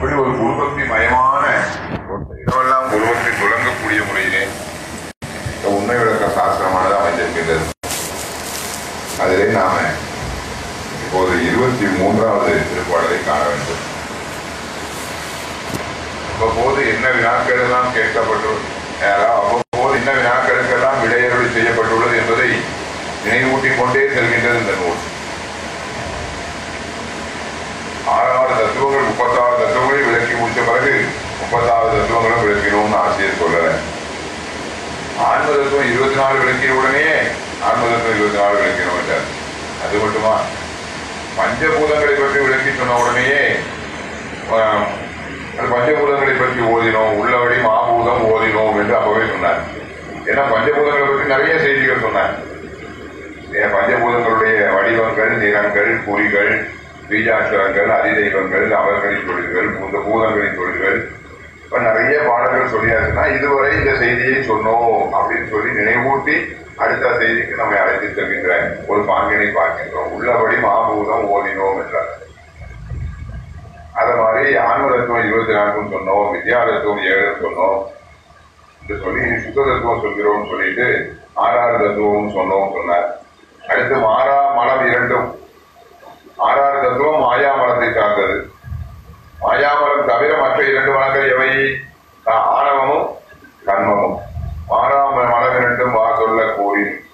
இப்படி ஒரு குருபக்தி மயமான இடமெல்லாம் குருபக்தி தொடங்கக்கூடிய முறையிலே இந்த உண்மை விளக்க சாஸ்திரமானது அமைந்திருக்கின்றது. அதிலே நாம இப்போது இருபத்தி மூன்றாவது திருப்பாடலை காண வேண்டும். அவ்வப்போது என்ன வினாக்கள் எல்லாம் கேட்கப்பட்டு அதாவது அவ்வப்போது என்ன வினாக்களுக்கெல்லாம் விடையறுவடை செய்யப்பட்டுள்ளது என்பதை நினைவூட்டிக் கொண்டே செல்கின்றது இந்த நூல் ஆறாவது தத்துவங்கள் முப்பத்தாறு தத்துவங்களை விளக்கி முடித்த பிறகு முப்பத்தாறு தத்துவங்களும் விளக்கினோம்னு ஆசிரியர் சொல்லல ஆன்மதத்துவம் இருபத்தி நாலு விளக்கிய உடனே ஆன்மதத்துவம் இருபத்தி நாலு விளக்கணும் என்றார் அது மட்டுமா? பஞ்சபூதங்களை பற்றி விளக்கி சொன்ன உடனேயே ஆஹ், பஞ்சபூதங்களை பற்றி ஓதினோம் உள்ளபடி மாபூதம் ஓதினோம் என்று அப்பவே சொன்னார். ஏன்னா பஞ்சபூதங்களை பற்றி நிறைய செய்திகள் சொன்னார். பஞ்சபூதங்களுடைய வடிவங்கள் நிறங்கள் குறிகள் பீஜாட்சரங்கள் அதிதெய்வங்கள் அவர்களின் தொழில்கள் இந்த பூதங்களின் தொழில்கள் இப்ப நிறைய பாடல்கள் சொல்லியாச்சுன்னா இதுவரை இந்த செய்தியை சொன்னோம் அப்படின்னு சொல்லி நினைவூட்டி அடுத்த செய்திக்கு நம்மை அழைத்து செல்கின்ற ஒரு பாங்கினை பார்க்கின்றோம். உள்ளபடி மாபூதம் ஓதினோம் என்றார். அது மாதிரி ஆன்மதத்துவம் இருபத்தி நான்குன்னு சொன்னோம் வித்யா தத்துவம் ஏழுன்னு சொன்னோம் சொல்லி சுத்த தத்துவம் சொல்கிறோம் சொல்லிட்டு ஆறாறு தத்துவம் சொன்னோம் சொன்னார். அடுத்து மாறா மலம் இரண்டும். ஆறாறு தத்துவம் மாயாமலத்தை சார்ந்தது. மாயாமலம் தவிர மற்ற இரண்டு மலங்கள் எவை? ஆணவமும் கண்மமும். மாறாம ம- மலம் இரண்டும் வா சொல்ல கூறி.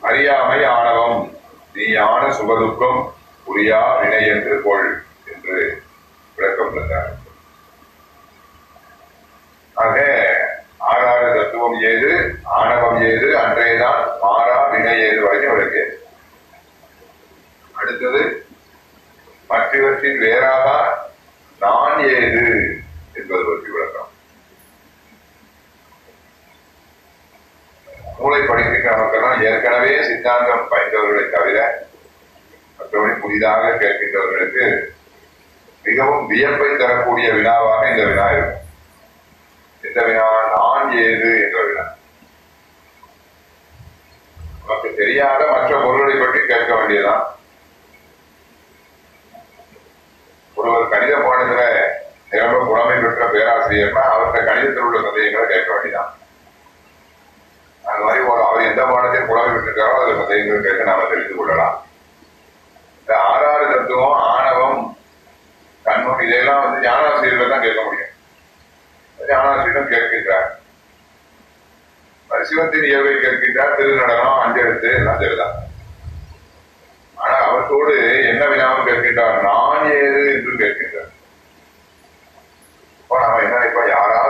அறியாமை ஆணவம். நீ ஆன சுகதுக்கம் புரியா வினை என்று கொள் என்று விளக்கம் தந்தார். ஆக ஆறாறு தத்துவம் ஏது? ஆணவம் ஏது? அன்றையதான் மாறா வினை ஏது வரைக்கும் விளக்கியது அடுத்தது மற்றவற்றின் வேறாக? நான் ஏது என்பது பற்றி விளக்கம். மூளை படிக்கின்ற நமக்கெல்லாம் ஏற்கனவே சித்தாந்தம் பயின்றவர்களை தவிர மற்றபடி புதிதாக கேட்கின்றவர்களுக்கு மிகவும் வியப்பை தரக்கூடிய வினாவாக இந்த வினா இருக்கும். இந்த வினா நான் ஏது என்ற வினா. நமக்கு தெரியாத மற்ற பொருள்களை பற்றி கேட்க வேண்டியதான் ஒருவர் கணித பாடத்துல நிரம்ப புலமை பெற்ற பேராசிரியர்னா அவர்கிட்ட கணிதத்தில் உள்ள சந்தேகங்களை கேட்க வேண்டியதான் அந்த மாதிரி ஒரு அவர் எந்த பாடத்தில் புலமை பெற்றிருக்காரோ அதில் சந்தேகங்கள் கேட்டு நாம தெரிந்து கொள்ளலாம். இந்த ஆறாறு தத்துவம் ஆணவம் கண்மம் இதையெல்லாம் வந்து ஞானாசிரியர்கள் தான் கேட்க முடியும். ஞானாசிரியரும் கேட்கின்றார். சிவத்தின் இயல்பை கேட்கின்றார். திருநடனம் அஞ்செழுத்து எல்லாம் சரிதான். ஆனா அவற்றோடு என்ன வினாவும் கேட்கின்றார் நான் ஏது என்று கேட்கின்றார். இப்ப நாம என்ன இப்ப யாரா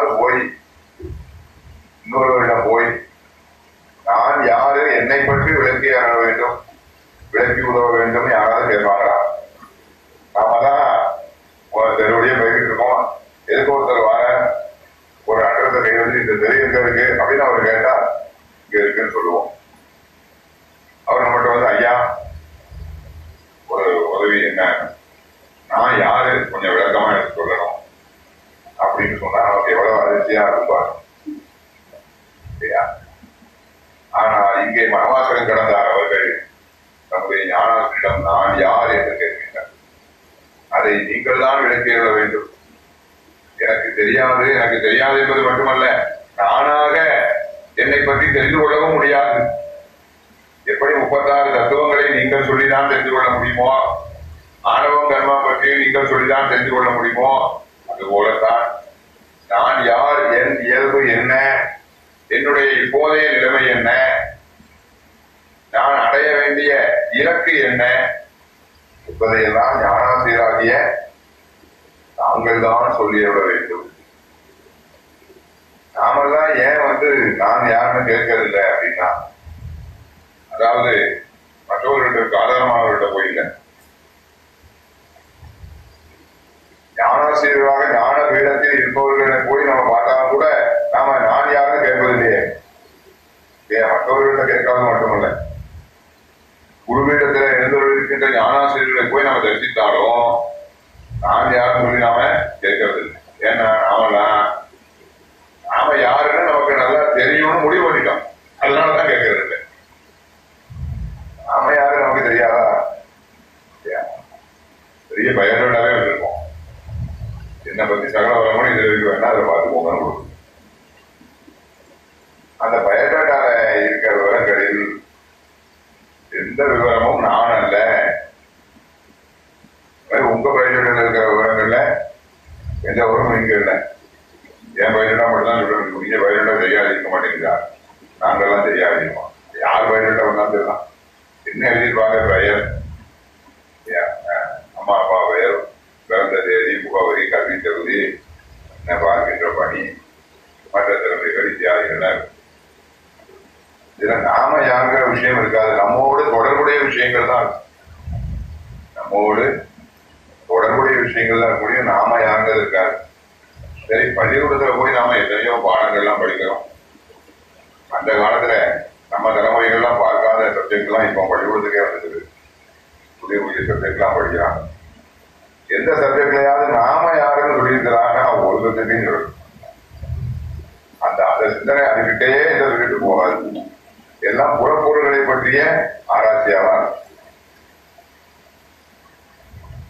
எல்லாம் புறப்பொருள்களை பற்றிய ஆராய்ச்சியாதான்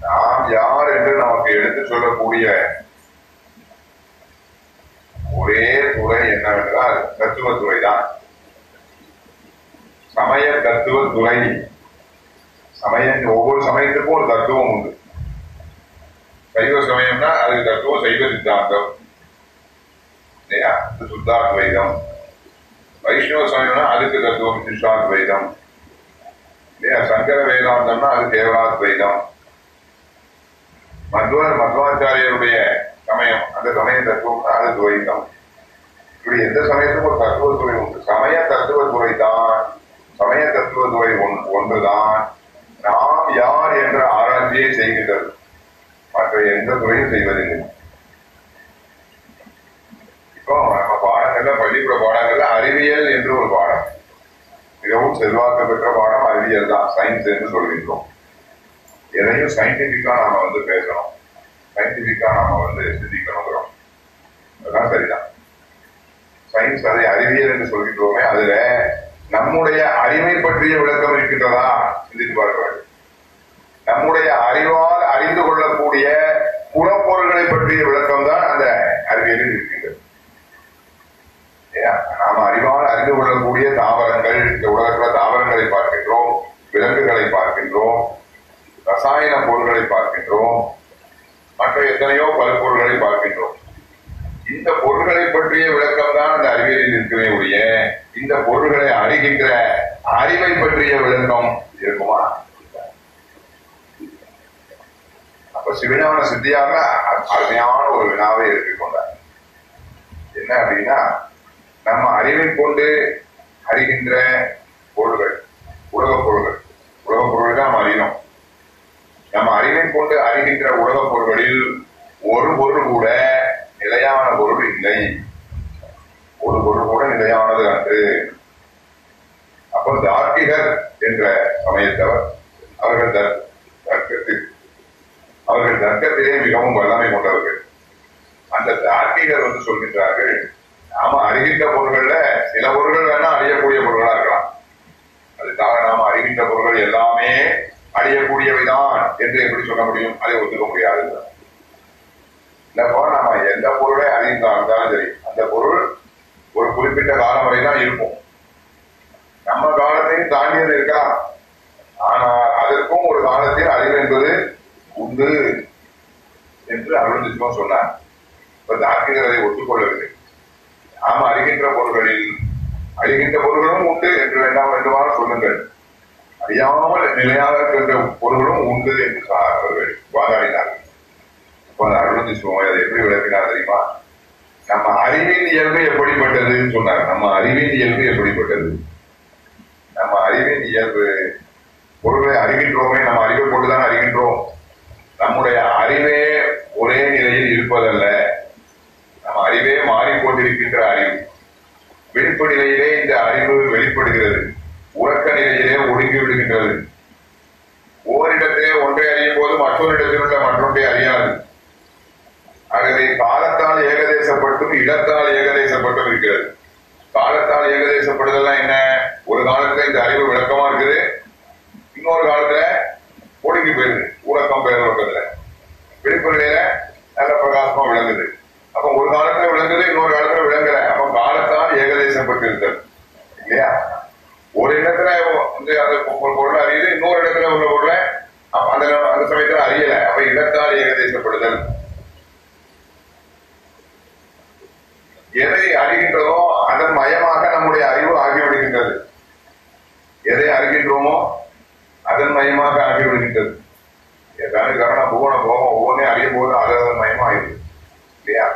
நாம் யார் என்று நமக்கு எடுத்து சொல்லக்கூடிய ஒரே துறை என்னவென்றால் தத்துவத்துறை தான் சமய தத்துவ துறை. சமய ஒவ்வொரு சமயத்துக்கும் ஒரு தத்துவம் உண்டு. சைவ சமயம்னா அது தத்துவம் சைவ சித்தாந்தம். இல்லையா? அது சுத்தாத்வைதம் வைஷ்ணவ சமயம்னா அதுக்கு தத்துவம் சிஷ்டாத்வைதம் இல்லையா? சங்கர வேதாந்தம்னா அது கேவலாத்வைதம் மத்வர் மத்வாச்சாரியருடைய சமயம் அந்த சமய தத்துவம்னா அது துவைதம் இப்படி எந்த சமயத்துக்கும் ஒரு தத்துவத்துறை உண்டு. சமய தத்துவத்துறை தான். சமய தத்துவத்துறை ஒன் ஒன்றுதான். நாம் யார் என்ற ஆராய்ச்சியை செய்கின்றது மற்ற எந்த துறையும் செய்வதில்லை. இப்போ நம்ம பாடங்கள்ல பள்ளிக்கூட பாடங்கள்ல அறிவியல் என்று ஒரு பாடம். மிகவும் செல்வாக்கு பெற்ற பாடம் அறிவியல் தான் சயின்ஸ் என்று சொல்கின்றோம். எதையும் சயின்டிபிக்கா நாம வந்து பேசணும். சயின்டிபிக்கா நாம வந்து சிந்திக்கணுங்கிறோம் அதுதான் சரிதான். சயின்ஸ் அதை அறிவியல் என்று சொல்கின்றோமே அதுல நம்முடைய அறிவை பற்றிய விளக்கம் இருக்கின்றதா? சிந்தித்து பார்க்க வேண்டும் நம்முடைய அறிவால் அறிந்து கொள்ளக்கூடிய புறப்பொருள்களை பற்றிய விளக்கம் தான் அந்த அறிவியலில் இருக்கு. இல்லையா? நாம அறிவால் அறிந்து கொள்ளக்கூடிய தாவரங்கள் இந்த உலகத்துல தாவரங்களை பார்க்கின்றோம் விலங்குகளை பார்க்கின்றோம் ரசாயன பொருள்களை பார்க்கின்றோம் மற்ற எத்தனையோ பல்பொருள்களை பார்க்கின்றோம். இந்த பொருள்களை பற்றிய விளக்கம் தான் அந்த அறிவியலில் இருக்கவே உடைய இந்த பொருள்களை அறிகின்ற அறிவை பற்றிய விளக்கம் இருக்குமா? அப்ப சிவஞான சித்தியாக அருமையான ஒரு வினாவை எடுத்துக்கொண்டார் என்ன அப்படின்னா நம்ம அறிவை கொண்டு அறிகின்ற பொருள்கள் உலகப் பொருள்கள். உலகப் பொருள்கள் தான் அறியணும். நம்ம அறிவை கொண்டு அறிகின்ற உலகப் பொருள்களில் ஒரு பொருள் கூட நிலையான பொருள் இல்லை. ஒரு பொருள் கூட நிலையானது அன்று. அப்போ தார்க்கிகர் என்ற சமயத்தவர் அவர்கள் தர்க்கத்தில் அவர்கள் தர்க்கத்திலே மிகவும் வல்லமை கொண்டவர்கள். அந்த தார்க்கிகர் வந்து சொல்கின்றார்கள் நாம அறிகின்ற பொருள்கள்ல சில பொருள்கள் வேணா அழியக்கூடிய பொருள்களா இருக்கலாம். அதுக்காக நாம அறிகின்ற பொருள்கள் எல்லாமே அழியக்கூடியவைதான் என்று எப்படி சொல்ல முடியும்? அதை ஒத்துக்க முடியாது. இல்லப்போ நாம எந்த பொருளை அறிந்தாலும் இருந்தாலும் சரி. அந்த பொருள் ஒரு குறிப்பிட்ட காலம் வரை தான் இருக்கும். நம்ம காலத்தையும் தாண்டியது இருக்கா ஆனால் அதற்கும் ஒரு காலத்தில் அறிவு என்பது உண்டு என்று அருள் சொன்னார். இப்ப தார்க்கிகர் ஒத்துக்கொள்ளவில்லை. நாம் அறிகின்ற பொருள்களில் அறிகின்ற பொருள்களும் உண்டு என்று வேண்டாம் வேண்டுமானால் சொல்லுங்கள். அறியாமல் நிலையாக இருக்கின்ற பொருள்களும் உண்டு என்று அவர்கள் வாதாடினார்கள். அப்ப அந்த சுவாமி அதை எப்படி விளக்கினார் தெரியுமா? நம்ம அறிவின் இயல்பு எப்படிப்பட்டதுன்னு சொன்னார். நம்ம அறிவின் இயல்பு எப்படிப்பட்டது? நம்ம அறிவின் இயல்பு பொருளை அறிகின்றோமே நம்ம அறிவை கொண்டுதான் அறிகின்றோம் நம்முடைய அறிவே ஒரே நிலையில் இருப்பதல்ல நம்ம அறிவே மாறிக்கொண்டிருக்கின்ற அறிவு விழிப்பு நிலையிலே இந்த அறிவு வெளிப்படுகிறது. உறக்க நிலையிலே ஒடுங்கி விடுகின்றது. ஓரிடத்திலே ஒன்றை அறியும் போது மற்றொரு இடத்தில் உள்ள மற்றொன்றை அறியாது. ஆகவே காலத்தால் ஏகதேசப்பட்டும் இடத்தால் ஏகதேசப்பட்டும் இருக்கிறது. காலத்தால் ஏகதேசப்படுதல்லாம் என்ன? ஒரு காலத்துல இந்த அறிவு விளக்கமா இருக்குது. இன்னொரு காலத்துல ஒடுங்கி போயிருது. உறக்கம் பெயர் பக்கத்துல விழிப்பு நிலையில நல்ல பிரகாசமா அப்ப ஒரு காலத்துல விளங்குது இன்னொரு காலத்துல விளங்குற அப்ப காலத்தால் ஏகதேசப்பட்டிருந்தது இல்லையா? ஒரு இடத்துல வந்து அது ஒரு பொருள் அறியுது இன்னொரு இடத்துல உள்ள பொருளை அந்த அந்த சமயத்துல அறியல. அப்ப இடத்தால் ஏகதேசப்படுதல். எதை அறிகின்றதோ அதன் மயமாக நம்முடைய அறிவு ஆகிவிடுகின்றது. எதை அறிகின்றோமோ அதன் மயமாக ஆகிவிடுகின்றது. ஏதாவது கரணம் பூவன போகும் ஒவ்வொன்றே அறியும் போது அதன் மயமாகிடுது இல்லையா?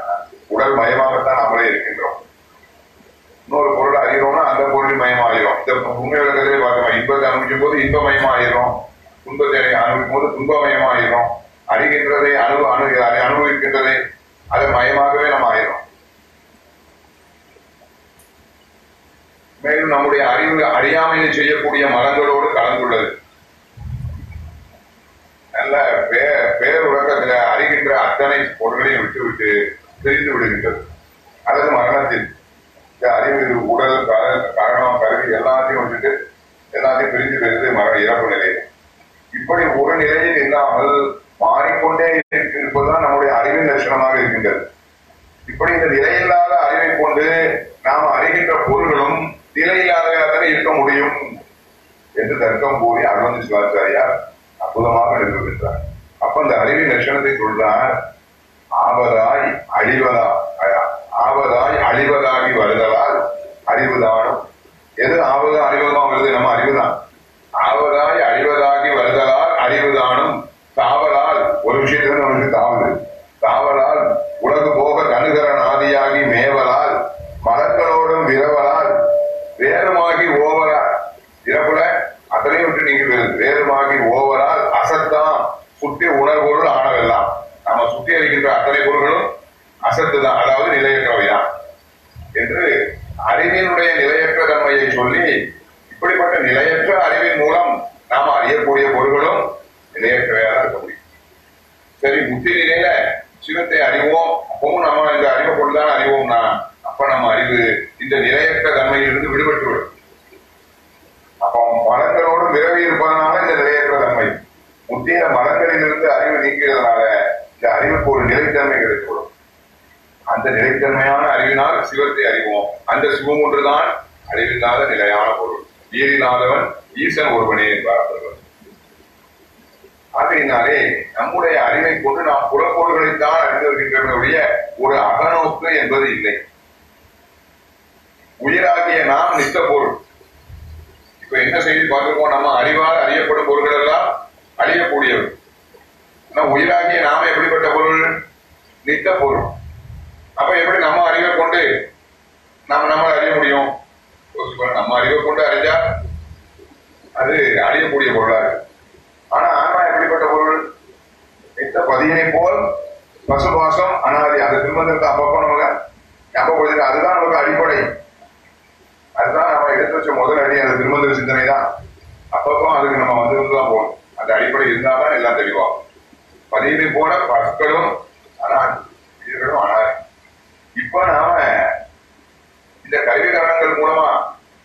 உடல் மயமாகத்தான் நம்மளே இருக்கின்றோம். இன்னொரு பொருள் அறிகிறோம்னா அந்த பொருள் மயமாயிரும். இந்த உண்மை விளக்கத்திலே பார்த்தோம் இன்பத்தை அனுபவிக்கும் போது இன்பமயமாயிரும். துன்பத்தை அனுபவிக்கும் போது துன்பமயமாயிரும். அறிகின்றதை அனு அனு அதை அனுபவிக்கின்றதை அதை மயமாகவே நம்ம ஆயிரும். மேலும் நம்முடைய அறிவு அறியாமையை செய்யக்கூடிய மரங்களோடு கலந்துள்ளது. நல்ல பேர் பேருறக்கத்துல அறிகின்ற அத்தனை பொருள்களையும் விட்டுவிட்டு பிரிந்து விடுகின்றது. அல்லது மரணத்தில் இந்த அறிவு உடல் கர- கரணம் கருவி எல்லாத்தையும் விட்டுட்டு எல்லாத்தையும் பிரிந்து பெறுது மரண இறப்பு நிலையில். இப்படி ஒரு நிலையில் இல்லாமல் மாறிக்கொண்டே இருப்பதுதான் நம்முடைய அறிவின் லட்சணமாக இருக்கின்றது. இப்படி இந்த நிலையில்லாத அறிவை கொண்டு நாம் அறிகின்ற பொருள்களும் நிலையில்லாததாக இருக்க முடியும் என்று தர்க்கம் கூறி அருணந்தி சிவாச்சாரியார் அற்புதமாக நிறுவுகின்றார் அப்ப அந்த அறிவின் லட்சணத்தை சொல்றார் ஆவதாய் அழிவதா ஆவதாய் அழிவதாகி வருதலால் அறிவுதானும் எது ஆவது அழிவதா வருது? நம்ம அறிவுதான். ஆவதாய் அழிவதாகி வருதலால் அறிவுதானும் தாவலால் ஒரு விஷயத்துல நமக்கு தாவல் சுட்டி உணர்பொருள் ஆனவெல்லாம் நம்ம சுத்தி இருக்கின்ற அத்தனை பொருள்களும் அசத்து தான் அதாவது நிலையற்றவைதான். என்று அறிவினுடைய நிலையற்ற தன்மையை சொல்லி இப்படிப்பட்ட நிலையற்ற அறிவின் மூலம் நாம் அறியக்கூடிய பொருள்களும் நிலையற்றவையாக இருக்க முடியும். சரி புத்தி நிலையில சிவத்தை அறிவோம். அப்பவும் நம்ம இந்த அறிவை கொண்டுதான் அறிவோம்னா அப்ப நம்ம அறிவு இந்த நிலையற்ற தன்மையிலிருந்து விடுபட்டு விடும். அப்போ மரங்களோடு விரவி இருப்பான் முந்தைய மலங்களிலிருந்து அறிவு நீக்கிறதுனால இந்த அறிவுக்கு ஒரு நிலைத்தன்மை கிடைத்துவிடும் அந்த நிலைத்தன்மையான அறிவினால் சிவத்தை அறிவோம். அந்த சிவம் ஒன்றுதான் அறிவில்லாத நிலையான பொருள். ஈரில்லாதவன் ஈசன் ஒருவனே என்பார் ஆகையினாலே நம்முடைய அறிவை கொண்டு நாம் புறப்பொருள்களைத்தான் அறிந்து வருகின்றவர்களுடைய ஒரு அகநோக்கு என்பது இல்லை. உயிராகிய நாம் நித்த பொருள் இப்ப என்ன செய்தி பார்த்திருக்கோம்? நம்ம அறிவால் அறியப்படும் பொருள்கள் எல்லாம் அழியக்கூடியவர். ஆனா உயிராகிய நாம எப்படிப்பட்ட பொருள்? நித்த பொருள். அப்ப எப்படி நம்ம அறிவை கொண்டு நம்ம நம்ம அறிய முடியும்? நம்ம அறிவை கொண்டு அறிஞ்சா அது அழியக்கூடிய பொருளா இருக்கு. ஆனா ஆன்மா எப்படிப்பட்ட பொருள்? நித்த பதியினை போல் பசுபாசம் அனாதி. அந்த திருமணத்தை அப்பப்போ நமக்கு ஞாபகப்படுத்தி அதுதான் நமக்கு அடிப்படை. அதுதான் நம்ம எடுத்து வச்ச முதல் அடி. அந்த திருமந்திர சிந்தனை தான் அப்பப்போ அதுக்கு நம்ம வந்து தான் போகணும். அந்த அடிப்படை இருந்தாதான் எல்லாம் தெளிவாகும் பதிவு போல பற்களும் ஆனால் உயிர்களும் அனாதி இப்ப நாம இந்த கல்வி காரணங்கள் மூலமா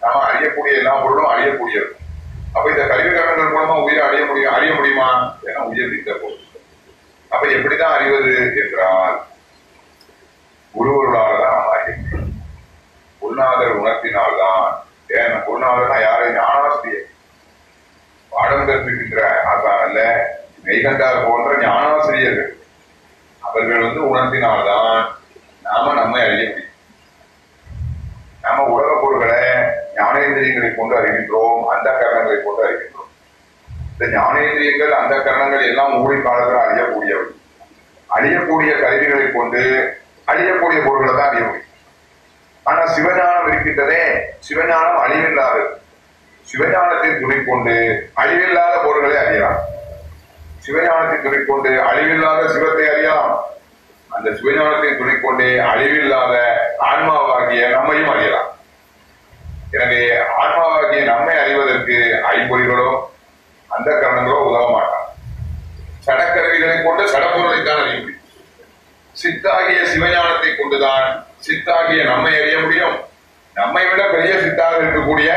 நாம அறியக்கூடிய எல்லா பொருளும் அறியக்கூடியது. அப்ப இந்த கல்வி காரணங்கள் மூலமா உயிரை அறிய முடியும் அறிய முடியுமா? ஏன்னா உயிர் இந்த பொருள். அப்ப எப்படிதான் அறிவது என்றால் குருவர்களால் தான் நாம் அறிய முடியும். குருநாதர் உணர்த்தினால்தான் ஏன் குருநாதர்னா யாரையும் ஞானாசிரியர் பாடம் கற்பிக்கின்ற ஆசான் அல்ல போன்ற ஞானாசிரியர்கள். அவர்கள் வந்து உணர்த்தினால்தான் நாம நம்மை அறிய முடியும். நாம உலக பொருள்களை ஞானேந்திரியங்களை கொண்டு அறிகின்றோம் அந்த கரணங்களை கொண்டு அறிகின்றோம். இந்த ஞானேந்திரியங்கள் அந்த கரணங்கள் எல்லாம் ஊழி காலத்தில் அறியக்கூடியவை. அழியக்கூடிய கருவிகளை கொண்டு அழியக்கூடிய பொருள்களை தான் அறிய முடியும். ஆனா சிவஞானம் இருக்கின்றதே சிவஞானம் அழிவில்லாதது. சிவஞானத்தின் துணை கொண்டு அழிவில்லாத பொருள்களை அறியலாம். சிவஞானத்தின் துணை கொண்டு அழிவில்லாத சிவத்தை அறியலாம். அந்த சிவஞானத்தின் துணை கொண்டு அழிவில்லாத ஆன்மாவாகிய நம்மையும் அறியலாம். எனவே ஆன்மாவாகிய நம்மை அறிவதற்கு ஐம்பொறிகளோ அந்த கரணங்களோ உதவ மாட்டான் சடக்கருவிகளை கொண்டு சடப்பொருளைத்தான் அறிய முடியும். சித்தாகிய சிவஞானத்தை கொண்டுதான் சித்தாகிய நம்மை அறிய முடியும். நம்மை விட பெரிய சித்தாக இருக்கக்கூடிய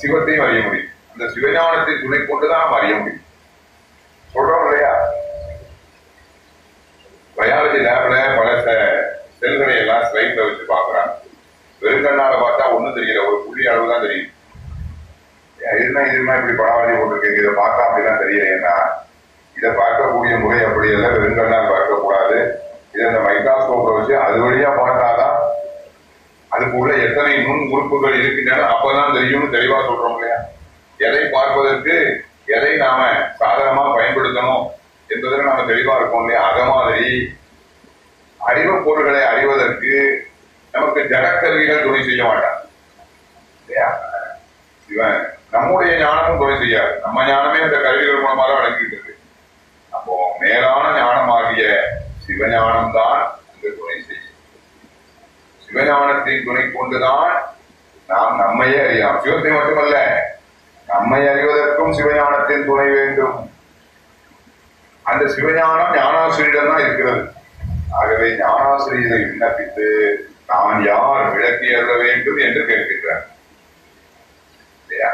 சிவத்தையும் அறிய முடியும். அந்த சிவஞானத்தை துணை கொண்டுதான் நாம் அறிய முடியும். சொல்றோம் இல்லையா? பயாலஜி லேப்ல பல செல்களை எல்லாம் ஸ்லைட்ல வச்சு பாக்குறாங்க வெறுங்கண்ணால பார்த்தா ஒண்ணும் தெரியல. ஒரு புள்ளி அளவு தான் தெரியும் ஏன் இதுனா இதுனா இப்படி படாவதி போட்டிருக்கு இதை பார்த்தா அப்படிலாம் தெரியலைன்னா இதை பார்க்கக்கூடிய முறை அப்படி இல்லை வெறுங்கண்ணால் பார்க்கக்கூடாது. இதை இந்த மைக்ராஸ்கோப்பை வச்சு அது வழியா பார்த்தாதான் உறுப்புகள் இருக்கின்றன அப்பதான் தெரியும்னு தெளிவா சொல்றோம் இல்லையா? எதை பார்ப்பதற்கு எதை நாம சாதனமா பயன்படுத்தணும் என்பதில் நாம தெளிவா இருக்கோம் இல்லையா? அத மாதிரி அறிவு பொருள்களை அறிவதற்கு நமக்கு ஜடக்கருவிகள் துணை செய்ய மாட்டான் இல்லையா? இவன் நம்முடைய ஞானமும் துணை செய்யாது. நம்ம ஞானமே இந்த கருவிகள் மூலமாக தான் வழங்கிட்டு இருக்கு. அப்போ மேலான ஞானமாகிய சிவஞானம் தான் இந்த துணை செய்யும். சிவஞானத்தின் துணை கொண்டுதான் நாம் நம்மையே அறியலாம் சிவத்தை மட்டுமல்ல நம்மை அறிவதற்கும் சிவஞானத்தின் துணை வேண்டும். அந்த சிவஞானம் ஞானாசிரியிடம் தான் இருக்கிறது. ஆகவே ஞானாசிரியரை விண்ணப்பித்து நான் யார் விளக்கி அருள வேண்டும் என்று கேட்கின்றார். இல்லையா?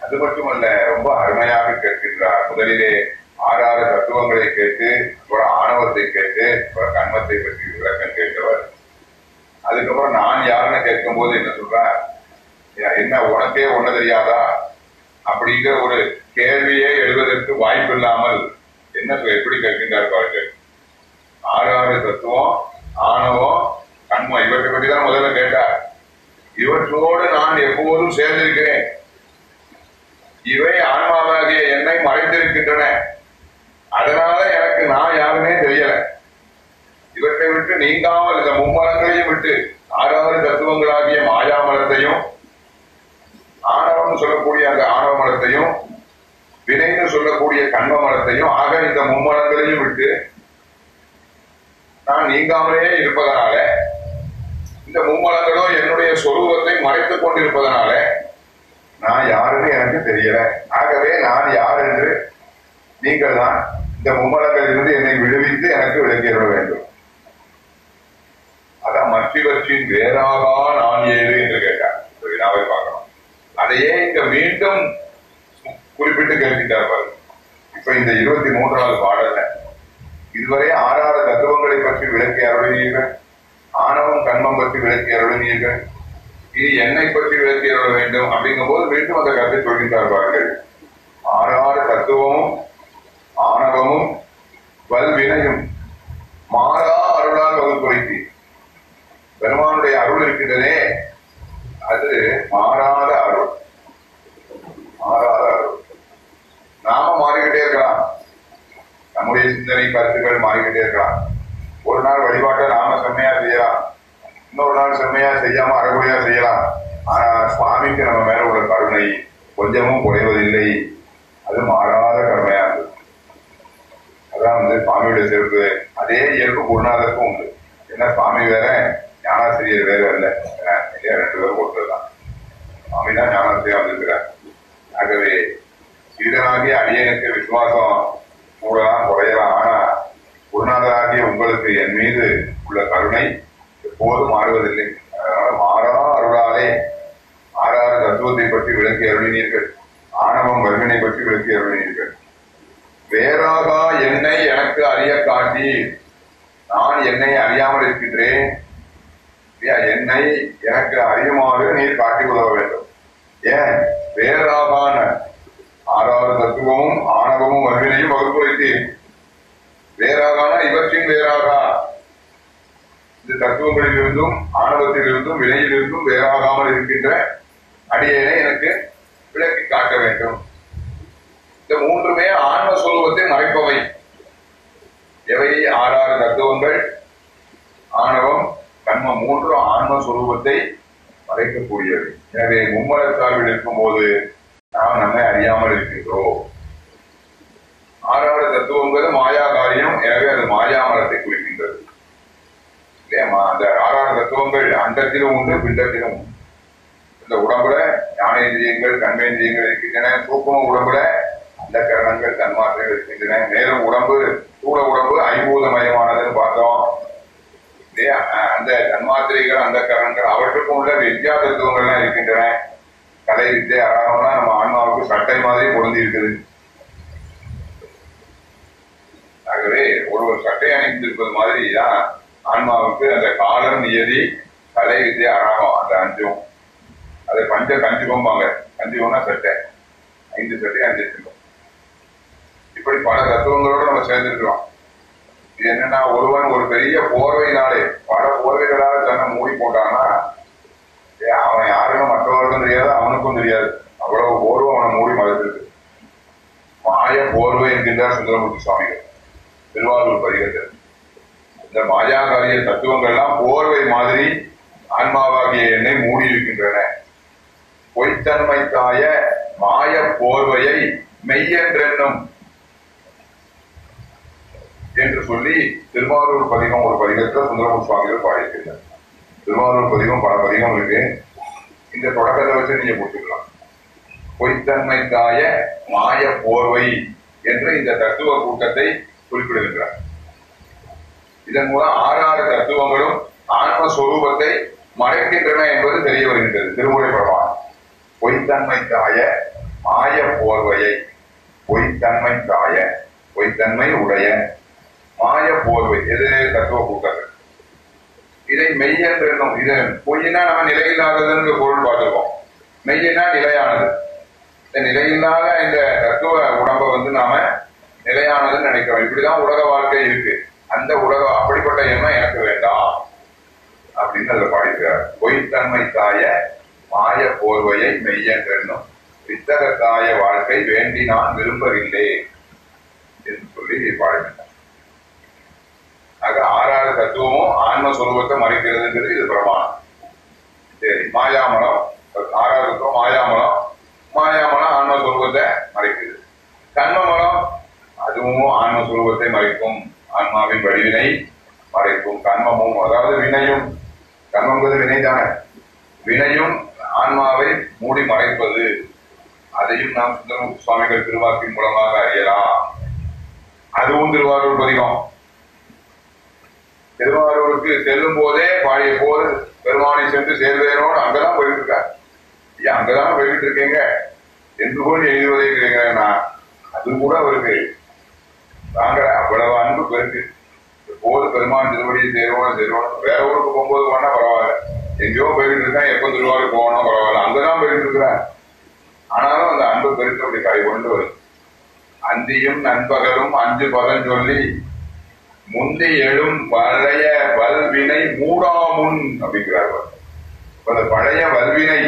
அது மட்டுமல்ல ரொம்ப அருமையாக கேட்கின்றார். முதலிலே ஆறாறு தத்துவங்களை கேட்டு அப்புறம் ஆணவத்தை கேட்டு அப்புறம் கண்மத்தை பற்றி விளக்கம் கேட்டவர் அதுக்கப்புறம் நான் யாருன்னு கேட்கும் போது என்ன சொல்றேன்? என்ன உனக்கே ஒண்ணு தெரியாதா? அப்படிங்கிற ஒரு கேள்வியே எழுவதற்கு வாய்ப்பு இல்லாமல் என்ன எப்படி கேட்கின்றார் பாருங்கள். ஆறு ஆறு தத்துவம் ஆணவம் கண்மம் இவற்றை பற்றி தான் முதல்ல கேட்டார். இவற்றோடு நான் எப்போதும் சேர்ந்திருக்கிறேன். இவை ஆன்மாவாகிய என்னை மறைந்திருக்கின்றன. அதனால எனக்கு நான் யாருன்னே தெரியல. இவற்றை விட்டு நீங்காமல் இந்த மும்மலங்களையும் விட்டு ஆறாவது தத்துவங்களாகிய மாயாமலத்தையும் ஆணவம் சொல்லக்கூடிய அந்த ஆணவ மலத்தையும் வினைன்னு சொல்லக்கூடிய கண்ம மலத்தையும் ஆக இந்த மும்மலங்களையும் விட்டு நான் நீங்காமலேயே இருப்பதனால இந்த மும்மலங்களோ என்னுடைய சொரூபத்தை மறைத்துக் கொண்டிருப்பதனால நான் யாருன்னு எனக்கு தெரியல. ஆகவே நான் யார் என்று நீங்கள் தான் இந்த மும்மலங்களிலிருந்து என்னை விடுவித்து எனக்கு விளக்கிட வேண்டும். அதான் மற்றவற்றின் வேறாகா நான் ஏது என்று கேட்டார் வினாவை பார்க்கணும். அதையே இங்க மீண்டும் குறிப்பிட்டு கேட்கின்றார் பாருங்க. இப்ப இந்த இருபத்தி மூன்றாவது பாடல இதுவரை ஆறாறு தத்துவங்களை பற்றி விளக்கி அருளினீர்கள். ஆணவம் கண்மம் பற்றி விளக்கி அருளினீர்கள். இனி என்னை பற்றி விளக்கி அருள வேண்டும் அப்படிங்கும் போது மீண்டும் அந்த கருத்தை சொல்கின்றார்கள் ஆறாறு தத்துவமும் ஆணவமும் வல்வினையும் மாறா அருளால் வகுப்புரைத்தீர் பெருமானுடைய அருள் இருக்கின்றதே அது மாறாத அருள். மாறாத அருள். நாம மாறிக்கிட்டே இருக்கலாம். நம்முடைய சிந்தனை கருத்துக்கள் மாறிக்கிட்டே இருக்கலாம். ஒரு நாள் வழிபாட்டை நாம செம்மையா செய்யலாம். இன்னொரு நாள் செம்மையா செய்யாம அறகுறையா செய்யலாம். ஆனா சுவாமிக்கு நம்ம மேல உள்ள கருணை கொஞ்சமும் குறைவதில்லை. அது மாறாத கருமையா இருந்தது அதான் வந்து சுவாமியுடைய சிறப்பு. அதே இயல்பு குருநாதருக்கும் உண்டு. ஏன்னா சுவாமி வேற ஞானாசிரியர் வேற அல்ல இல்லையா ரெண்டு பேரும் ஒருத்தர் தான் சுவாமி தான் ஞானாசிரியர் வந்திருக்கிறார். ஆகவே சீடனாகிய அடியனுக்கு விசுவாசம் கூடலாம் குறையலாம். ஆனா குருநாதராகிய உங்களுக்கு என் மீது உள்ள கருணை எப்போதும் மாறுவதில்லை. அதனால மாறா அருளாலே ஆறாறு தத்துவத்தை பற்றி விளக்கி அருளினீர்கள். ஆணவம் வறுமையை பற்றி விளக்கி அருளினீர்கள். வேறாகா என்னை எனக்கு அறிய காட்டி நான் என்னை அறியாமல் இருக்கின்றேன் என்னை எனக்கு அறியுமாறு நீர் காட்டி உதவ வேண்டும். ஏன்? வேறாகான ஆறாறு தத்துவமும் ஆணவமும் வறுமையையும் வகுப்பு வைத்தீர் வேறாகான இவற்றின் வேறாகா? இந்த தத்துவங்களிலிருந்தும் ஆணவத்திலிருந்தும் வினையிலிருந்தும் வேறாகாமல் இருக்கின்ற அடியேனை எனக்கு விளக்கி காட்ட வேண்டும். இந்த மூன்றுமே ஆன்ம சுரூபத்தை மறைப்பவை. எவை? ஆறாறு தத்துவங்கள் ஆணவம் கர்ம மூன்றும் ஆன்ம சுரூபத்தை மறைக்கக்கூடியவை எனவே மும்மல சார்பில் இருக்கும்போது நாம் நம்மை அறியாமல் இருக்கின்றோம். ஆறாவது தத்துவங்கிறது மாயா காரியம். எனவே அது மாயாமலத்தை குறிக்கின்றது. இல்லையாம்மா அந்த ஆறாவது தத்துவங்கள் அண்டத்திலும் உண்டு பிண்டத்திலும் உண்டு. இந்த உடம்புல ஞானேந்திரியங்கள் கண்மேந்திரியங்கள் இருக்கின்றன. சூக்கும உடம்புல அந்த கரணங்கள் தன்மாற்றங்கள் இருக்கின்றன. மேலும் உடம்பு கூட உடம்பு ஐம்பூதமயமானதுன்னு பார்த்தோம். அந்த தன்மாத்திரைகள் அந்த கரணங்கள் அவற்றுக்கும் உள்ள வித்யா தத்துவங்கள்லாம் இருக்கின்றன. கலை வித்யை அறாமலாம் நம்ம ஆன்மாவுக்கு சட்டை மாதிரி பொருந்தி இருக்குது. ஆகவே ஒருவர் சட்டை அணிந்திருப்பது மாதிரி தான் ஆன்மாவுக்கு அந்த காலம் நியதி கலை வித்யை அறாமம் அந்த அஞ்சும். அதை பஞ்ச கஞ்சுகம்பாங்க கஞ்சுகம்னா சட்டை. ஐந்து சட்டை அஞ்சு இப்படி பல தத்துவங்களோட நம்ம சேர்ந்துருக்கிறோம். என்னன்னா ஒருவன் ஒரு பெரிய போர்வையினாலே பல போர்வைகளால் தன்னை மூடி போட்டான்னா அவன் யாருன்னு மற்றவர்களுக்கும் தெரியாது அவனுக்கும் தெரியாது. அவ்வளவு போர்வை அவனை மூடி மறைச்சிருக்கு. மாய போர்வை என்கின்றார் சுந்தரமூர்த்தி சுவாமிகள். திருவாரூர் பதிகத்தில் இந்த மாயாகாரிய தத்துவங்கள்லாம் போர்வை மாதிரி ஆன்மாவாகிய என்னை மூடி இருக்கின்றன. பொய்த்தன்மை தாய மாய போர்வையை மெய்யென்றென்னும் என்று சொல்லி திருவாரூர் பதிகம் ஒரு பதிகத்தில் சுந்தரமூர் சுவாமிகள் பாடியிருக்கிறார். திருவாரூர் பதிகம் பல பதிகம் இருக்கு. இந்த தொடக்கத்தை வச்சு நீங்க போட்டுக்கலாம் பொய்த்தன்மை தாய மாய போர்வை என்று இந்த தத்துவ கூட்டத்தை குறிப்பிடுகின்றார். இதன் மூலம் ஆறாறு தத்துவங்களும் ஆன்மஸ்வரூபத்தை மறைக்கின்றன என்பது தெரிய வருகின்றது. திருமுறை பிரமாணம் பொய்த்தன்மை தாய மாய போர்வையை பொய்த்தன்மை தாய பொய்த்தன்மை உடைய மாய போர்வை எது தத்துவ கூட்டங்கள் இதை மெய்யென்றென்னும் இது பொய்னா நம்ம நிலையில்லாததுன்னு பொருள் பார்த்துருக்கோம். மெய்யினா நிலையானது. இந்த நிலையில்லாத இந்த தத்துவ உடம்பை வந்து நாம நிலையானதுன்னு நினைக்கிறோம். இப்படிதான் உலக வாழ்க்கை இருக்கு. அந்த உலக அப்படிப்பட்ட எண்ணம் எனக்கு வேண்டாம். அப்படின்னு அதுல பாடிக்கிறார் பொய்த்தன்மை தாய மாய போர்வையை மெய்யென்றென்னும் வித்தக தாய வாழ்க்கை வேண்டி நான் விரும்பவில்லை என்று சொல்லி பாடுகின்றார் ஆக ஆறாறு தத்துவமும் ஆன்மஸ்வரூபத்தை மறைக்கிறதுங்கிறது இது பிரமாணம். சரி மாயாமலம் ஆறாறு தத்துவம் மாயாமலம். மாயாமலம் ஆன்மஸ்வரூபத்தை மறைக்குது கண்மமலம் அதுவும் ஆன்மஸ்வரூபத்தை மறைக்கும். ஆன்மாவின் வடிவினை மறைக்கும். கண்மமும் அதாவது வினையும். கண்மங்கிறது வினை தானே. வினையும் ஆன்மாவை மூடி மறைப்பது. அதையும் நாம் சுந்தரமுத்து சுவாமிகள் திருவாக்கின் மூலமாக அறியலாம். அதுவும் திருவாரூர் பதிகம். திருவாரூருக்கு செல்லும் போதே பாடிய போது பெருமானை சென்று சேர்வேனோடு அங்கதான் போயிட்டு இருக்காரு ஐயா அங்கதான் போயிட்டு இருக்கீங்க என்று போல் எழுதுவதை கேட்கிறேன்னா அது கூட அவருக்கு தாங்கிற அவ்வளவு அன்பு பெருக்கு. போது பெருமான் திருவடியை சேருவோம் சேருவோம் வேற ஊருக்கு போகும்போது போனா பரவாயில்ல. எங்கேயோ போயிட்டு இருக்கேன் எப்போ திருவாரூர் போகணும் பரவாயில்ல. அங்கதான் போயிட்டு இருக்கிறேன் ஆனாலும் அந்த அன்பு பெருக்கு அப்படி கை கொண்டு வரும். அந்தியும் நண்பகலும் அஞ்சு பதம் சொல்லி முந்தி எழும் பழைய வல்வினை மூடாமுன் அப்படிங்கிறார் அந்த பழைய வல்வினை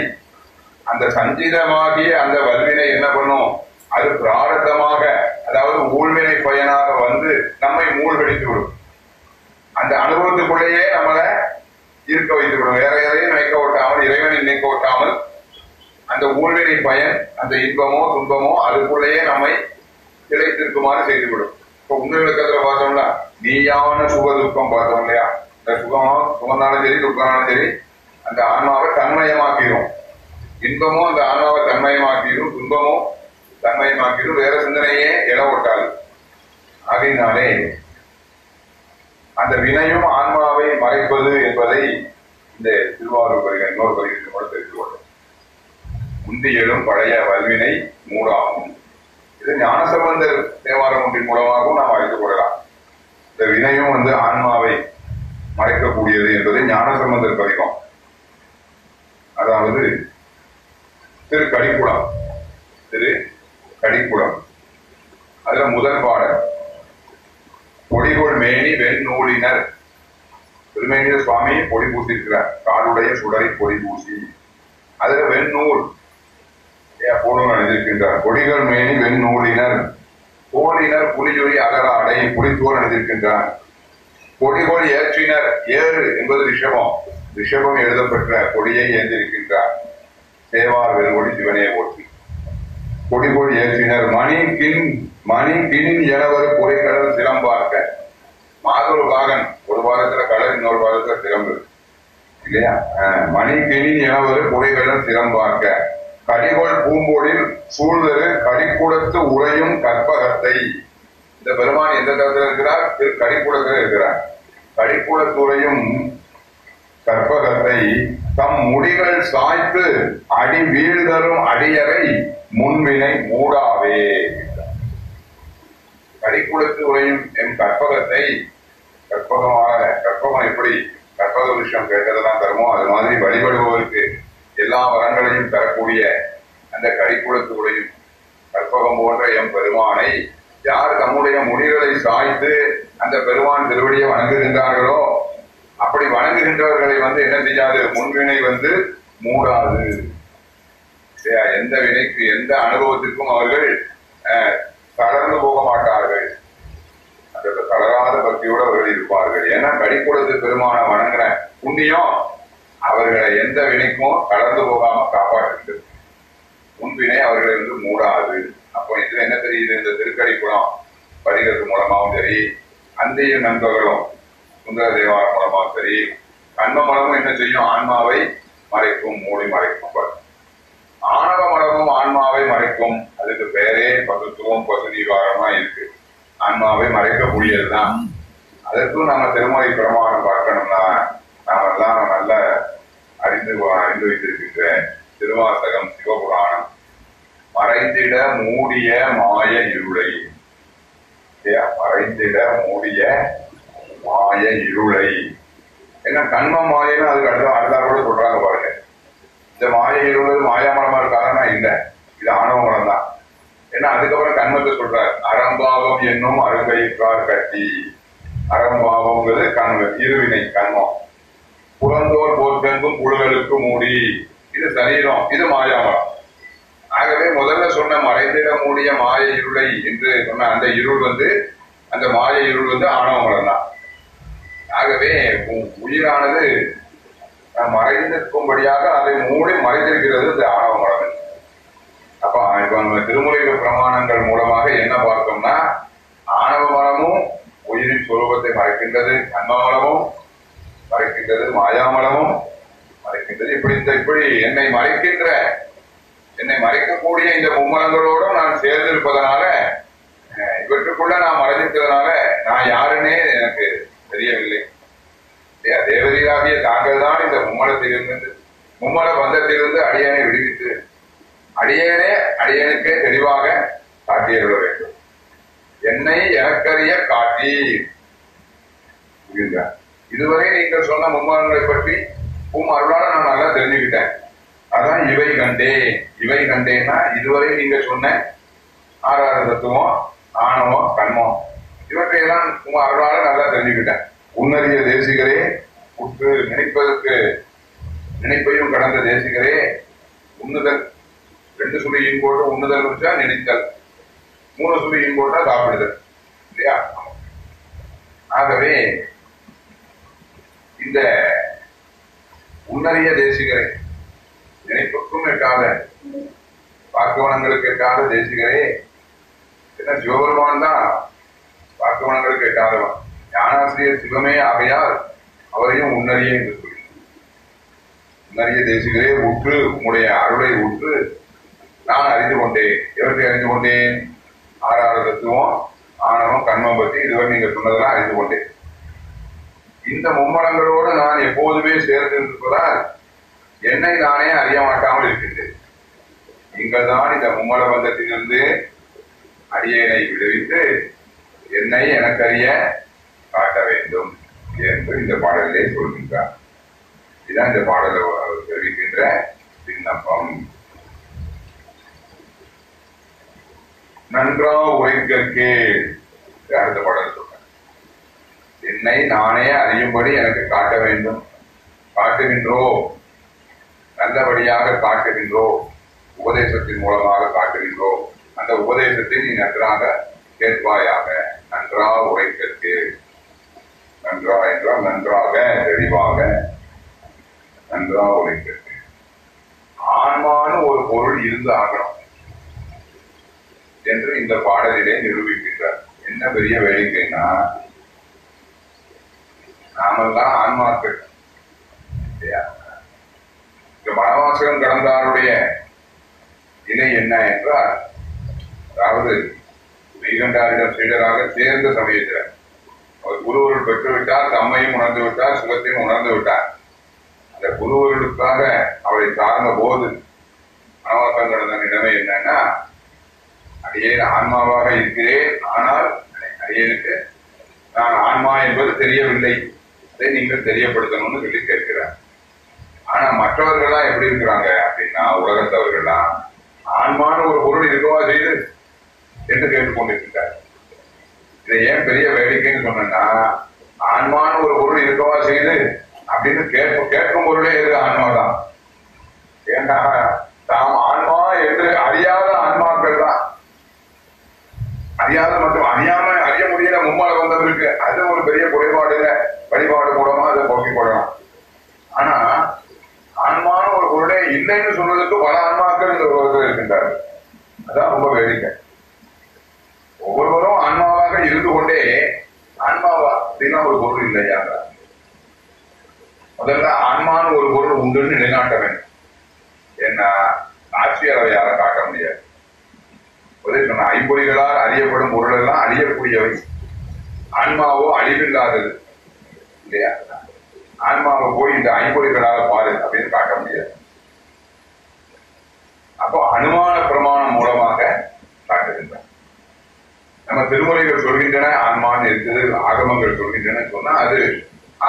அந்த சஞ்சிதமாகிய அந்த வல்வினை என்ன பண்ணும்? அது பிராரத்தமாக அதாவது ஊழ்வினை பயனாக வந்து நம்மை மூழ்கடித்து விடும். அந்த அனுபவத்துக்குள்ளேயே நம்மளை இருக்க வைத்து விடும் வேற எதையும் நினைக்க ஓட்டாமல் இறைவனை நினைக்க ஒட்டாமல் அந்த ஊழ்வினை பயன் அந்த இன்பமோ துன்பமோ அதுக்குள்ளேயே நம்மை திளைத்திருக்குமாறு செய்துவிடும் இப்ப உண்மை விளக்கத்துல பார்த்தோம்னா நீயான சுக துக்கம் பார்த்தோம் இல்லையா இந்த சுகம் சுகம்னாலும் சரி துக்கம்னாலும் சரி அந்த ஆன்மாவை தன்மயமாக்கிடும் இன்பமும் அந்த ஆன்மாவை தன்மயமாக்கிடும் துன்பமும் தன்மயமாக்கிடும் வேற சிந்தனையே இட ஒட்டாது ஆகையினாலே அந்த வினையும் ஆன்மாவை மறைப்பது என்பதை இந்த திருவாரூர் பதிகம் இன்னொரு பதிகத்தில் கூட தெரிந்து கொள்ளும் முந்தி எழும் பழைய வல்வினை மூடாகும் இது ஞானசம்பந்தர் தேவாரம் ஒன்றின் மூலமாகவும் நாம் அறிந்து கொள்ளலாம். இந்த வினையும் வந்து ஆன்மாவை மறைக்கக்கூடியது என்பது ஞானசம்பந்தர் பதிகம். அதாவது திரு கடிக்குளம் திரு கடிக்குளம் அதுல முதல் பாடல். பொடிகோள் மேனி வெண்ணூலினர் திருமேனிய சுவாமி பொடி பூசியிருக்கிறார் காலுடைய சுடரை பொடி பூசி. அதுல வெண்ணூல் போலும் அணிந்திருக்கின்றார். கொடிகள் மேனி வெண்ணூலினர். போலினர் புலியொலி அகல அடை புலித்தோல் அணிந்திருக்கின்றார். கொடிகோல் ஏற்றினர் ஏறு என்பது ரிஷபம். ரிஷபம் எழுதப்பெற்ற கொடியை ஏந்திருக்கின்றார். சேவார் வெறுகொடி சிவனையை ஓட்டி. கொடிகோல் ஏற்றினர் மணி கின் மணி கின் எனவர் குறைக்கடல் சிலம்பார்க்க. மாதொரு பாகன் ஒரு பாகத்துல கடல் இன்னொரு பாகத்துல சிலம்பு. இல்லையா? மணி கிணி எனவர் குறைகடல் சிலம்பார்க்க. கடிகோள் பூம்போடில் சூழ்தரு கடிக்கூடத்து உறையும் கற்பகத்தை. இந்த பெருமான் எந்த தரத்தில் இருக்கிறார்? திரு கடிக்கூடத்தில் இருக்கிறார். கடிக்கூடத்துறையும் கற்பகத்தை தம் முடிகள் சாய்த்து அடி வீழ்தரும் அடியரை முன்வினை மூடாவே. கடிக்கூடத்து உறையும் என் கற்பகத்தை கற்பகமாக கற்பகம் எப்படி? கற்பக விஷயம் கேட்டதெல்லாம் தருமோ? அது மாதிரி வழிபடுபவருக்கு எல்லா வரங்களையும் தரக்கூடிய அந்த கடிக்குளத்தோடையும் கற்பகம் போன்ற எம் பெருமானை யார் தம்முடைய முடிகளை சாய்த்து அந்த பெருமான் திருவடியை வணங்குகின்றார்களோ அப்படி வணங்குகின்றவர்களை வந்து என்ன செய்யாது? முன்வினை வந்து மூடாது. எந்த வினைக்கு எந்த அனுபவத்திற்கும் அவர்கள் அஹ், தளர்ந்து போக மாட்டார்கள். அந்த தளராத பக்தியோடு அவர்கள் இருப்பார்கள். ஏன்னா கடிக்குளத்து பெருமான வணங்குற புண்ணியம் அவர்களை எந்த வினைக்கும் கலந்து போகாம காப்பாற்றுகிறது. முன்பினை அவர்களை வந்து மூடாது. அப்போ இதுல என்ன தெரியுது? இந்த திருக்கடிக்குளம் படிக்கிறது மூலமாகவும் சரி அந்திய நண்பர்களும் சுந்தர தேவாரம் மூலமாகவும் சரி கண்ம மலமும் என்ன செய்யும்? ஆன்மாவை மறைக்கும் மூடி மறைக்கும் ஆணவ மலமும் ஆன்மாவை மறைக்கும். அதுக்கு பேரே பசுத்துவம் பசுதீகாரமா இருக்கு. ஆன்மாவை மறைக்கக்கூடியதுதான் அதற்கும் நம்ம திருமலை பிரமாணம் பார்க்கணும்னா நாம எல்லாம் நல்ல அறிந்து அறிந்து வைத்திருக்கின்ற திருவாசகம் சிவபுராணம். மறைந்திட மூடிய மாய இருளை. மறைந்திட மூடிய மாய இருளை. என்ன கண்ம மாயன்னு அதுக்கு அடுத்த அடுத்தா கூட சொல்றாங்க பாருங்க. இந்த மாய இருள் மாயாமரமா இருக்காங்கன்னா இல்லை. இது ஆணவ மரம் தான் ஏன்னா அதுக்கப்புறம் கண்மத்தை சொல்றாரு. அறம்பாவம் என்னும் அருங்கைக்கார் கட்டி. அறம்பாவங்கிறது கண்ம இருவினை கண்மம். புறந்தோர் போற்றெங்கும் புழுகளுக்கு மூடி. இது சரீரம் இது மாயாமலம் ஆகவே முதல்ல சொன்ன மறைந்திட மூடிய மாய இருளை என்று சொன்ன அந்த இருள் வந்து அந்த மாய இருள் வந்து ஆணவமரம் தான். ஆகவே உ- உயிரானது மறைந்திருக்கும்படியாக அதை மூடி மறைந்திருக்கிறது இந்த ஆணவமரம் அப்ப இப்ப நம்ம திருமுறைகள் பிரமாணங்கள் மூலமாக என்ன பார்த்தோம்னா ஆணவ மரமும் உயிரின் சுரூபத்தை மறைக்கின்றது கண்மமலமும் மறைக்கின்றது மாயாமலமும் மறைக்கின்றது. இப்படி இந்த இப்படி என்னை மறைக்கின்ற என்னை மறைக்கக்கூடிய இந்த மும்மலங்களோடும் நான் சேர்ந்திருப்பதனால அஹ், இவற்றுக்குள்ள நான் மறைஞ்சிருக்கிறதுனால நான் யாருன்னே எனக்கு தெரியவில்லை. இல்லையா? தேவதையாகிய தாங்கள் தான் இந்த மும்மலத்திலிருந்து மும்மல பந்தத்திலிருந்து அடியனை விடுவித்து அடியனே அடியனுக்கே தெளிவாக காட்டியருள வேண்டும். என்னை எனக்கறிய காட்டி புரிந்தார் இதுவரை நீங்கள் சொன்ன மும்மலங்களை பற்றி உம் அருளால நான் நல்லா தெரிஞ்சுக்கிட்டேன். அதான் இவை கண்டே. இவை கண்டேன்னா இதுவரை நீங்க சொன்ன ஆறாறு தத்துவம் ஆணவம் கண்மம். இவற்றையெல்லாம் உங்க அருளால நல்லா தெரிஞ்சுக்கிட்டேன். உன்னறிய தேசிகரே உற்று நினைப்பதற்கு நினைப்பையும் கடந்த தேசிகரே உண்ணுதல். ரெண்டு சுழியும் போட்டு உண்ணுதல் வச்சா நினைத்தல். மூணு சுழியும் போட்டா சாப்பிடுதல். இல்லையா? ஆகவே இந்த உன்னறிய தேசிகரே நினைப்புக்கும் எட்டாத வாக்குவனங்களுக்கு எட்டாத தேசிகரே. என்ன சிவபெருமான் தான் வாக்குவனங்களுக்கு எட்டாதவன். ஞானாசிரியர் சிவமே ஆகையால் அவரையும் உன்னறிய என்று சொல்லி உன்னறிய தேசிகரே உற்று உங்களுடைய அருளை உற்று நான் அறிந்து கொண்டேன். எவற்றை அறிந்து கொண்டேன்? ஆறாறு தத்துவம் ஆணவம் கண்மம் பற்றி இதுவரை நீங்க சொன்னதெல்லாம் அறிந்து கொண்டேன். இந்த மும்மடங்களோடு நான் எப்போதுமே சேர்ந்து இருப்பதால் என்னை நானே அறிய மாட்டாமல் இருக்கின்றேன். நீங்கள் தான் இந்த மும்மல பந்தத்திலிருந்து அடியனை விடுவித்து என்னை எனக்கறிய காட்ட வேண்டும் என்று இந்த பாடலிலே சொல்கின்றார். இதுதான் இந்த பாடலை தெரிவிக்கின்ற விண்ணப்பம். நன்றா உரைக்கே அடுத்த பாடல் சொல்ற என்னை நானே அறியும்படி எனக்கு காட்ட வேண்டும். காட்டுகின்றோ? நல்லபடியாக காட்டுகின்றோ? உபதேசத்தின் மூலமாக காட்டுகின்றோ? அந்த உபதேசத்தை நீ நன்றாக கேட்பாயாக. நன்றா உரைக்கற்கு நன்றா என்றால் நன்றாக தெளிவாக. நன்றா உரைக்கற்கு ஆன்மான ஒரு பொருள் இருந்து ஆகணும் என்று இந்த பாடலிலே நிரூபிக்கின்றார். என்ன பெரிய வேடிக்கைன்னா நாமெல்லாம் ஆன்மாக்கள். இல்லையா? இந்த மனவாசகம் கடந்தாருடைய இணை என்ன என்றால் அதாவது வைகண்டாரிடம் சீடராக சேர்ந்த சமயத்தில் அவர் குருவருள் பெற்றுவிட்டார் தம்மையும் உணர்ந்து விட்டார் சுகத்தையும் உணர்ந்து விட்டார். அந்த குருவருளுக்காக அவரை சார்ந்த போது மனவாசம் கடந்த நிலைமை என்னன்னா அடியேன் ஆன்மாவாக இருக்கிறேன் ஆனால் அடியேனுக்கு நான் ஆன்மா என்பது தெரியவில்லை. அதை நீங்கள் தெரியப்படுத்தணும்னு சொல்லி கேட்கிறார். ஆனா மற்றவர்கள்லாம் எப்படி இருக்கிறாங்க அப்படின்னா உலகத்தவர்கள்லாம் ஆன்மான ஒரு பொருள் இருக்கவா செய்து என்று கேட்டுக்கொண்டிருக்கிறார். இதை ஏன் பெரிய வேடிக்கைன்னு சொன்னா ஆன்மான்னு ஒரு பொருள் இருக்கவா செய்யுது அப்படின்னு கேட்ப கேட்கும் பொருளே எது? ஆன்மா தான் ஏன்னா தாம் ஆன்மா என்று அறியாத ஆன்மாக்கள் தான் அறியாத மட்டும் அறியாம அறிய முடியல மும்மால வந்தது இருக்கு அது ஒரு பெரிய குறைபாடுல வழிபாடு மூலமா அதை போக்கிக் கொள்ளலாம் ஆனா ஆன்மான ஒரு பொருளே இல்லைன்னு சொல்றதுக்கு பல ஆன்மாக்கள் இந்த உலகத்தில் இருக்கின்றார்கள். அதான் ரொம்ப வேடிக்கை. ஒவ்வொருவரும் ஆன்மாவாக இருந்து கொண்டே ஆன்மாவா அப்படின்னா ஒரு பொருள் இல்லையா? முதல்ல ஆன்மான்னு ஒரு பொருள் உண்டுன்னு நிலைநாட்ட வேண்டும். ஏன்னா ஆட்சியாளரை யாரும் காட்ட முடியாது. முதலில் சொன்ன ஐம்பொறிகளால் அறியப்படும் பொருள் எல்லாம் அறியக்கூடியவை ஆன்மாவோ அழிவில்லாதது. இல்லையா? ஆன்மாவை போய் இந்த ஐம்பொறிகளால் பாரு அப்படின்னு காட்ட முடியாது. அப்போ அனுமான பிரமாணம் மூலமாக காட்டுகின்றார் நம்ம திருமுறைகள் சொல்கின்றன ஆன்மான் இருக்குது ஆகமங்கள் சொல்கின்றன சொன்னா அது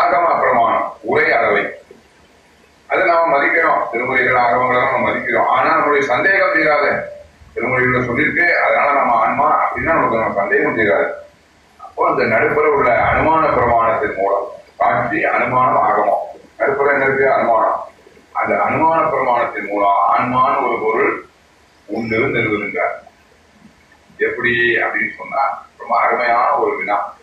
ஆகம பிரமாணம் உரை அளவை. அதை நாம மதிக்கிறோம் திருமுறைகள் ஆகமங்களை நம்ம மதிக்கிறோம். ஆனா நம்மளுடைய சந்தேகம் தீராத திருமுறைகளை சொல்லியிருக்கு. அதனால நம்ம ஆன்மா அப்படின்னா நமக்கு நம்ம சந்தேகம் தீராது. அப்போ அந்த நடுப்புற உள்ள அனுமான பிரமாணத்தின் மூலம் காட்சி அனுமானம் ஆகமம் நடுப்புற என்ன இருக்கு அனுமானம். அந்த அனுமான பிரமாணத்தின் மூலம் ஆன்மான ஒரு பொருள் உண்டு நிறுவுகின்றார். எப்படி அப்படின்னு சொன்னா ரொம்ப அருமையான ஒரு வினா.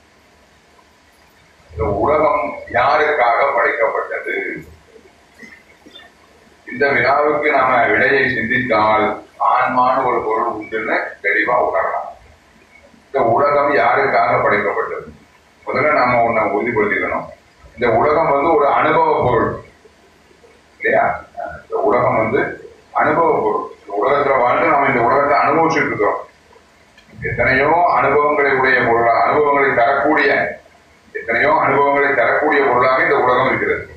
இந்த உலகம் யாருக்காக படைக்கப்பட்டது? இந்த வினாவுக்கு நாம விடையை சிந்தித்தால் ஆன்மான ஒரு பொருள் உண்டுன்னு தெளிவா உணரலாம். இந்த உலகம் யாருக்காக படைக்கப்பட்டது? முதல்ல நாம ஒன்ன உறுதிப்படுத்திக்கணும். இந்த உலகம் வந்து ஒரு அனுபவ பொருள். இல்லையா? இந்த உலகம் வந்து அனுபவ பொருள். இந்த உலகத்துல வாழ்ந்து நாம இந்த உலகத்தை அனுபவிச்சுட்டு இருக்கிறோம். எத்தனையோ அனுபவங்களை உடைய பொருளா அனுபவங்களை தரக்கூடிய எத்தனையோ அனுபவங்களை தரக்கூடிய பொருளாக இந்த உலகம் இருக்கிறது.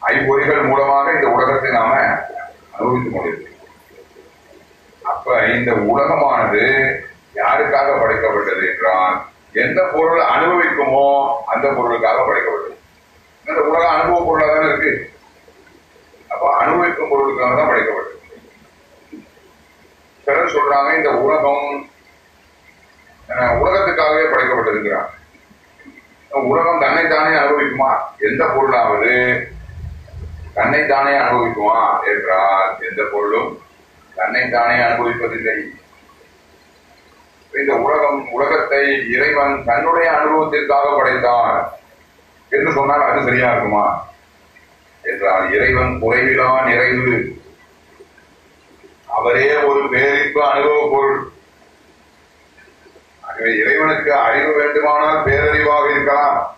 ஐம்பொறிகள் மூலமாக இந்த உலகத்தை நாம அனுபவித்துக் கொண்டிருக்கிறோம். அப்ப இந்த உலகமானது யாருக்காக படைக்கப்பட்டது என்றால் எந்த பொருள் அனுபவிக்குமோ அந்த பொருளுக்காக படைக்கப்பட்டது இந்த உலகம் அனுபவ பொருளாக தானே இருக்கு. அப்ப அனுபவிக்கும் பொருளுக்காக தான் படைக்கப்பட்டது சிலர் சொல்றாங்க இந்த உலகம் அஹ், உலகத்துக்காகவே படைக்கப்பட்டிருக்கிறான் உலகம் தன்னை தானே அனுபவிக்குமா? எந்த பொருளாவது தன்னை தானே அனுபவிக்குமா? என்றால் எந்த பொருளும் தன்னை தானே அனுபவிப்பதில்லை. இந்த உலகம் உலகத்தை இறைவன் தன்னுடைய அனுபவத்திற்காக படைத்தான். என்று சொன்னால் அது சரியா இருக்குமா? என்றால் இறைவன் குறைவிலா நிறைவு அவரே ஒரு பேரிப்பு அனுபவ பொருள். ஆகவே இறைவனுக்கு அறிவு வேண்டுமானால் பேரறிவாக இருக்கலாம்.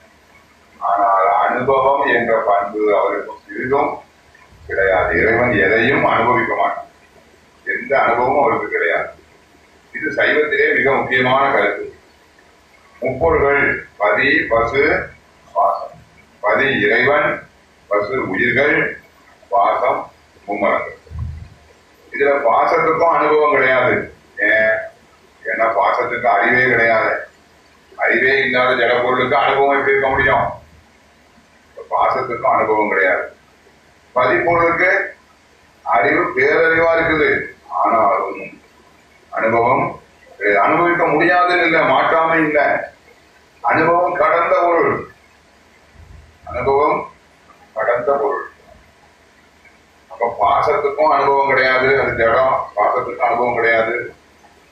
ஆனால் அனுபவம் என்ற பண்பு அவருக்கு சிறிதும் கிடையாது. இறைவன் எதையும் அனுபவிக்க மாட்டான். எந்த அனுபவமும் அவருக்கு கிடையாது. இது சைவத்திலே மிக முக்கியமான கருத்து. முப்பொருள்கள் பதி பசு பாசம் பதி இறைவன் பசு உயிர்கள் பாசம் மும்மரங்கள். இதுல பாசத்துக்கும் அனுபவம் கிடையாது. ஏன் ஏன்னா பாசத்துக்கு அறிவே கிடையாது. அறிவே இல்லாத ஜட பொருளுக்கு அனுபவம் எப்படி இருக்க முடியும்? பாசத்துக்கும் அனுபவம் கிடையாது. பதிப்பொருளுக்கு அறிவு பேரறிவா இருக்குது. ஆனாலும் அனுபவம். அனுபவிக்க முடியாதுன்னு இல்லை மாட்டாம இல்லை. அனுபவம் கடந்த பொருள். அனுபவம் கடந்த பொருள். அப்ப பாசத்துக்கும் அனுபவம் கிடையாது அது ஜடம். பாசத்துக்கும் அனுபவம் கிடையாது.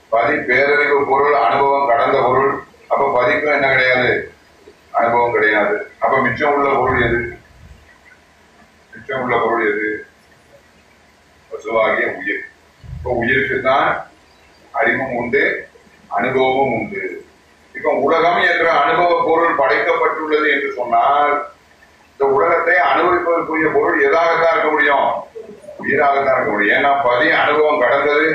பதி பேரறிவு பொருள் அனுபவம் கடந்த பொருள். அப்ப பதிக்கும் என்ன கிடையாது? அனுபவம் கிடையாது. அப்ப மிச்சம் உள்ள பொருள் எது? மிச்சம் உள்ள பொருள் எது? பசுவாகிய உயிர். இப்போ உயிருக்கு தான் அறிவும் உண்டு அனுபவமும் உண்டு. இப்போ உலகம் என்ற அனுபவ பொருள் படைக்கப்பட்டுள்ளது என்று சொன்னால் இந்த உலகத்தை அனுபவிப்பதற்குரிய பொருள் எதாகத்தான் இருக்க முடியும்? உயிராகத்தான் இருக்க முடியும். ஏன்னா பதி அனுபவம் கடந்தது.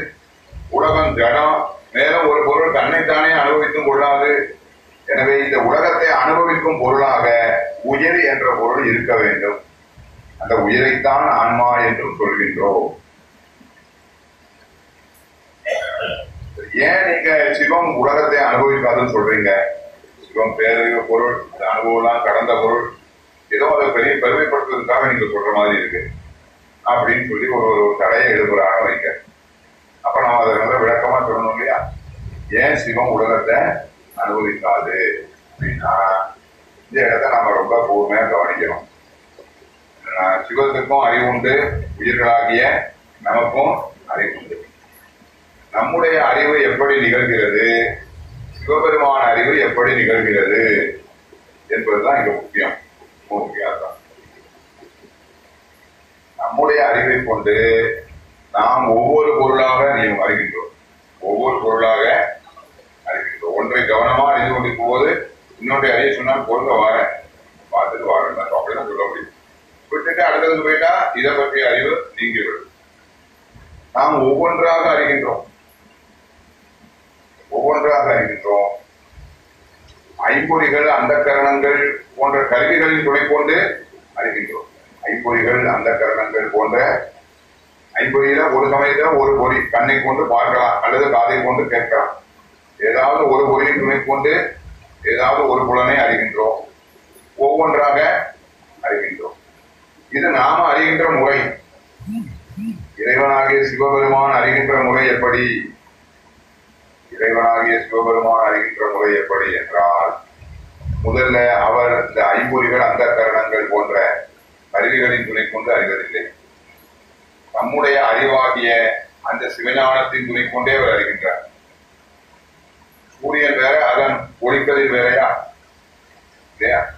உலகம் ஜடம் மேலும் ஒரு பொருள் தன்னைத்தானே அனுபவித்தும் கொள்ளாது. எனவே இந்த உலகத்தை அனுபவிக்கும் பொருளாக உயிர் என்ற பொருள் இருக்க வேண்டும். அந்த உயிரைத்தான் ஆன்மா என்றும் சொல்கின்றோம். ஏன் நீங்க சிவம் உலகத்தை அனுபவிக்காதுன்னு சொல்றீங்க? சிவம் பேரறிவு பொருள் அந்த அனுபவம்லாம் கடந்த பொருள் ஏதோ அதை பெரிய பெருமைப்படுத்துறதுக்காக நீங்க சொல்ற மாதிரி இருக்கு. அப்படின்னு சொல்லி ஒரு ஒரு தடையை எழுப்புறாங்க வைக்க அப்ப நம்ம அதை நல்ல விளக்கமா சொல்லணும் இல்லையா? ஏன் சிவம் உலகத்தை அனுபவிக்காது அப்படின்னா இந்த இடத்த நம்ம ரொம்ப கூர்மையா கவனிக்கணும். சிவத்துக்கும் அறிவு உண்டு உயிர்களாகிய நமக்கும் அறிவு உண்டு நம்முடைய அறிவு எப்படி நிகழ்கிறது? சிவபெருமான அறிவு எப்படி நிகழ்கிறது? என்பதுதான் இங்க முக்கியம். முக்கியம் நம்முடைய அறிவை கொண்டு நாம் ஒவ்வொரு பொருளாக நீ அறிகின்றோம். ஒவ்வொரு பொருளாக அறிகின்றோம். ஒன்றை கவனமா அறிந்து கொண்டிருக்கும் போது இன்னொன்றை அறிய சொன்னால் பொருளை வார பார்த்துட்டு வாரேன். அப்படிதான் சொல்ல முடியும். விட்டுட்டு அடுத்தது போயிட்டா இதை பற்றிய அறிவு நீங்கிவிடும். நாம் ஒவ்வொன்றாக அறிகின்றோம். ஒவ்வொன்றாக அறிகின்றோம் ஐம்பொறிகள் அந்த கரணங்கள் போன்ற கருவிகளின் துணை கொண்டு அறிகின்றோம். ஐம்பொறிகள் அந்த கரணங்கள் போன்ற ஐம்பொறியில ஒரு சமயத்துல ஒரு பொறி கண்ணை கொண்டு பார்க்கலாம் அல்லது காதை கொண்டு கேட்கலாம். ஏதாவது ஒரு பொறியின் துணை கொண்டு ஏதாவது ஒரு புலனை அறிகின்றோம். ஒவ்வொன்றாக அறிகின்றோம். இது நாம அறிகின்ற முறை. இறைவனாகிய சிவபெருமான் அறிகின்ற முறை எப்படி? இறைவனாகிய சிவபெருமான் அறிகின்ற முறை எப்படி என்றால் முதல்ல அவர் இந்த ஐம்பொறிகள் அந்த கரணங்கள் போன்ற அறிவுகளின் துணை கொண்டு அறிவதில்லை. நம்முடைய அறிவாகிய அந்த சிவஞானத்தின் துணை கொண்டே அவர் அறிகின்றார். சூரியன் வேற அதன் ஒளிக்கதிர் வேறையா? இல்லையா?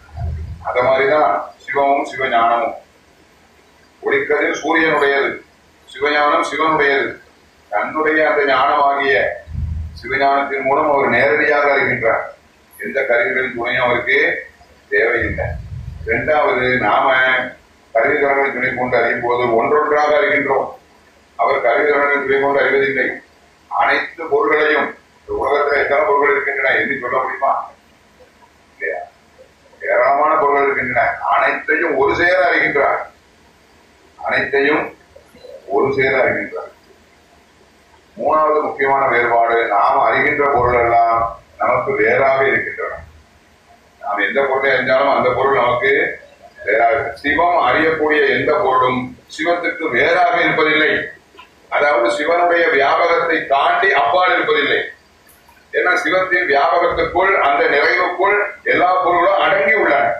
அத மாதிரிதான் சிவமும் சிவஞானமும். ஒளிக்கதிர் சூரியனுடையது சிவஞானம் சிவனுடையது. தன்னுடைய அந்த ஞானமாகிய சிவஞானத்தின் மூலம் அவர் நேரடியாக அறிகின்றார். எந்த கருவிகளின் துணையும் அவருக்கு தேவையில்லை. இரண்டாவது நாம கருவிகரங்களை துணை கொண்டு அறியும் போது ஒன்றொன்றாக அறிகின்றோம். அவர் கருவிகரங்களை துணை கொண்டு அறிவதில்லை. அனைத்து பொருள்களையும் உலகத்தில் உலகத்துல எத்தனை பொருள்கள் இருக்கின்றன? எப்படி சொல்ல முடியுமா? இல்லையா? ஏராளமான பொருள்கள் இருக்கின்றன. அனைத்தையும் ஒரு சேர அறிகின்றார். அனைத்தையும் ஒரு சேர அறிகின்றார். மூணாவது முக்கியமான வேறுபாடு நாம் அறிகின்ற பொருள் எல்லாம் நமக்கு வேறாக இருக்கின்றன. நாம் எந்த பொருளை அறிஞ்சாலும் அந்த பொருள் நமக்கு வேறாக சிவம் அறியக்கூடிய எந்த பொருளும் சிவத்துக்கு வேறாக இருப்பதில்லை. அதாவது சிவனுடைய வியாபகத்தை தாண்டி அப்பால் இருப்பதில்லை. ஏன்னா சிவத்தின் வியாபகத்துக்குள் அந்த நிறைவுக்குள் எல்லா பொருளும் அடங்கி உள்ளன.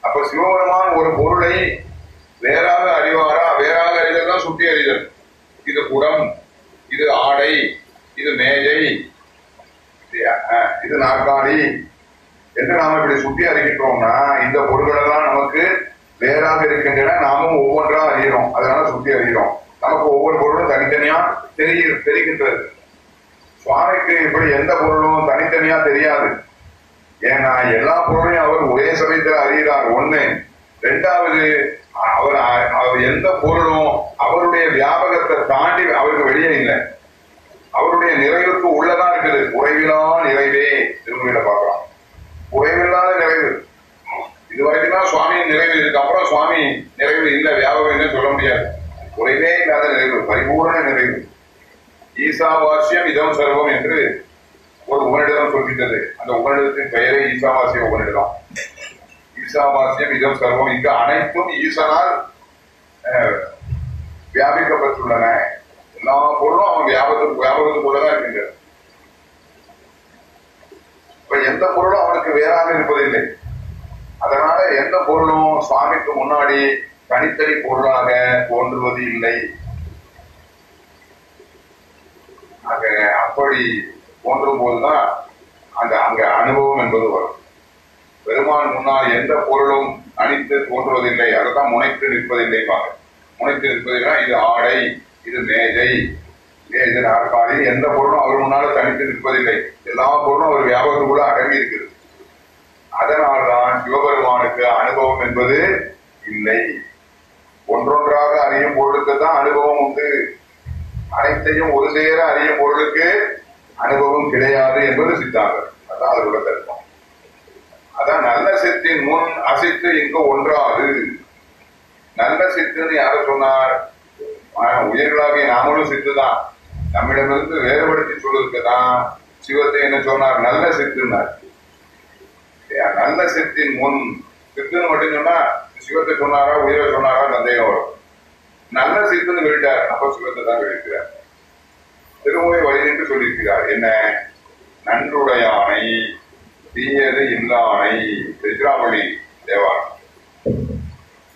அப்ப சிவபெருமான் ஒரு பொருளை வேறாக அறிவாரா? வேறாக அறிதல் தான் சுட்டி அறிதல். இது குடம் இது ஆடை இது மேஜை இது நாற்காலி. என்று நாம இப்படி சுட்டி அறிகின்றோம்னா இந்த பொருள்கள் எல்லாம் நமக்கு வேறாக இருக்கின்றன நாமும் ஒவ்வொன்றா அறிகிறோம் அதனால சுட்டி அறிகிறோம் நமக்கு ஒவ்வொரு பொருளும் தனித்தனியா தெரிய தெரிகின்றது. சுவாமிக்கு இப்படி எந்த பொருளும் தனித்தனியா தெரியாது. ஏன்னா எல்லா பொருளையும் அவர் ஒரே சமயத்தில் அறிகிறார். ஒன்னு ரெண்டாவது அவர் அவர் எந்த பொருளும் அவருடைய வியாபகத்தை தாண்டி அவருக்கு வெளியே இல்லை. அவருடைய நிறைவுக்கு உள்ளதான் இருக்குது. குறைவிலா நிறைவே திருமணியில பார்க்கலாம். குறைவில்லாத நிறைவு. இதுவரைக்கும் தான் சுவாமியின் நிறைவு இருக்கு அப்புறம் சுவாமி நிறைவு இல்ல. வியாபகம் சொல்ல முடியாது. குறைவே இல்லாத நிறைவு பரிபூர்ண நிறைவு. ஈசாவாசியம் இதம் சர்வம் என்று ஒரு உபனிடம் சொல்கின்றது. அந்த உபனிடத்தின் பெயரே ஈசாவாசிய உபனிடம் ஈசாவாசியம் இதம் சர்வம் இங்கு அனைத்தும் ஈசனால் அஹ், வியாபிக்கப்பட்டுள்ளன. எல்லா பொருளும் அவன் வியாபகத்துக்கு வியாபகத்துக்குள்ளதான் இருக்கின்றது இப்ப எந்த பொருளும் அவனுக்கு வேறாக இருப்பதில்லை. அதனால எந்த பொருளும் சுவாமிக்கு முன்னாடி தனித்தனி பொருளாக தோன்றுவது இல்லை. ஆக அப்படி தோன்றும் போதுதான் அந்த அங்க அனுபவம் என்பது வரும். பெருமான் முன்னால் எந்த பொருளும் அணித்து தோன்றுவதில்லை அதுதான் முனைத்து நிற்பதில்லை பாங்க முனைத்து நிற்பதில்லை இது ஆடை இது மேஜை இது நாற்காலி எந்த பொருளும் அவர் முன்னால் தனித்து நிற்பதில்லை. எல்லா பொருளும் அவர் வியாபகத்துக்குள்ள அடங்கி இருக்கிறது அதனால்தான் சிவபெருமானுக்கு அனுபவம் என்பது இல்லை. ஒன்றொன்றாக அறியும் பொருளுக்கு தான் அனுபவம் உண்டு. அனைத்தையும் ஒரு சேர அறியும் பொருளுக்கு அனுபவம் கிடையாது என்பது சித்தாந்தம். அதான் அதோட கருத்தம் அதான் நல்ல சித்தின் முன் அசித்து இங்கு ஒன்றாது. நல்ல சித்துன்னு யாரு சொன்னார்? உயிர்களாகிய நாமளும் சித்து தான் நம்மிடமிருந்து வேறுபடுத்தி சொல்வதற்கு தான் சிவத்தை என்ன சொன்னார்? நல்ல சித்துன்னா நல்ல சித்தின் முன் சித்துன்னு மட்டும் சொன்னா சிவத்தை சொன்னாரா உயிரை சொன்னாரா சந்தேகம் வரும் நல்ல சித்துன்னு சொல்லிட்டார். அப்ப சிவத்தை தான் சொல்லியிருக்கிறார். திருமுறை வழி நின்று சொல்லியிருக்கிறார். என்ன? நன்றுடையானை. தீயது இல்லாமை. திருச்சிராப்பள்ளி தேவாரம்.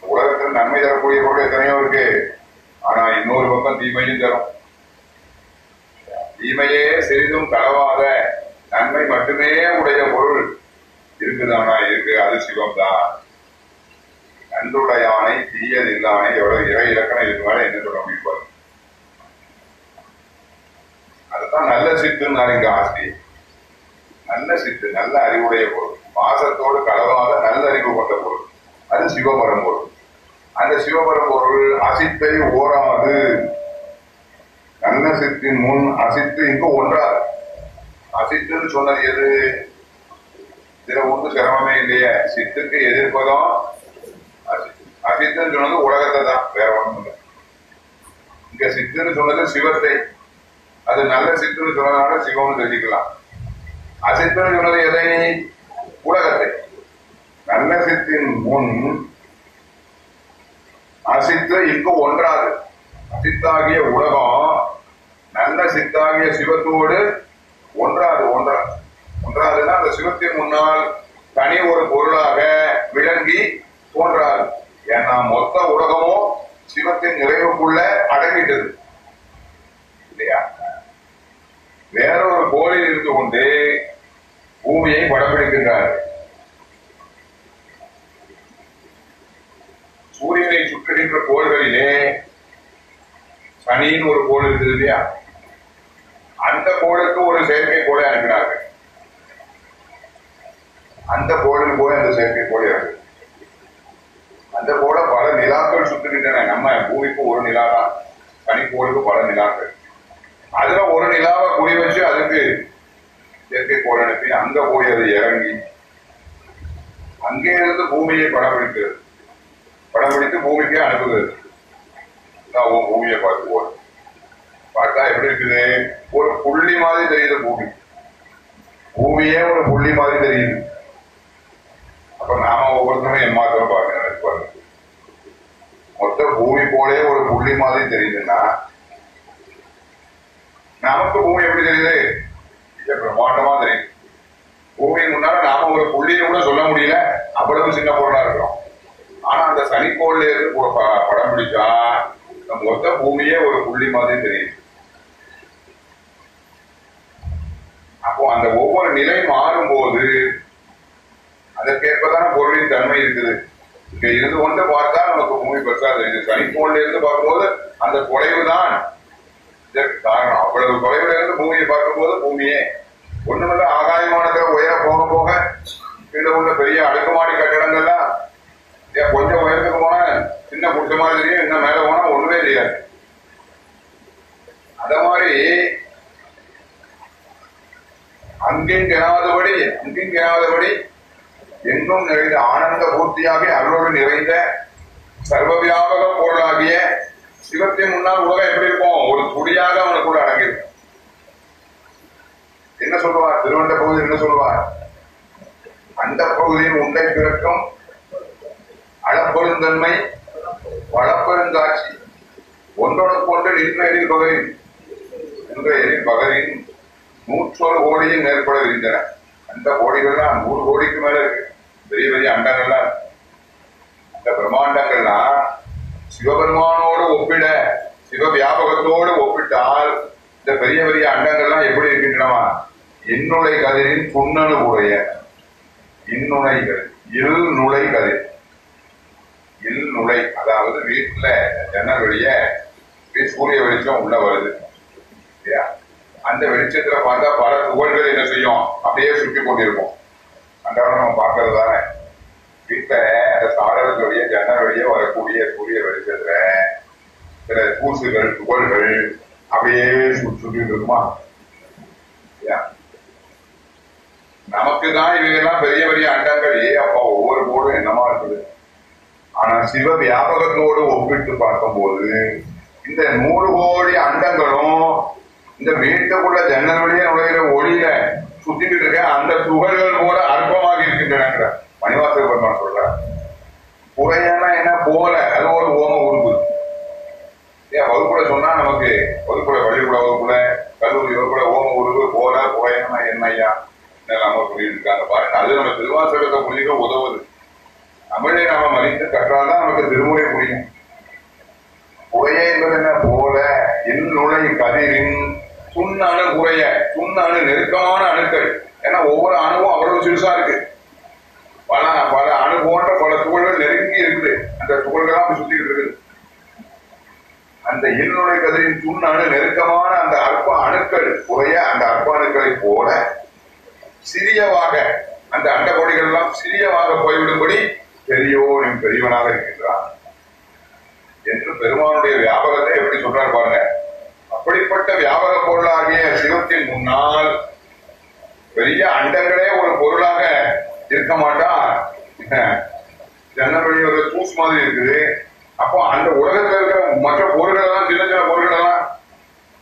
உலகத்தில் நன்மை தரக்கூடிய பொருள் எத்தனையோ இருக்கு. ஆனா இன்னொரு பக்கம் தீமையும் தரும். தீமையே சிறிதும் தளவாத நன்மை மட்டுமே உடைய பொருள். இருக்குதானா? இருக்கு. அது சிவம் தான் நன்றுடையானை தீயது இல்லாமை. எவ்வளவு இறை இலக்கணம் இதுக்கு மேல என்ன சொல்ல முடியும் அதுதான் நல்ல சித்துன்னு இங்க ஆசிரியர். நல்ல சித்து நல்ல அறிவுடைய பொருள். பாசத்தோடு கலவாத நல்ல அறிவு கொண்ட பொருள். அது சிவபரம் பொருள் அந்த சிவபரம் பொருள் அசித்தை ஓராது. நல்ல சித்தின் முன் அசித்து இங்கு ஒன்றாது. அசித்துன்னு சொன்னது எது? இதுல ஒன்றும் சிரமமே இல்லையே. சித்துக்கு எதிர்ப்பதும் அசித்துன்னு சொன்னது உலகத்தை தான் வேற ஒன்றும் இல்லை. இங்க சித்துன்னு சொன்னது சிவத்தை. அது நல்ல சித்துன்னு சொன்னதுனால சிவம்னு தெரிஞ்சுக்கலாம். அசித்துன்னு சொன்னது எதை? உலகத்தை. நல்ல சித்தின் முன் அசித்து இங்கு ஒன்றாது. அசித்தாகிய உலகம் நல்ல சித்தாகிய சிவத்தோடு ஒன்றாது ஒன்றாது. ஒன்றாதுன்னா அந்த சிவத்தின் முன்னால் தனி ஒரு பொருளாக விளங்கி தோன்றாது. ஏன்னா மொத்த உலகமும் சிவத்தின் நிறைவுக்குள்ள அடங்கிட்டது. இல்லையா? வேறொரு கோளில் இருந்து கொண்டு பூமியை படம்பிடிக்கின்றார் சூரியனை சுற்றுகின்ற கோள்களிலே சனின்னு ஒரு கோள் இருக்குது இல்லையா? அந்த கோளுக்கு ஒரு செயற்கை கோளை அனுப்பினார்கள். அந்த கோளில் போய் அந்த செயற்கை கோள் இறங்கு அந்த கோளை பல நிலாக்கள் சுற்றுகின்றன. நம்ம பூமிக்கு ஒரு நிலா தான். சனி கோளுக்கு பல நிலாக்கள். அதுல ஒரு நிலாவை குறி வச்சு அதுக்கு இயற்கை கோள் அனுப்பி அங்க போய் அது இறங்கி அங்கே இருந்து பூமியை படம் பிடிக்கிறது. படம் பிடித்து பூமிக்கே அனுப்புகிறது. நான் பூமியை பார்த்து போறேன் பார்த்தா எப்படி இருக்குது? ஒரு புள்ளி மாதிரி தெரியுது பூமி. பூமியே ஒரு புள்ளி மாதிரி தெரியுது. அப்ப நாம ஒவ்வொருத்தரும் எம்மாத்திரம் பார்க்க நினைப்பாரு மொத்த பூமி போலே ஒரு புள்ளி மாதிரி தெரியுதுன்னா நமக்கு பூமி எப்படி தெரியுது? இது பிரம்மாண்டமா தெரியுது பூமியின் முன்னால நாம ஒரு புள்ளின்னு கூட சொல்ல முடியல. அவ்வளவு சின்ன பொருளா இருக்கிறோம். ஆனா அந்த சனிக்கோள்ல இருந்து படம் பிடிச்சா இந்த மொத்த பூமியே ஒரு புள்ளி மாதிரி தெரியும் அப்போ அந்த ஒவ்வொரு நிலை மாறும்போது அதற்கேற்பதான பொருளின் தன்மை இருக்குது. இங்க இருந்து கொண்டு பார்த்தா நமக்கு பூமி பெருசா தெரியுது. சனிக்கோள்ல இருந்து பார்க்கும்போது அந்த குறைவு தான் இதற்கு காரணம் அவ்வளவு தொலைவில் இருந்து பூமியை பார்க்கும்போது பூமியே. ஒண்ணுமில்ல ஆகாயமானது உயர போக போக கீழே உள்ள பெரிய அடுக்குமாடி கட்டடங்கள்லாம் ஏன் கொஞ்சம் உயரத்துக்கு போனா சின்ன குடிச்ச மாதிரி தெரியும் இன்னும் மேல போனா ஒண்ணுமே தெரியாது. அத மாதிரி அங்கெங்கெனாதபடி அங்கெங்கெனாதபடி எங்கும் நிறைந்த ஆனந்த பூர்த்தியாகி அருளோடு நிறைந்த சர்வவியாபக பொருளாகிய சிவத்தின் முன்னால் உலகம் எப்படி இருக்கும் ஒரு துடியாக அவனுக்குள்ள அடங்கியிருக்கும். என்ன சொல்லுவார் திருவண்ட பகுதி என்ன சொல்லுவார் அந்த பகுதியின் உண்டை பிறக்கும் அளப்பெருந்தன்மை வளப்பெருங்காட்சி ஒன்றொன்று நின்ற எழில் பகலின் என்ற எழில் பகலின் நூற்றொரு கோடியும் மேற்பட இருந்தன அந்த கோடிகள்லாம் நூறு கோடிக்கு மேல இருக்கு. பெரிய பெரிய அண்டங்கள்லாம் அந்த பிரம்மாண்டங்கள்லாம் சிவபெருமானோடு ஒப்பிட சிவ வியாபகத்தோடு ஒப்பிட்டால் இந்த பெரிய பெரிய அண்டங்கள்லாம் எப்படி இருக்கின்றனவா? இன்னுளை கதிரின் புன்னணு உடைய இன்னுளை கதிர் இல் நுழை கதிர். இல் நுழை அதாவது வீட்டுல ஜன்னல் வெளிய சூரிய வெளிச்சம் உள்ள வருது. அந்த வெளிச்சத்துல பார்த்தா பல துகள்கள் என்ன செய்யும்? அப்படியே சுற்றி கொண்டிருக்கும். அன்றாடம் நம்ம பார்க்கறது தானே வீட்டுல அந்த ஜன்னல் வழியே வரக்கூடிய சூரிய வெளிச்சத்துல சில பூசுகள் துகள்கள் அப்படியே சுற்றி இருக்குமா? நமக்கு தான் இவைகள்லாம் பெரிய பெரிய அண்டங்கள் அப்பா ஒவ்வொரு போடும் என்னமா இருக்குது? ஆனா சிவ வியாபகத்தோடு ஒப்பிட்டு பார்க்கும்போது இந்த நூறு கோடி அண்டங்களும் இந்த வீட்டுக்குள்ள ஜன்னல் வழியே நுழைகிற ஒளியில சுத்திட்டு இருக்க அந்த துகள்கள் கூட அற்பமாக இருக்கின்றன மணிவாசக பெருமான் சொல்ற குறையனா என்ன? போல அது ஒரு ஓம உறுப்பு. ஏன் வகுப்புல சொன்னா நமக்கு வகுப்புல பள்ளிக்கூட வகுப்புல கல்லூரி வகுப்புல ஓம உருவு போல குறையனா என்ன ஐயா? நம்ம சொல்லியிருக்காங்க. பாருங்க அது நம்ம திருவாசகத்தை புரிஞ்சுக்க உதவுது. தமிழை நாம மதித்து கற்றால்தான் நமக்கு திருமுறை புரியும். குறையே என்பது என்ன? போல என்னுடைய கதிரின் துண் அணு உரைய துண் அணு நெருக்கமான அணுக்கள். ஏன்னா ஒவ்வொரு அணுவும் அவ்வளவு சிறுசா இருக்கு. பல பல அணு போன்ற பல துகள்கள் நெருங்கி இருக்குது. அந்த துகள்கள் அப்படி சுத்திட்டு இருக்குது. அந்த இன்னுடைய கதிரின் துண் அணு நெருக்கமான அந்த அற்ப அணுக்கள் உரைய அந்த அற்ப அணுக்களை போல சிறியவாக அந்த அண்டகோடிகள் எல்லாம் சிறியவாக போய்விடும்படி பெரியோனின் பெரியவனாக இருக்கின்றான். என்று பெருமானுடைய வியாபகத்தை எப்படி சொல்றாரு பாருங்க. அப்படிப்பட்ட வியாபக பொருளாகிய சிவத்தின் முன்னால் பெரிய அண்டர்களே ஒரு பொருளாக இருக்க மாட்டான் ஜன்னவழி ஒரு தூஸ் மாதிரி இருக்குது. அப்போ அந்த உலகத்தில் இருக்கிற மற்ற பொருள்கள் எல்லாம் சின்ன சின்ன பொருள்கள் எல்லாம்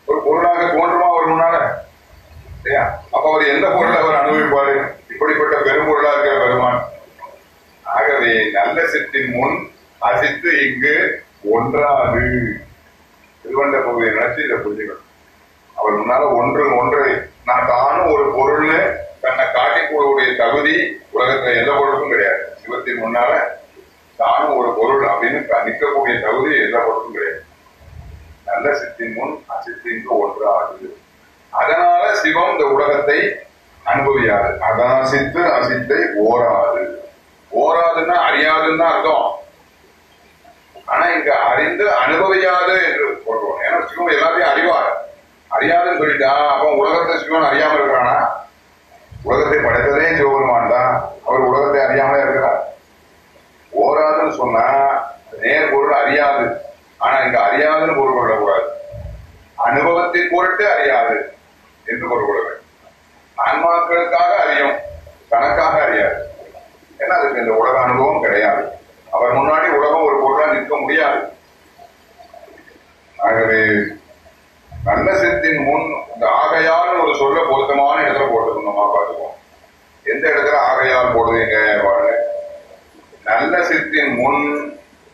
ஒரு பொருளாக தோன்றுமா ஒரு முன்னால? இல்லையா? அப்ப அவர் எந்த பொருளை அவர் அனுபவிப்பாரு? இப்படிப்பட்ட பெரும்பொருளா இருக்கிற பெருமான். ஆகவே நல்ல சித்தின் முன் அசித்து இங்கு ஒன்றாது. திருவண்ட பகுதியை நினைச்சு இதை புரிஞ்சுக்கணும் அவர் முன்னால ஒன்று ஒன்றை நான் தானும் ஒரு பொருள்னு தன்னை காட்டிக்கூடிய தகுதி உலகத்துல எந்த பொருளுக்கும் கிடையாது. சிவத்தின் முன்னால தானும் ஒரு பொருள் அப்படின்னு நிற்கக்கூடிய தகுதி எந்த பொருளுக்கும் கிடையாது. நல்ல சித்தின் முன் அசித்தின் ஒன்றாது அதனால சிவம் இந்த உலகத்தை அனுபவியாது. அதான் சித்து அசித்தை ஓராது. ஓராதுன்னா அறியாதுன்னு தான் அர்த்தம். ஆனா இங்க அறிந்து அனுபவியாது என்று சொல்றோம். ஏன்னா சிவம் எல்லாத்தையும் அறிவார். அறியாதுன்னு சொல்லிட்டா அப்ப உலகத்தை சிவன் அறியாம இருக்கிறானா உலகத்தை படைத்ததே சிவபெருமான் தான். அவர் உலகத்தை அறியாமலே இருக்கிறார். ஓராதுன்னு சொன்னா நேர் பொருள் அறியாது. ஆனா இங்க அறியாதுன்னு பொருள் கொள்ளக்கூடாது. அனுபவத்தை பொருட்டு அறியாது என்று பொருள் கொள்ள வேண்டும். ஆன்மாக்களுக்காக அறியும் தனக்காக அறியாது. ஏன்னா அதுக்கு இந்த உலக அனுபவம் கிடையாது. அவர் முன்னாடி உலகம் ஒரு பொருளா நிற்க முடியாது. ஆகவே நல்ல சித்தின் முன் இந்த ஆகையால் ஒரு சொல்ல பொருத்தமான இடத்துல போட்டுக்கணுமா பார்த்துக்குவோம் எந்த இடத்துல ஆகையால் போடுவீங்க பாருங்க. நல்ல சித்தின் முன்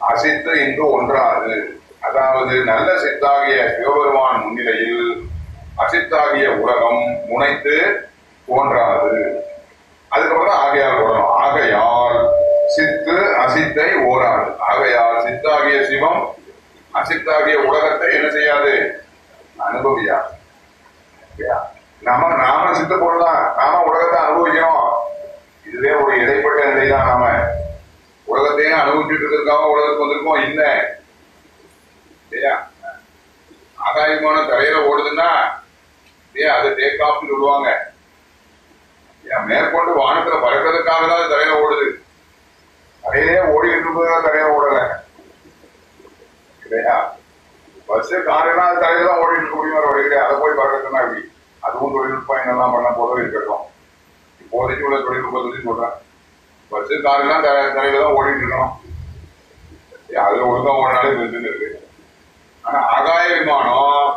அசித்து இன்று ஒன்றாது. அதாவது நல்ல சித்தாகிய சிவபெருமான் முன்னிலையில் அசித்தாகிய உலகம் முனைத்து தோன்றாது. அதுக்கப்புறம் ஆகையால் போடணும். ஆகையால் சித்து அசித்தை ஓராது. ஆகையால் சித்தாகிய சிவம் அசித்தாகிய உலகத்தை என்ன செய்யாது? அனுபவியா இல்லையா? நாம நாம சித்த போடலாம் நாம உலகத்தை அனுபவிக்கணும். இதுவே ஒரு இடைப்பட்ட நிலை தான் நாம. உலகத்தையும் அனுபவிச்சுட்டு இருக்கிறதுக்காக உலகத்துக்கு வந்திருக்கோம். இல்லை. இல்லையா ஆகாயமான தரையில ஓடுதுன்னா இல்லையா அது டேக் ஆஃப் சொல்லுவாங்க. ஏன் மேற்கொண்டு வானத்துல பறக்கிறதுக்காக தான் அது தரையில ஓடுது. தரையிலே ஓடிட்டு இருப்பதாக தரையில ஓடல. இல்லையா பஸ் காரெல்லாம் அது தரையில தான் ஓடிட்டு முடியும் வர கிடையாது அதை போய் பார்க்கறதுனா எப்படி? அதுவும் தொழில்நுட்பம் என்னெல்லாம் பண்ண போதும் இருக்கட்டும். இப்போதைக்கு உள்ள தொழில்நுட்பத்தை பத்தி சொல்றேன். பஸ் காரெல்லாம் தலையில தரையில தான் ஓடிட்டு இருக்கணும். ஏன் அதுல ஒழுங்கா ஓடினாலே பெருசுன்னு இருக்கு. ஆனா ஆகாய விமானம்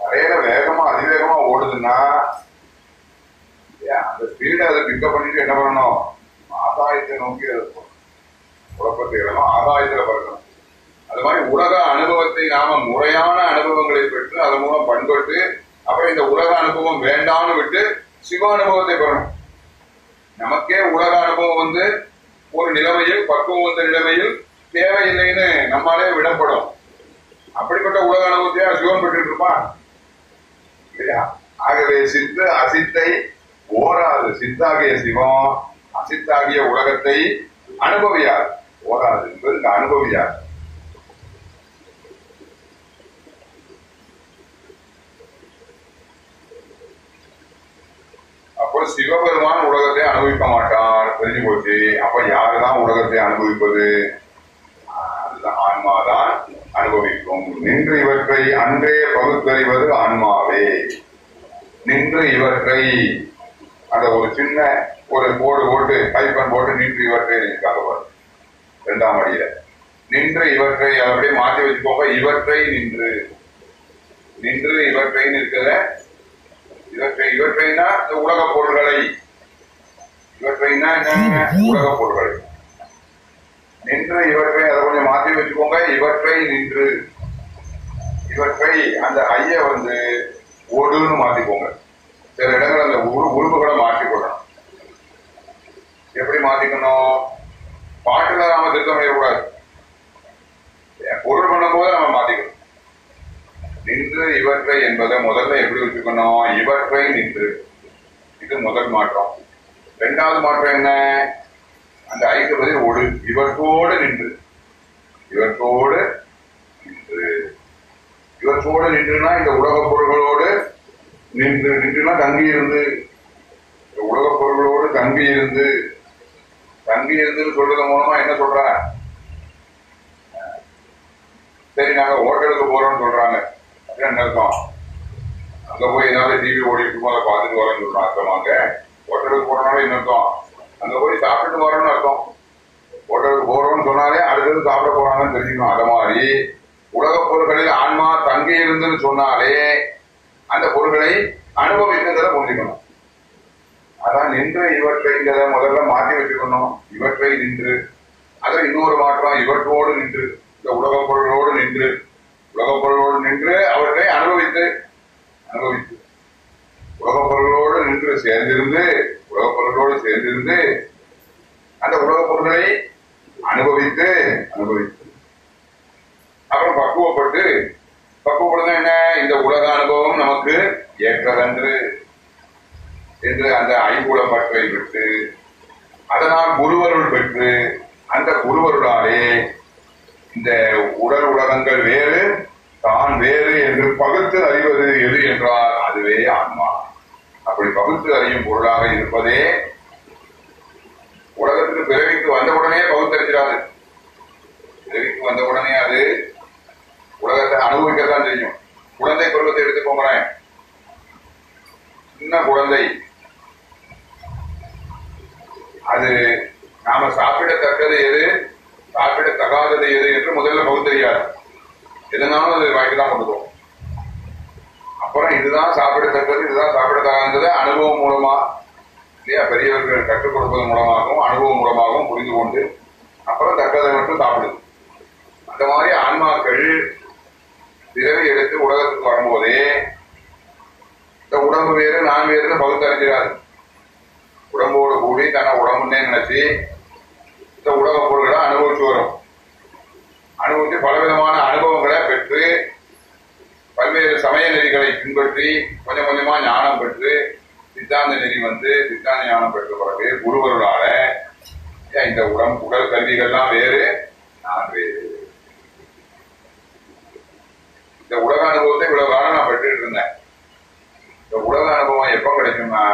தரையில வேகமா அதிவேகமா ஓடுதுன்னா ஏன் அந்த ஸ்பீடை அதை பிக்கப் பண்ணிட்டு என்ன பண்ணணும்? ஆதாயத்தை நோக்கி அதை குழப்பத்தை ஆதாயத்துல பறக்கணும். அது மாதிரி உலக அனுபவத்தை நாம முறையான அனுபவங்களை பெற்று அதன் மூலம் பண்பட்டு அப்புறம் இந்த உலக அனுபவம் வேண்டாம்னு விட்டு சிவ அனுபவத்தை பெறணும். நமக்கே உலக அனுபவம் வந்து ஒரு நிலைமையில் பக்குவம் வந்த நிலைமையில் தேவையில்லைன்னு நம்மாலே விடப்படும். அப்படிப்பட்ட உலக அனுபவத்தையா சிவன் பெற்று இருப்பான் இல்லையா? ஆகவே சித்து அசித்தை ஓராது. சித்தாகிய சிவம் அசித்தாகிய உலகத்தை அனுபவியார். ஓராது என்பது இந்த அனுபவியார் அப்போ சிவபெருமான் உலகத்தை அனுபவிக்க மாட்டார். தெரிஞ்சு போச்சு. அப்ப யாருதான் உலகத்தை அனுபவிப்பது? ஆன்மாதான் அனுபவிக்கும். நின்று இவற்றை அன்றே பகுத்தறிவது ஆன்மாவே. நின்று இவற்றை அந்த ஒரு சின்ன ஒரு போர்டு போட்டு ஹைபன் போட்டு நின்று இவற்றை இருக்காங்க பாரு. இரண்டாம் அடியில. நின்று இவற்றை அப்படியே மாற்றி வச்சுக்கோங்க. இவற்றை நின்று. நின்று இவற்றைன்னு இருக்கிற இவற்றை இவற்றைனா இந்த உலக பொருள்களை. இவற்றைனா என்னங்க? உலக பொருள்களை. நின்று இவற்றை அதை கொஞ்சம் மாற்றி வச்சுக்கோங்க. இவற்றை நின்று. இவற்றை அந்த ஐய வந்து ஒடுன்னு மாத்திக்கோங்க. சில இடங்கள் அந்த உரு உருவுகளை மாற்றிக்கொள்ளணும். எப்படி மாத்திக்கணும் பாட்டுல நாம திருத்தம் செய்யக்கூடாது. பொருள் பண்ணும்போது நம்ம மாத்திக்கணும். நின்று இவற்றை என்பதை முதல்ல எப்படி வச்சுக்கணும் இவற்றை நின்று. இது முதல் மாற்றம். இரண்டாவது மாற்றம் என்ன? அந்த ஐந்து பதில் ஒடு இவற்றோடு நின்று. இவற்றோடு நின்று. இவற்றோடு நின்றுனா இந்த உலகப் பொருள்களோடு நின்று. நின்றுனா தங்கி இருந்து. உலக உலகப் பொருள்களோடு தங்கி இருந்து. தங்கி இருந்துன்னு சொல்றது மூலமா என்ன சொல்ற சரி நாங்க ஹோட்டலுக்கு போறோம்னு சொல்றாங்க. என்ன அர்த்தம் அங்க போய் ஏதாவது டிவி ஓடிட்டு இருக்கும் பார்த்துட்டு வரோம்னு சொல்றோம் அர்த்தமாங்க ஹோட்டலுக்கு போறோம்னால என்ன அர்த்தம்? அங்க போய் சாப்பிட்டுட்டு வரணும்னு அர்த்தம். ஹோட்டலுக்கு போறோம்னு சொன்னாலே அடுத்தது சாப்பிட போறாங்கன்னு தெரிஞ்சுக்கணும். அந்த மாதிரி உலக பொருட்களில் ஆன்மா தங்கி இருந்துன்னு சொன்னாலே அந்த பொருட்களை அனுபவிக்கிறத புரிஞ்சுக்கணும். அதான் நின்று இவற்றைங்கிறத முதல்ல மாற்றி வச்சுக்கணும். இவற்றை நின்று. அதில் இன்னொரு மாற்றம் இவற்றோடு நின்று. இந்த உலகப் பொருளோடு நின்று. உலகப் பொருளோடு நின்று அவற்றை அனுபவித்து அனுபவித்து. உலகப் பொருளோடு நின்று சேர்ந்திருந்து உலகப் பொருளோடு சேர்ந்திருந்து அந்த உலகப் பொருளை அனுபவித்து அனுபவித்து. அப்புறம் பக்குவப்பட்டு பக்குவப்படுறது என்ன? இந்த உலக அனுபவம் நமக்கு ஏற்றதன்று என்று அந்த ஐங்குல பற்றை விட்டு அதனால் குருவருள் பெற்று அந்த குருவருளாலே இந்த உடல் உலகங்கள் வேறு தான் வேறு என்று பகுத்து அறிவது எது என்றால் அதுவே ஆன்மா. அப்படி பகுத்து அறியும் பொருளாக இருப்பதே உலகத்துக்கு பிறவிக்கு வந்த உடனே பகுத்தறிஞ்சிடாது பிறவிக்கு வந்த உடனே அது உலகத்தை அனுபவிக்கத்தான் தெரியும். குழந்தை பருவத்தை எடுத்துக்கோங்களேன் சின்ன குழந்தை. அது நாம சாப்பிடத்தக்கது எது? சாப்பிடத்தகாதது எது என்று முதல்ல பகுத்தறியாது. எதனாலும் அது வாய்க்கு தான் கொண்டு போகும் அப்புறம் இதுதான் சாப்பிடத்தக்கது இதுதான் சாப்பிடத்தகாதது அனுபவம் மூலமா இல்லையா? பெரியவர்கள் கற்றுக் கொடுப்பதன் மூலமாகவும் அனுபவம் மூலமாகவும் புரிந்து கொண்டு அப்புறம் தக்கதை மட்டும் சாப்பிடுது. அந்த மாதிரி ஆன்மாக்கள் பிறவி எடுத்து உலகத்துக்கு வரும்போதே இந்த உடம்பு வேறு நான் வேறுன்னு பகுத்தறிஞ்சிடாது. உடம்போடு கூடி தன உடம்புன்னே நினைச்சு இந்த உலக பொருள்களை அனுபவிச்சு வரும். அனுபவித்து பலவிதமான அனுபவங்களை பெற்று பல்வேறு சமய நெறிகளை பின்பற்றி கொஞ்சம் கொஞ்சமா ஞானம் பெற்று சித்தாந்த நெறி வந்து சித்தாந்த ஞானம் பெற்ற பிறகு குருவருளால இந்த உடம்பு உடல் கல்விகள்லாம் வேறு நான் வேறு. இந்த உலக அனுபவத்தை இவ்வளவு காலம் நான் பெற்றுட்டு இருந்தேன். இந்த உலக அனுபவம் எப்ப கிடைக்கும்னா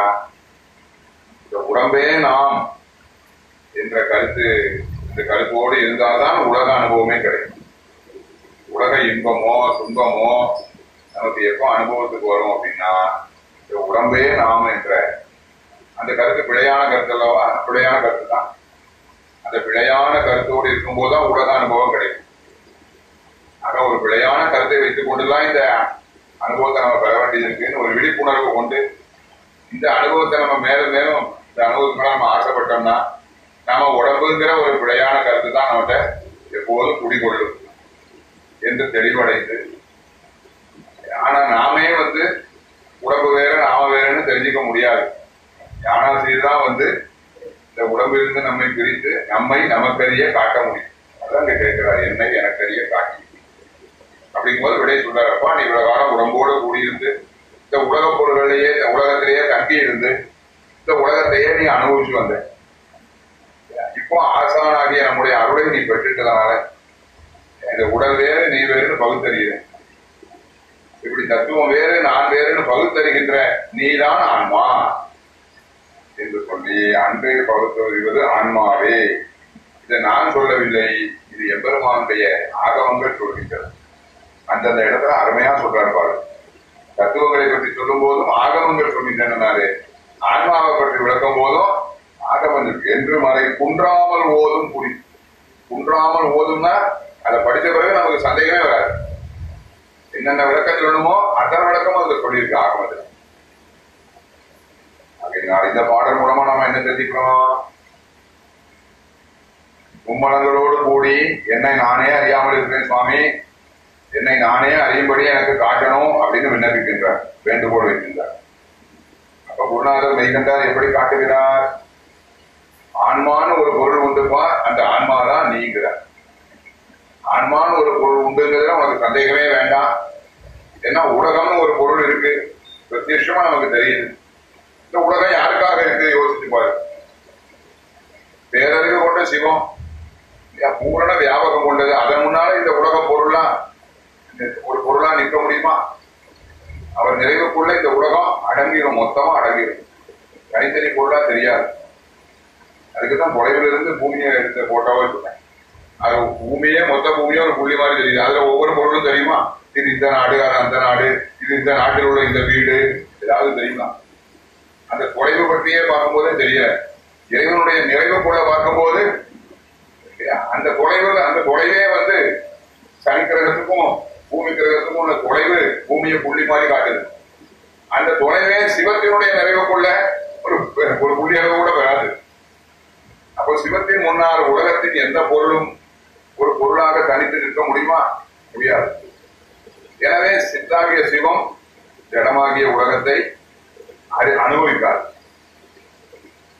இந்த உடம்பே நாம். என்ற கருத்து இந்த கருத்தோடு இருந்தால்தான் உலக அனுபவமே கிடைக்கும். உலக இன்பமோ துன்பமோ நமக்கு எப்போ அனுபவத்துக்கு வரும் அப்படின்னா இந்த உடம்பே நாம் என்ற அந்த கருத்து பிழையான கருத்து அல்லவா? பிழையான கருத்து தான். அந்த பிழையான கருத்தோடு இருக்கும்போது தான் உலக அனுபவம் கிடைக்கும். ஆக ஒரு பிழையான கருத்தை வைத்துக் கொண்டுதான் இந்த அனுபவத்தை நம்ம பெற வேண்டியது இருக்குன்னு ஒரு விழிப்புணர்வு கொண்டு இந்த அனுபவத்தை நம்ம மேலும் மேலும் இந்த அனுபவத்துக்கு நம்ம ஆசைப்பட்டோம்னா நாம உடம்புங்கிற ஒரு பிழையான கருத்து தான் நம்மகிட்ட எப்போதும் குடிகொள்ளும் என்று தெளிவடைந்து ஆனா நாமே வந்து உடம்பு வேற நாம வேறன்னு தெரிஞ்சுக்க முடியாது. ஞானாசிரியர் வந்து இந்த உடம்பிலிருந்து நம்மை பிரித்து நம்மை நமக்கறிய காட்ட முடியும். அதான் இங்க கேட்கிறார் என்னை எனக்கறிய காட்டி. அப்படிங்கும்போது விடை சொல்றாரப்பா நீ இவ்வளவு காலம் உடம்போடு கூடியிருந்து இந்த உலக பொருள்களையே உலகத்திலேயே தங்கி இருந்து இந்த உலகத்தையே நீ அனுபவிச்சு வந்த. இப்போ ஆசானாகிய நம்முடைய அருளை நீ பெற்றுட்டதனால இந்த உடல் வேறு நீ வேறுன்னு பகுத்தறிகிற இப்படி தத்துவம் வேறு நான் வேறுன்னு பகுத்தறிகின்ற நீதான் ஆன்மா என்று சொல்லி அன்பே பகுத்தறிவது ஆன்மாவே. இதை நான் சொல்லவில்லை இது எம்பெருமானுடைய ஆகவங்கள் சொல்கின்றது அந்தந்த இடத்துல அருமையா சொல்றாரு பாரு தத்துவங்களை பற்றி சொல்லும் போதும் ஆகமங்கள் சொல்கின்றனாலே ஆன்மாவை பற்றி விளக்கும் போதும் ஆகவனுக்கு என்று மறை குன்றாமல் ஓதும் புரி குன்றாமல் ஓதும்னா அதை படித்த பிறகு நமக்கு சந்தேகமே வராது. என்னென்ன விளக்கம் சொல்லணுமோ அத்தனை விளக்கமும் அதுல சொல்லியிருக்கு ஆகமத்தில். ஆகையினால் இந்த பாடல் மூலமா நம்ம என்ன தெரிஞ்சுக்கிறோம் மும்மலங்களோடு கூடி என்னை நானே அறியாமல் இருக்கிறேன் சுவாமி. என்னை நானே அறியும்படி எனக்கு காட்டணும் அப்படின்னு விண்ணப்பிக்கின்றார். வேண்டுகோள் வைக்கின்றார். அப்ப குருநாதர் மெய்கண்டார் எப்படி காட்டுகிறார்? ஆன்மான்னு ஒரு பொருள் உண்டுப்பா அந்த ஆன்மா ஆன்மான்னு ஒரு பொருள் உண்டுங்கிறதுல உனக்கு சந்தேகமே வேண்டாம். ஏன்னா உலகம்னு ஒரு பொருள் இருக்கு. பிரத்யட்சமா நமக்கு தெரியுது. இந்த உலகம் யாருக்காக இருக்கு? யோசிச்சு பாரு. பேரறிவு கொண்ட சிவம். பூரண வியாபகம் கொண்டது. அதன் முன்னால இந்த உலக பொருளா ஒரு பொருளா நிற்க முடியுமா? அவர் நிறைவுக்குள்ள இந்த உலகம் அடங்கிடும் மொத்தமா அடங்கிடும் தனித்தனி பொருளா தெரியாது. அதுக்குதான் தொலைவில் இருந்து பூமியை எடுத்த போட்டோவா இருக்கேன் அது பூமியே மொத்த பூமியே ஒரு புள்ளி மாதிரி தெரியுது. அதுல ஒவ்வொரு பொருளும் தெரியுமா? இது இந்த நாடு அது அந்த நாடு இது இந்த நாட்டில் உள்ள இந்த வீடு ஏதாவது தெரியுமா? அந்த தொலைவு பற்றியே பார்க்கும்போதே தெரியல. இறைவனுடைய நிறைவுக்குள்ள பார்க்கும்போது அந்த தொலைவுல அந்த தொலைவே வந்து சனி கிரகத்துக்கும் பூமி கிரகத்துக்கும் உள்ள தொலைவு பூமியை புள்ளி மாதிரி காட்டுது. அந்த தொலைவே சிவத்தினுடைய நிறைவுக்குள்ள ஒரு ஒரு புள்ளியாக கூட வராது. அப்போ சிவத்தின் முன்னால் உலகத்தின் எந்த பொருளும் ஒரு பொருளாக தனித்து நிற்க முடியுமா? முடியாது. எனவே சித்தாகிய சிவம் ஜடமாகிய உலகத்தை அது அனுபவிக்காது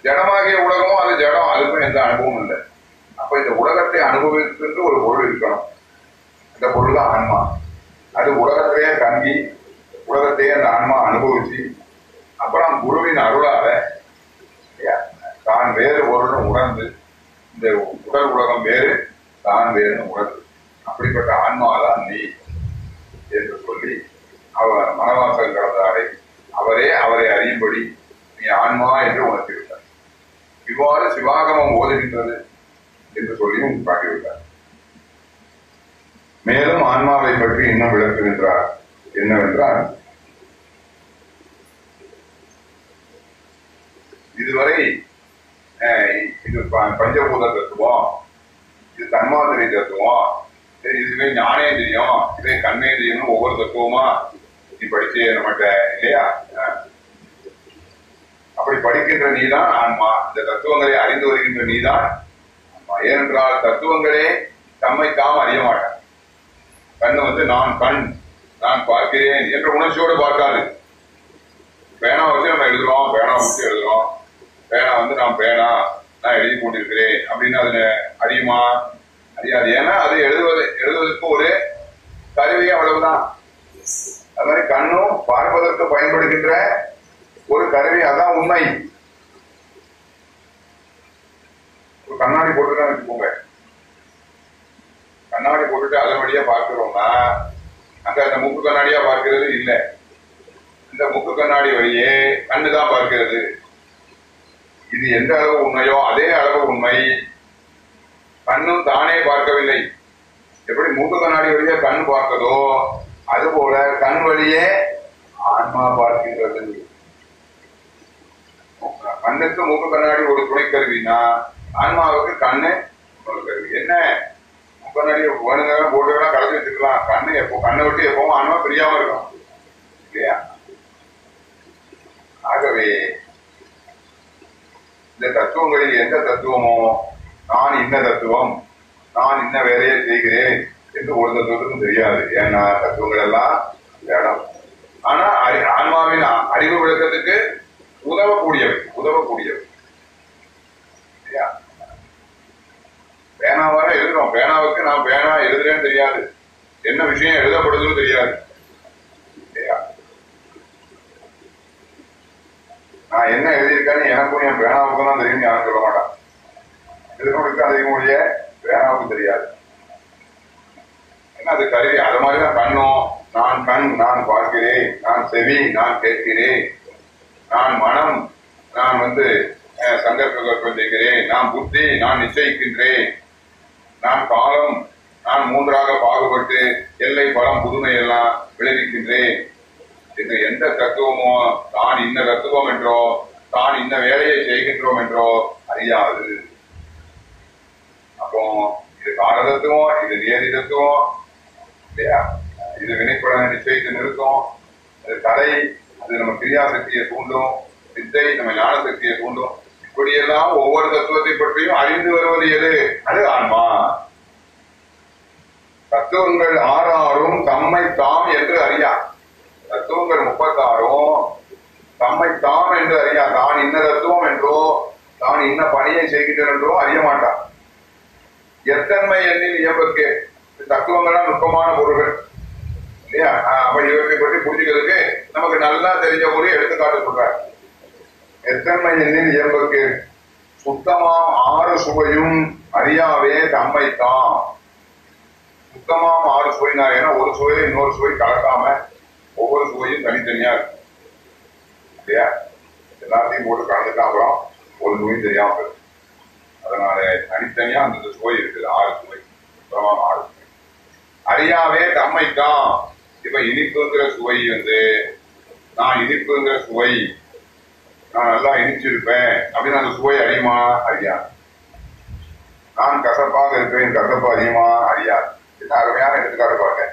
ஜடமாகிய உலகமும் அது ஜடம் அதுக்கும் எந்த அனுபவமும் இல்லை. அப்ப இந்த உலகத்தை அனுபவித்துட்டு ஒரு பொருள் இருக்கணும். அந்த பொருள் தான் ஆன்மா. அது உலகத்திலேயே தங்கி உலகத்தையே அந்த ஆன்மா அனுபவிச்சு அப்புறம் குருவின் அருளால தான் வேறு பொருள்னு உணர்ந்து இந்த உடல் உலகம் வேறு தான் வேறுனு உணர்ந்து. அப்படிப்பட்ட ஆன்மாதான் நீ என்று சொல்லி அவர் மனவாசல் கடந்தாரை அவரே அவரை அறியும்படி நீ ஆன்மா என்று உணர்த்திவிட்டார். இவ்வாறு சிவாகமம் ஓதுகின்றது என்று சொல்லியும் காட்டிவிட்டார். மேலும் ஆன்மாவை பற்றி இன்னும் விளக்குகின்றார். என்னவென்றால் இதுவரை இது பஞ்சபூத தத்துவம் இது தன்மாதிரி தத்துவம் சரி, இதுவே ஞானேந்திரியம் இதே கண்ணேந்திரியம்னு ஒவ்வொரு தத்துவமா நீ படிச்சு நம்மகிட்ட இல்லையா அப்படி படிக்கின்ற நீதான் ஆன்மா இந்த தத்துவங்களை அறிந்து வருகின்ற நீதான் ஆன்மா ஏனென்றால் தத்துவங்களே தம்மை தாம் அறிய மாட்டான் கண்ணு வந்து நான் கண் நான் பார்க்கிறேன் என்ற உணர்ச்சியோடு பார்க்காது பேனா வச்சு நம்ம எழுதுறோம் பேனா வச்சு எழுதுறோம் பேனா வந்து நான் பேனா நான் எழுதி கொண்டிருக்கிறேன் அப்படின்னு அதுல அறியுமா அறியாது ஏன்னா அது எழுதுவது எழுதுவதற்கு ஒரு கருவி அவ்வளவுதான். அது மாதிரி கண்ணும் பார்ப்பதற்கு பயன்படுகின்ற ஒரு கருவி அதான் உண்மை. ஒரு கண்ணாடி போட்டுதான் வச்சுக்கோங்க. கண்ணாடி போட்டுட்டு அதன் வழியா பார்க்கிறோம்னா அங்க அந்த முக்கு கண்ணாடியா பார்க்கிறது இல்லை. இந்த முக்கு கண்ணாடி வழியே கண்ணுதான் பார்க்கிறது. இது எந்த அளவு உண்மையோ அதே அளவு உண்மை. கண்ணும் தானே பார்க்கவில்லை. எப்படி மூக்கு கண்ணாடி வழியே கண் பார்க்கதோ அதுபோல கண் வழியே ஆன்மா பார்க்கின்றது. கண்ணுக்கு மூக்கு கண்ணாடி ஒரு துணை கருவினா ஆன்மாவுக்கு கண்ணு கருவி. என்ன? மூக்கு கண்ணாடி வேணுங்க போட்டுக்கலாம் கலந்து வச்சுக்கலாம். கண்ணு எப்போ கண்ணை விட்டு எப்பவும் ஆன்மா பிரியாம இருக்கும் இல்லையா? ஆகவே இந்த தத்துவங்களில் எந்த தத்துவமோ நான் இன்ன தத்துவம் நான் இன்ன வேலையை செய்கிறேன் என்று ஒரு தத்துவத்துக்கும் தெரியாது. ஏன்னா தத்துவங்கள் எல்லாம் இடம். ஆனா ஆன்மாவின் அறிவு விளக்கத்துக்கு உதவக்கூடியவை உதவக்கூடியவை. இல்லையா? பேனாவார எழுதுறோம். பேனாவுக்கு நான் பேனா எழுதுறேன்னு தெரியாது. என்ன விஷயம் எழுதப்படுதுன்னு தெரியாது. இல்லையா? நான் என்ன எழுதியிருக்கேன்னு எனக்கும் என் பேனாவுக்கும் தான் தெரியும் யாரும் சொல்ல மாட்டான் எழுதுறவனுக்கு அதிகம் ஒழிய வேணாவுக்கும் தெரியாது. என்ன அது கருவி? அது மாதிரி தான் கண்ணும் நான் கண் நான் பார்க்கிறேன். நான் செவி நான் கேட்கிறேன். நான் மனம் நான் வந்து அஹ், சங்கற்ப செய்கிறேன். நான் புத்தி நான் நிச்சயிக்கின்றேன். நான் காலம் நான் மூன்றாக பாகுபட்டு எல்லை பலம் புதுமை எல்லாம் விளைவிக்கின்றேன். இது எந்த தத்துவமோ தான் இன்ன தத்துவம் என்றோ தான் இன்ன வேலையை செய்கின்றோம் என்றோ அறியாது. அப்போ இது கால தத்துவம் இது நியதி தத்துவம். இல்லையா? இது வினைப்பட நிச்சயத்து நிறுத்தும். அது கலை அது நம்ம கிரியாசக்தியை தூண்டும். வித்தை நம்ம ஞான சக்தியை தூண்டும். இப்படியெல்லாம் ஒவ்வொரு தத்துவத்தை பற்றியும் அறிந்து வருவது எது? அது ஆன்மா. தத்துவங்கள் ஆறாறும் தம்மை தாம் என்று அறியா தத்துவங்கள் முப்பத்தாறும் தம்மை தான் என்று அறியா தான் இன்ன தத்துவம் என்றோ தான் இன்ன பணியை செய்கிறேன் என்றோ அறிய மாட்டான் எத்தன்மை எண்ணில் இயம்புக்கு தத்துவங்கள்லாம் நுட்பமான பொருள்கள் இல்லையா? அப்ப இவற்றை பற்றி புரிஞ்சுக்கிறதுக்கு நமக்கு நல்லா தெரிஞ்ச ஒரு எடுத்துக்காட்டு சொல்றாரு. எத்தன்மை எண்ணில் இயம்புக்கு சுத்தமாம் ஆறு சுவையும் அறியாவே தம்மைத்தான் சுத்தமாம் ஆறு சுவைனா ஏன்னா ஒரு சுவையில இன்னொரு சுவை கலக்காம ஒவ்வொரு சுவையும் தனித்தனியா இருக்கும் இல்லையா? எல்லாத்தையும் போட்டு கலந்துட்டா அப்புறம் ஒரு சுவையும் தெரியாம போயிடும். அதனால தனித்தனியா அந்த சுவை இருக்குது. ஆறு சுவை சுத்தமாம் ஆறு சுவை அறியாவே தம்மைத்தான். இப்ப இனிப்புங்கிற சுவை வந்து நான் இனிப்புங்கிற சுவை நான் நல்லா இனிச்சிருப்பேன் அப்படின்னு அந்த சுவை அறியுமா அறியாது. நான் கசப்பாக இருப்பேன் கசப்பு அறியுமா அறியாது. இது அருமையான எடுத்துக்காட்டு பாருங்க.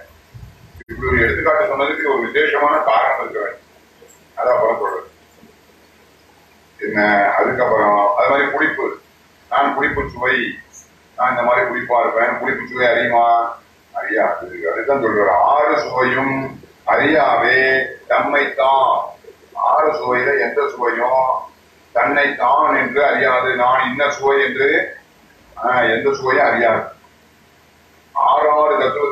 இப்படி ஒரு எடுத்துக்காட்டு சொன்னதுக்கு ஒரு விசேஷமான காரணம் இருக்க வேண்டும். அதான் அப்புறம் சொல்றது என்ன அதுக்கப்புறம் அது மாதிரி குடிப்பு. நான் குடிப்பு சுவை. நான் இந்த மாதிரி குடிப்பா இருப்பேன். குடிப்பு சுவை அறியுமா? அறியாது. அதுதான் சொல்ற ஆறு சுவையும் அறியாவே தம்மைத்தான். ஆறு சுவையில எந்த சுவையும் தன்னை தான் என்று அறியாது. நான் இன்ன சுவை என்று எந்த சுவையும் அறியாது. ஆறாறு தத்துவ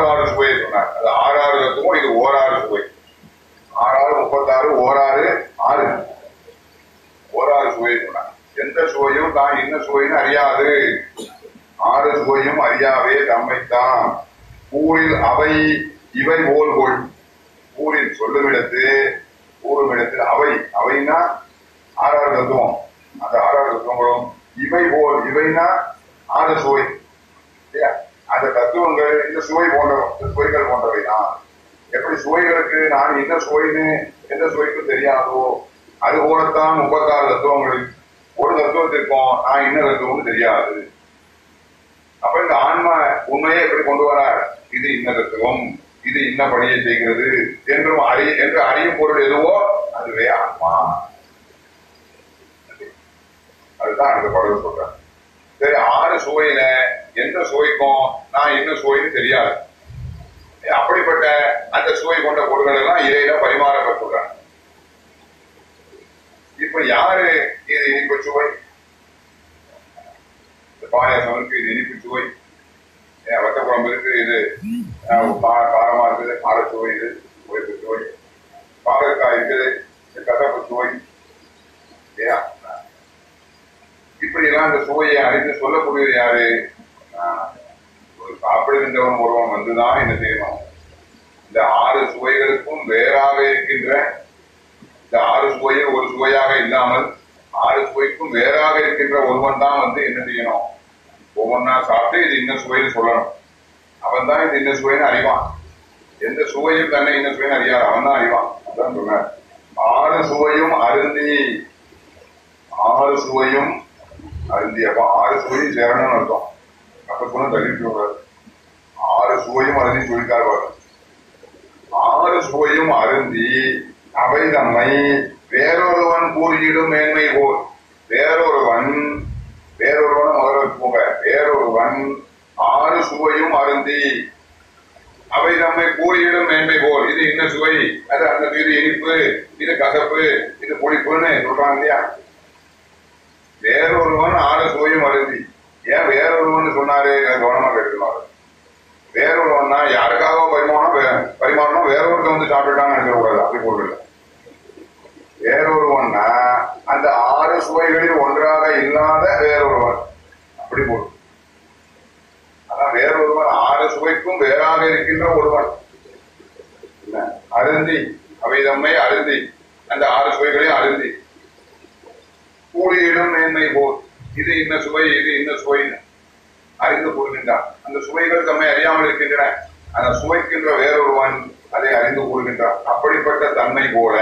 ஆறு ஓராறு சுவையை சொன்னார். அது ஆறு ஆறு இருக்கும் இது ஓராறு சுவை ஆறாறு முப்பத்தாறு ஓராறு ஆறு. ஓராறு சுவையை சொன்னார். எந்த சுவையும் தான் என்ன சுவைன்னு அறியாது. ஆறு சுவையும் அறியாவே தம்மைத்தான். ஊரில் அவை இவை போல்கொள் ஊரில் சொல்லுமிடத்து ஊருமிடத்தில் அவை. அவைனா ஆறாறு தத்துவம். அந்த ஆறாறு தத்துவங்களும் இவை போல் இவைனா ஆறு சுவை. இல்லையா? அந்த தத்துவங்கள் இந்த சுவை போன்ற இந்த சுவைகள் போன்றவை தான் எப்படி சுவைகளுக்கு நான் என்ன சுவைன்னு எந்த சுவைக்கும் தெரியாதோ அது போலத்தான் முப்பத்தாறு தத்துவங்கள் ஒரு தத்துவத்திற்கும் நான் என்ன தத்துவம்னு தெரியாது. அப்ப இந்த ஆன்மா உண்மையை எப்படி கொண்டு வரார்? இது இன்ன தத்துவம் இது இன்ன பணியை செய்கிறது என்றும் அறி என்று அறியும் பொருள் எதுவோ அதுவே ஆன்மா. அதுதான் அந்த படம் சொல்றேன் சரி ஆறு சுவையில எந்த சுவைக்கும் நான் என்ன சுவைன்னு தெரியாது. அப்படிப்பட்ட அந்த சுவை கொண்ட பொருள்கள் எல்லாம் இறையில பரிமாறப்பட்டுள்ளாங்க இப்ப யாரு இது இனிப்பு சுவை? இந்த பாயாசம் இருக்கு இது இனிப்பு சுவை. வத்த குழம்பு இருக்கு இது காரமா இருக்குது காரச்சுவை இது சுவைப்பு சுவை. பாகற்காய் இருக்குது கசப்பு சுவை. இல்லையா? இப்படியெல்லாம் அந்த இந்த சுவையை அறிந்து சொல்லக்கூடியது யாரு? ஒரு சாப்பிடுகின்றவன் ஒருவன் வந்துதான் என்ன செய்யணும்? இந்த ஆறு சுவைகளுக்கும் வேறாக இருக்கின்ற இந்த ஆறு சுவையை ஒரு சுவையாக இல்லாமல் ஆறு சுவைக்கும் வேறாக இருக்கின்ற ஒருவன் தான் வந்து என்ன செய்யணும்? ஒவ்வொன்றா சாப்பிட்டு இது இன்ன சுவைன்னு சொல்லணும். அவன் தான் இது இன்ன சுவைன்னு அறிவான். எந்த சுவையும் தன்னை இன்ன சுவைன்னு அறியாது அவன் தான் அறிவான். அதான் சொன்னார். ஆறு சுவையும் அருந்தி ஆறு சுவையும் அருந்தி அப்ப ஆறு சுவையும் சேரணும்னு அர்த்தம். அப்ப சொன்ன தள்ளிட்டு சொல்றாரு ஆறு சுவையும் அருந்தி சொல்லிட்டார் பாருங்க ஆறு சுவையும் அருந்தி அவை தம்மை வேறொருவன் கூறியிடும் மேன்மை போல். வேறொருவன் வேறொருவன் முதல்ல போக வேறொருவன் ஆறு சுவையும் அருந்தி அவை நம்மை கூறியிடும் மேன்மை போல். இது என்ன சுவை? அது அந்த இது இனிப்பு இது கசப்பு இது புளிப்புன்னு சொல்றாங்க இல்லையா? வேறொருவன் ஆறு சுவையும் அருந்தி ஏன் வேறொருவன் சொன்னாரே? எனக்கு கவனமா கேட்டுக்கணும் வேறொருவன்னா யாருக்காக பரிமாணம் பரிமாறணும் வேறொருத்த வந்து சாப்பிட்டுட்டான்னு நினைக்கக்கூடாது. அப்படி போடல வேறொருவன்னா அந்த ஆறு சுவைகளில் ஒன்றாக இல்லாத வேறொருவன். அப்படி போடு. அதான் வேறொருவன் ஆறு சுவைக்கும் வேறாக இருக்கின்ற ஒருவன். என்ன? அருந்தி. அவை தம்மை அருந்தி. அந்த ஆறு சுவைகளையும் அருந்தி. கூலியிடம் மேன்மை போல். இது இன்ன சுவை இது இன்ன சுவைன்னு அறிந்து கூறுகின்றான் அந்த சுவைகள் தம்மை அறியாமல் இருக்கின்றன. அந்த சுவைக்கின்ற வேறொருவன் அதை அறிந்து கூறுகின்றான் அப்படிப்பட்ட தன்மை போல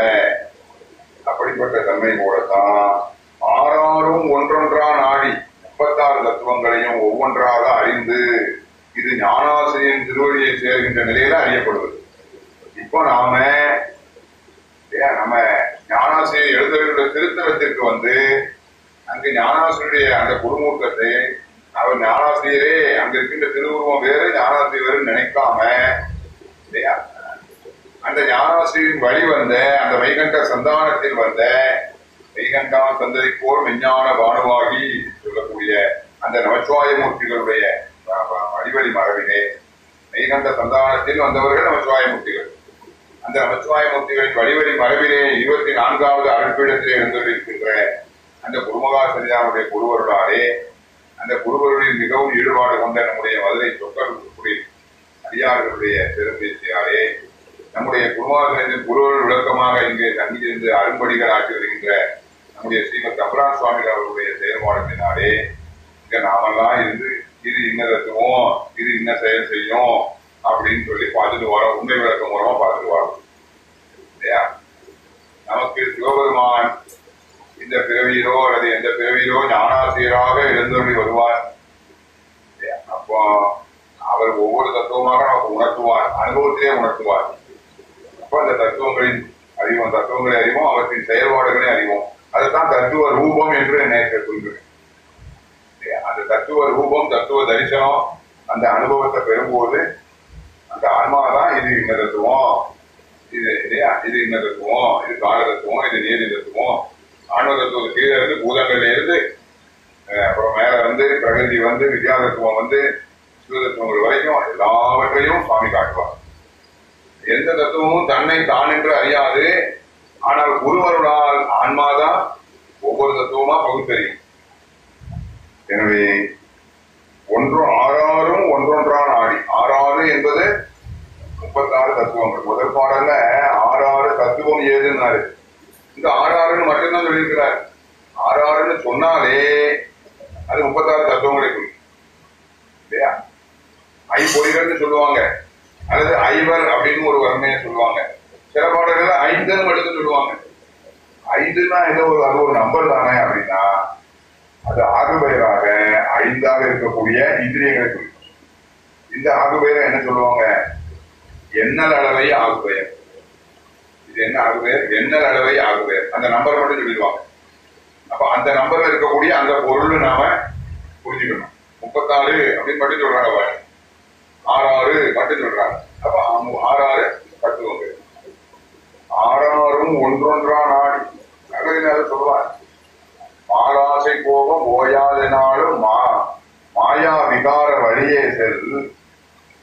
அப்படிப்பட்ட தன்மை போலத்தான் ஆறாரும் ஒன்றொன்றா நாடி முப்பத்தாறு தத்துவங்களையும் ஒவ்வொன்றாக அறிந்து இது ஞானாசிரியன் திருவடியை சேர்கின்ற நிலையில அறியப்படுவது. இப்போ நாம நம்ம ஞானாசிரியர் எழுதுகின்ற திருத்தலத்திற்கு வந்து அங்கு ஞானாசிரியருடைய அந்த குருமூர்த்தத்தை அவர் ஞானாசிரியரே அங்க இருக்கின்ற திருவுருவம் வேறு ஞானாசிரியர் வேறு நினைக்காம இல்லையா? அந்த ஞானாசிரியரின் வழி வந்த அந்த வைகண்ட சந்தானத்தில் வந்த வைகண்டான் தந்ததை போல் விஞ்ஞான பானுவாகி சொல்லக்கூடிய அந்த நமச்சிவாய வழிவழி மரபிலே வைகண்ட சந்தானத்தில் வந்தவர்கள் நமச்சிவாயமூர்த்திகள் அந்த நமச்சிவாய மூர்த்திகளின் வடிவழி மரபிலே இருபத்தி நான்காவது அருட்பீடத்திலே இருந்திருக்கின்ற அந்த குருமகா சரிதானுடைய குருவருளாலே அந்த குருவருளில் மிகவும் ஈடுபாடு கொண்ட நம்முடைய மதுரை சொக்கருக்குடி அடியார்களுடைய பெரும்பேச்சியாலே நம்முடைய குருமாசனின் குருவருள் விளக்கமாக இங்கே தங்கியிருந்து அரும்படிகள் ஆற்றி வருகின்ற நம்முடைய ஸ்ரீமத் அபரான் சுவாமிகள் அவர்களுடைய செயல்பாடுகளினாலே இங்க நாமெல்லாம் இருந்து இது இன்ன தத்துவம் இது இன்ன செயல் செய்யும் அப்படின்னு சொல்லி பார்த்துட்டு வரோம். உண்மை விளக்கம் மூலமா பார்த்துட்டு வரோம். இல்லையா? நமக்கு சிவபெருமான் இந்த பிறவியிலோ அல்லது எந்த பிறவியிலோ ஞானாசிரியராக எழுந்தொழி வருவார். அப்போ அவர் ஒவ்வொரு தத்துவமாக நமக்கு உணர்த்துவார். அனுபவத்திலே உணர்த்துவார். அப்போ அந்த தத்துவங்களின் அறிவோம் தத்துவங்களை அறிவோம் அவற்றின் செயல்பாடுகளை அறிவோம். அதுதான் தத்துவ ரூபம் என்று நேற்று சொல்கிறேன். அந்த தத்துவ ரூபம் தத்துவ தரிசனம் அந்த அனுபவத்தை பெறும்போது அந்த ஆன்மா தான் இது இந்த தத்துவம் இது இல்லையா இது இந்த தத்துவம் இது கால தத்துவம் இது நீதி தத்துவம் ஆன்ம தத்துவம் கீழே இருந்து பூதங்கள்ல இருந்து அப்புறம் மேல வந்து பிரகதி வந்து வித்யா தத்துவம் வந்து சிவதத்துவங்கள் வரைக்கும் எல்லாவற்றையும் சுவாமி காட்டுவார். எந்த தத்துவமும் தன்னை தான் என்று அறியாது. ஆனால் குருவருடால் ஆன்மாதான் ஒவ்வொரு தத்துவமா பகுத்தறியும். எனவே ஒன்று ஆறாறும் ஒன்றொன்றான ஆடி என்பது முப்பத்தாறு தத்துவங்கள் முதல் பாடல்ல ஆறாறு தத்துவம் ஏதுன்னாரு. இந்த ஆறாறுன்னு மட்டும்தான் சொல்லியிருக்கிறார். ஆறாறுன்னு சொன்னாலே அது முப்பத்தாறு தத்துவங்களை குறிக்கும். இல்லையா? ஐம்பொறிகள்னு சொல்லுவாங்க. அல்லது ஐவர் அப்படின்னு ஒரு வறுமையை சொல்லுவாங்க. சில பாடல்கள் ஐந்துன்னு மட்டும் சொல்லுவாங்க. ஐந்துன்னா ஏதோ ஒரு அது ஒரு நம்பர் தானே அப்படின்னா அது ஆகுபெயராக ஐந்தாக இருக்கக்கூடிய இந்திரியங்களை குறிக்கும். இந்த ஆகுபெயரை என்ன சொல்லுவாங்க? எண்ணல் அளவை ஆகுபெயர் இது என்ன ஆகுபெயர் எண்ணல் அளவை ஆகுபெயர் அந்த நம்பர் மட்டும் சொல்லிடுவாங்க. அப்ப அந்த நம்பர்ல இருக்கக்கூடிய அந்த பொருள் நாம புரிஞ்சுக்கணும். முப்பத்தாறு அப்படின்னு மட்டும் சொல்றாங்க பாரு ஆறாறு மட்டும் சொல்றாங்க. அப்ப ஆறாறு கட்டுவாங்க ஆறாறும் ஒன்றொன்றா நாடி. நகரினர் சொல்வார் மாலாசை கோபம் ஓயாதனாலும் மா மாயா விகார வழியே செல்.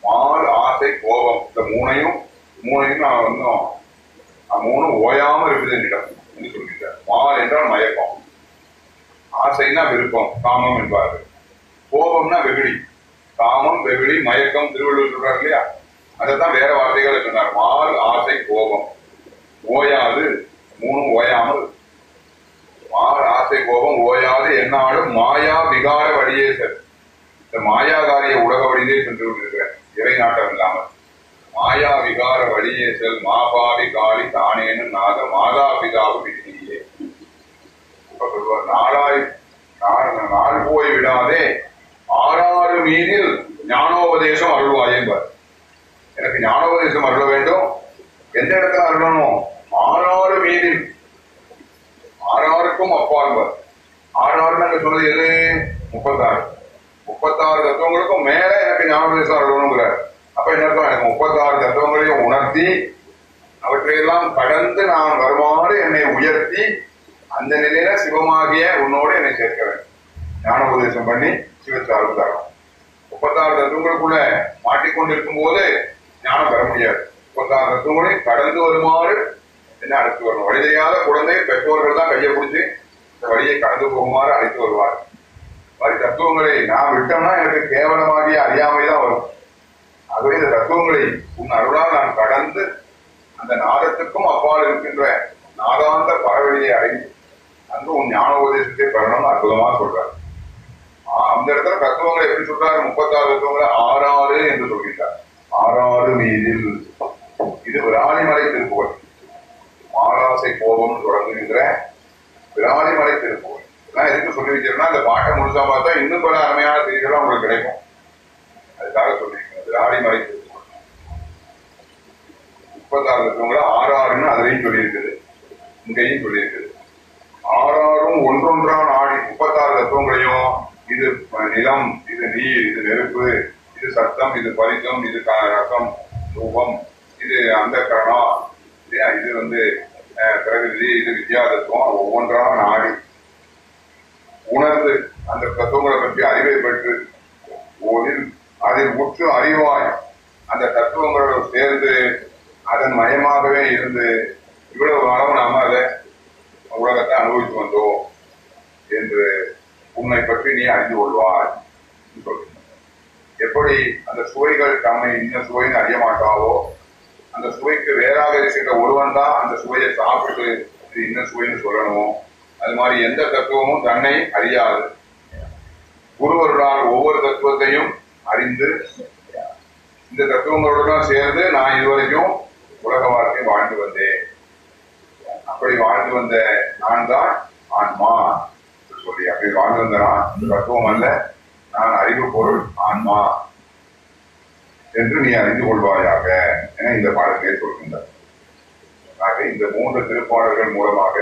மால் ஆசை கோபம் இந்த மூணையும் மூணையும் நான் வந்தோம் மூணும் ஓயாம இருக்குது என்னிடம் என்று சொல்கிறார் மால் என்றால் மயக்கம். ஆசைன்னா விருப்பம் காமம் என்பார்கள். கோபம்னா வெகுளி. காமம் வெகுளி மயக்கம் திருவள்ளுவர் சொல்றாரு இல்லையா? அதைத்தான் வேற வார்த்தைகளை சொன்னார். மால் ஆசை கோபம். ஓயாது மூணும் ஓயாமல் மால் ஆசை கோபம் ஓயாது என்னாலும் மாயா விகார வழியே சார் இந்த மாயாகாரிய உலக வழியிலே சென்று கொண்டிருக்கிறேன். இறை நாட்டம் இல்லாமல் மாயா விகார வழியே செல் மாபாவி காளி தானேன்னு நாத மாதா பிதாவு விதியே நாளாய் நாள் நாள் போய் விடாதே. ஆறாறு மீதில் ஞானோபதேசம் அருள்வாய் என்பார். எனக்கு ஞானோபதேசம் அருள வேண்டும். எந்த இடத்துல அருளணும்? ஆறாறு மீதில் ஆறாருக்கும் அப்பால்வர் ஆறாறு நாங்க சொன்னது எது? முப்பத்தாறு. முப்பத்தாறு தத்துவங்களுக்கும் மேல எனக்கு ஞானோபதேசம் அருளணுங்கிறார் அப்ப என்ன அர்த்தம்? எனக்கு முப்பத்தாறு தத்துவங்களையும் உணர்த்தி அவற்றையெல்லாம் கடந்து நான் வருமாறு என்னை உயர்த்தி அந்த நிலையில சிவமாகிய உன்னோடு என்னை சேர்க்கிறேன் ஞான உபதேசம் பண்ணி சிவச்சார்பு தரணும். முப்பத்தாறு தத்துவங்களுக்குள்ள மாட்டிக்கொண்டிருக்கும் போது ஞானம் பெற முடியாது. முப்பத்தாறு தத்துவங்களையும் கடந்து வருமாறு என்ன அழைத்து வரணும்? வழி தெரியாத குழந்தை பெற்றோர்கள் தான் கையை பிடிச்சி இந்த வழியை கடந்து போகுமாறு அழைத்து வருவார் மாதிரி தத்துவங்களை நான் விட்டோம்னா எனக்கு கேவலமாகிய அறியாமை தான் வரும். ஆகவே இந்த தத்துவங்களை உன் அருளால் நான் கடந்து அந்த நாதத்துக்கும் அப்பால் இருக்கின்ற நாதாந்த பறவையை அடைந்து அங்கு உன் ஞான உபதேசத்தை பெறணும்னு அற்புதமா சொல்றார். அந்த இடத்துல தத்துவங்களை எப்படி சொல்றாரு? முப்பத்தாறு தத்துவங்களை ஆறாறு என்று சொல்கிறார் ஆறாறு மீதில் இது விராலிமலை திருப்புகள் மாராசை கோபம் தொடங்குகின்ற விராலிமலை திருப்புகள் இதெல்லாம் எதுக்கு சொல்லி வச்சிருக்கா அந்த பாட்டை முழுசா பார்த்தா இன்னும் பல அருமையான செய்திகளும் உங்களுக்கு கிடைக்கும். அதுக்காக சொல்லியிருக்கேன் விராலிமலை திருப்புகழ் முப்பத்தாறு தத்துவங்களை ஆறாறுன்னு அதுலயும் சொல்லியிருக்குது. இங்கேயும் சொல்லியிருக்குது. ஆறாறும் ஒன்றொன்றா ஆடி முப்பத்தாறு தத்துவங்களையும் இது நிலம் இது நீர் இது நெருப்பு இது சத்தம் இது பரிசம் இது ரசம் ரூபம் இது அந்த கரணம் இது வந்து அஹ், பிரகிருதி இது வித்யா தத்துவம் ஒவ்வொன்றா நாடி உணர்ந்து அந்த தத்துவங்களை பற்றி அறிவை பெற்று ஓதில் அதில் உற்று அறிவாய் அந்த தத்துவங்களோடு சேர்ந்து அதன் மயமாகவே இருந்து இவ்வளவு காலம் நாம அதை உலகத்தை அனுபவித்து வந்தோம் என்று உன்னை பற்றி நீ அறிந்து கொள்வாய் எப்படி அந்த சுவைகள் தம்மை இந்த சுவைன்னு அறிய மாட்டாவோ அந்த சுவைக்கு வேறாக இருக்கின்ற ஒருவன் தான் அந்த சுவையை சாப்பிட்டு இது இன்ன சுவைன்னு சொல்லணும்? அது மாதிரி எந்த தத்துவமும் தன்னை அறியாது. குருவருடால் ஒவ்வொரு தத்துவத்தையும் அறிந்து இந்த தத்துவங்களுடன் சேர்ந்து நான் இதுவரைக்கும் உலக வாழ்க்கை வாழ்ந்து வந்தேன். அப்படி வாழ்ந்து வந்த நான் தான் ஆன்மா சொல்லி அப்படி வாழ்ந்து வந்த நான் இந்த தத்துவம் அல்ல நான் அறிவு பொருள் ஆன்மா என்று நீ அறிந்து கொள்வாயாக என இந்த பாடத்திலே சொல்கின்றார். ஆக இந்த மூன்று திருப்பாடல்கள் மூலமாக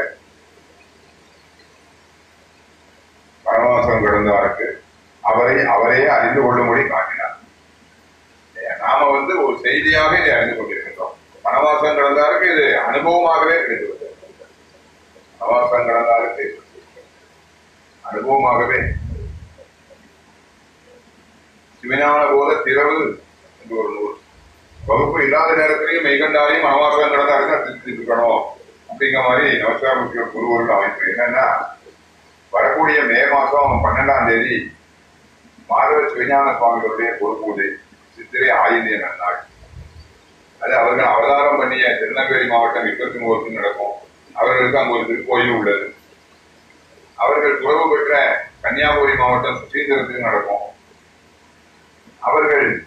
வனவாசம் கிடந்தாருக்கு அவரை அவரையே அறிந்து கொள்ளும்படி காட்டினார். நாம வந்து ஒரு செய்தியாகவே இதை அறிந்து கொண்டிருக்கின்றோம். வனவாசம் கிடந்தாருக்கு இது அனுபவமாகவே கிடைத்துவிட்டது வனவாசம் கிடந்தாருக்கு அனுபவமாகவே சிவஞான போத திரவு என்று ஒரு நூல். வகுப்பு இல்லாத நேரத்திலையும் மெய்கண்டாலையும் வனவாசம் கிடந்தாருக்கு திருத்தி இருக்கணும் அப்படிங்கிற மாதிரி நவசாமிக்கு குருவர்கள் அமைப்பு. என்னன்னா வரக்கூடிய மே மாசம் பன்னெண்டாம் தேதி மாதவ சிவஞான சுவாமிகளுடைய பொறுப்பூதை சித்திரை ஆயுதிய நன்னாள். அது அவர்கள் அவதாரம் பண்ணிய திருநெல்வேலி மாவட்டம் இருபத்தி மூவத்தில் நடக்கும். அவர்களுக்கு அங்கு ஒரு திருக்கோயில் உள்ளது. அவர்கள் துறவு பெற்ற கன்னியாகுமரி மாவட்டம் சுசீந்திரத்தில் நடக்கும். அவர்கள்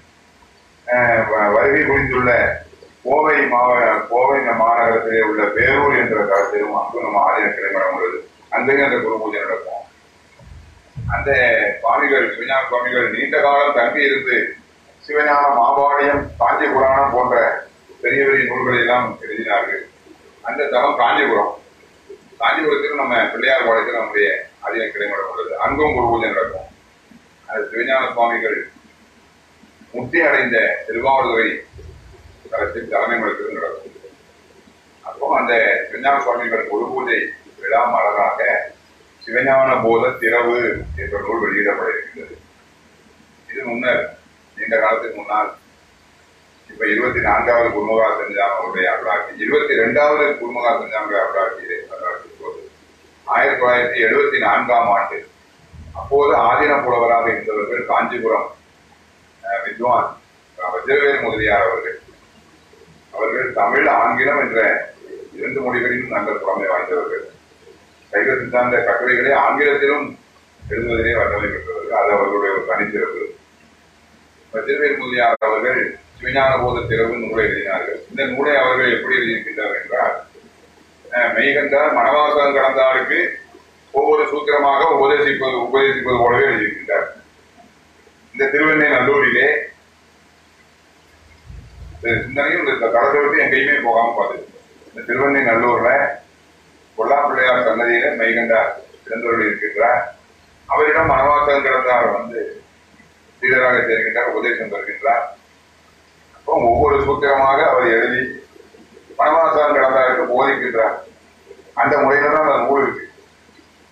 அஹ், வ- வருகை புரிந்துள்ள கோவை மாவ கோவை மாநகரத்திலே உள்ள பேரூர் என்ற தளத்திலும் அங்கு நம்ம ஆலய கிளம்பட உள்ளது. அங்கேயும் அந்த குரு பூஜை நடக்கும். அந்த சுவாமிகள் சிவஞான சுவாமிகள் நீண்ட காலம் தங்கி இருந்து சிவஞான மாபாடியம் காஞ்சி புராணம் போன்ற பெரிய பெரிய நூல்களை எல்லாம் எழுதினார்கள். அந்த தலம் காஞ்சிபுரம். காஞ்சிபுரத்துக்கு நம்ம பிள்ளையார் பாளையத்தில் நம்முடைய அதிகம் கிளைமடம் உள்ளது. அங்கும் குரு பூஜை நடக்கும். அந்த சிவஞான சுவாமிகள் முத்தி அடைந்த திருவாவூர்துறை தலத்தில் தலைமை மடத்தில் நடக்கும். அப்போ அந்த சிவஞான சுவாமிகள் குரு பூஜை விழா மலராக சிவஞான போத திறவு என்ற நூல் வெளியிடப்பட இருக்கின்றது இது முன்னர் நீண்ட காலத்துக்கு முன்னால் இப்ப இருபத்தி நான்காவது குருமுகா செஞ்சாமனுடைய அருளாட்சி இருபத்தி ரெண்டாவது குருமுகா செஞ்சாமனுடைய அருளாட்சியிலே அருளாட்சி போது ஆயிரத்தி தொள்ளாயிரத்தி எழுபத்தி நான்காம் ஆண்டு அப்போது ஆதீன புலவராக இருந்தவர்கள் காஞ்சிபுரம் அஹ், வித்வான் வஜ்ரவேல் முதலியார் அவர்கள். அவர்கள் தமிழ் ஆங்கிலம் என்ற இரண்டு மொழிகளிலும் நல்ல புலமை வாய்ந்தவர்கள். சைவ சித்தாந்த கட்டுரைகளை ஆங்கிலத்திலும் எழுதுவதிலே வல்லமை பெற்றவர்கள். அது அவர்களுடைய ஒரு தனிச்சிறப்பு. வஜ்ரவேல் முதலியார் அவர்கள் சிவஞான போத திறவு நூலை எழுதினார்கள். இந்த நூலை அவர்கள் எப்படி எழுதியிருக்கின்றார் என்றால் மெய்கண்டார் மனவாசகம் கடந்தாருக்கு ஒவ்வொரு சூத்திரமாக உபதேசிப்பது உபதேசிப்பது போலவே எழுதியிருக்கின்றார். இந்த திருவெண்ணை நல்லூரிலே இந்த சிந்தனையும் இந்த தளத்தை விட்டு எங்கேயுமே போகாமல் பார்த்து இந்த திருவெண்ணை நல்லூர்ல கொல்லா பிள்ளையார் சன்னதியில மெய்கண்டார் பிறந்தவர்கள் இருக்கின்றார். அவரிடம் மனவாக்கம் கிடந்தார் வந்து சீடராக சேர்கின்றார் உபதேசம் தருகின்றார். அப்போ ஒவ்வொரு சூத்திரமாக அவர் எழுதி மனவாசகம் கிடந்தாருக்கு போதிக்கின்றார். அந்த முறையில தான் அந்த நூல் இருக்கு.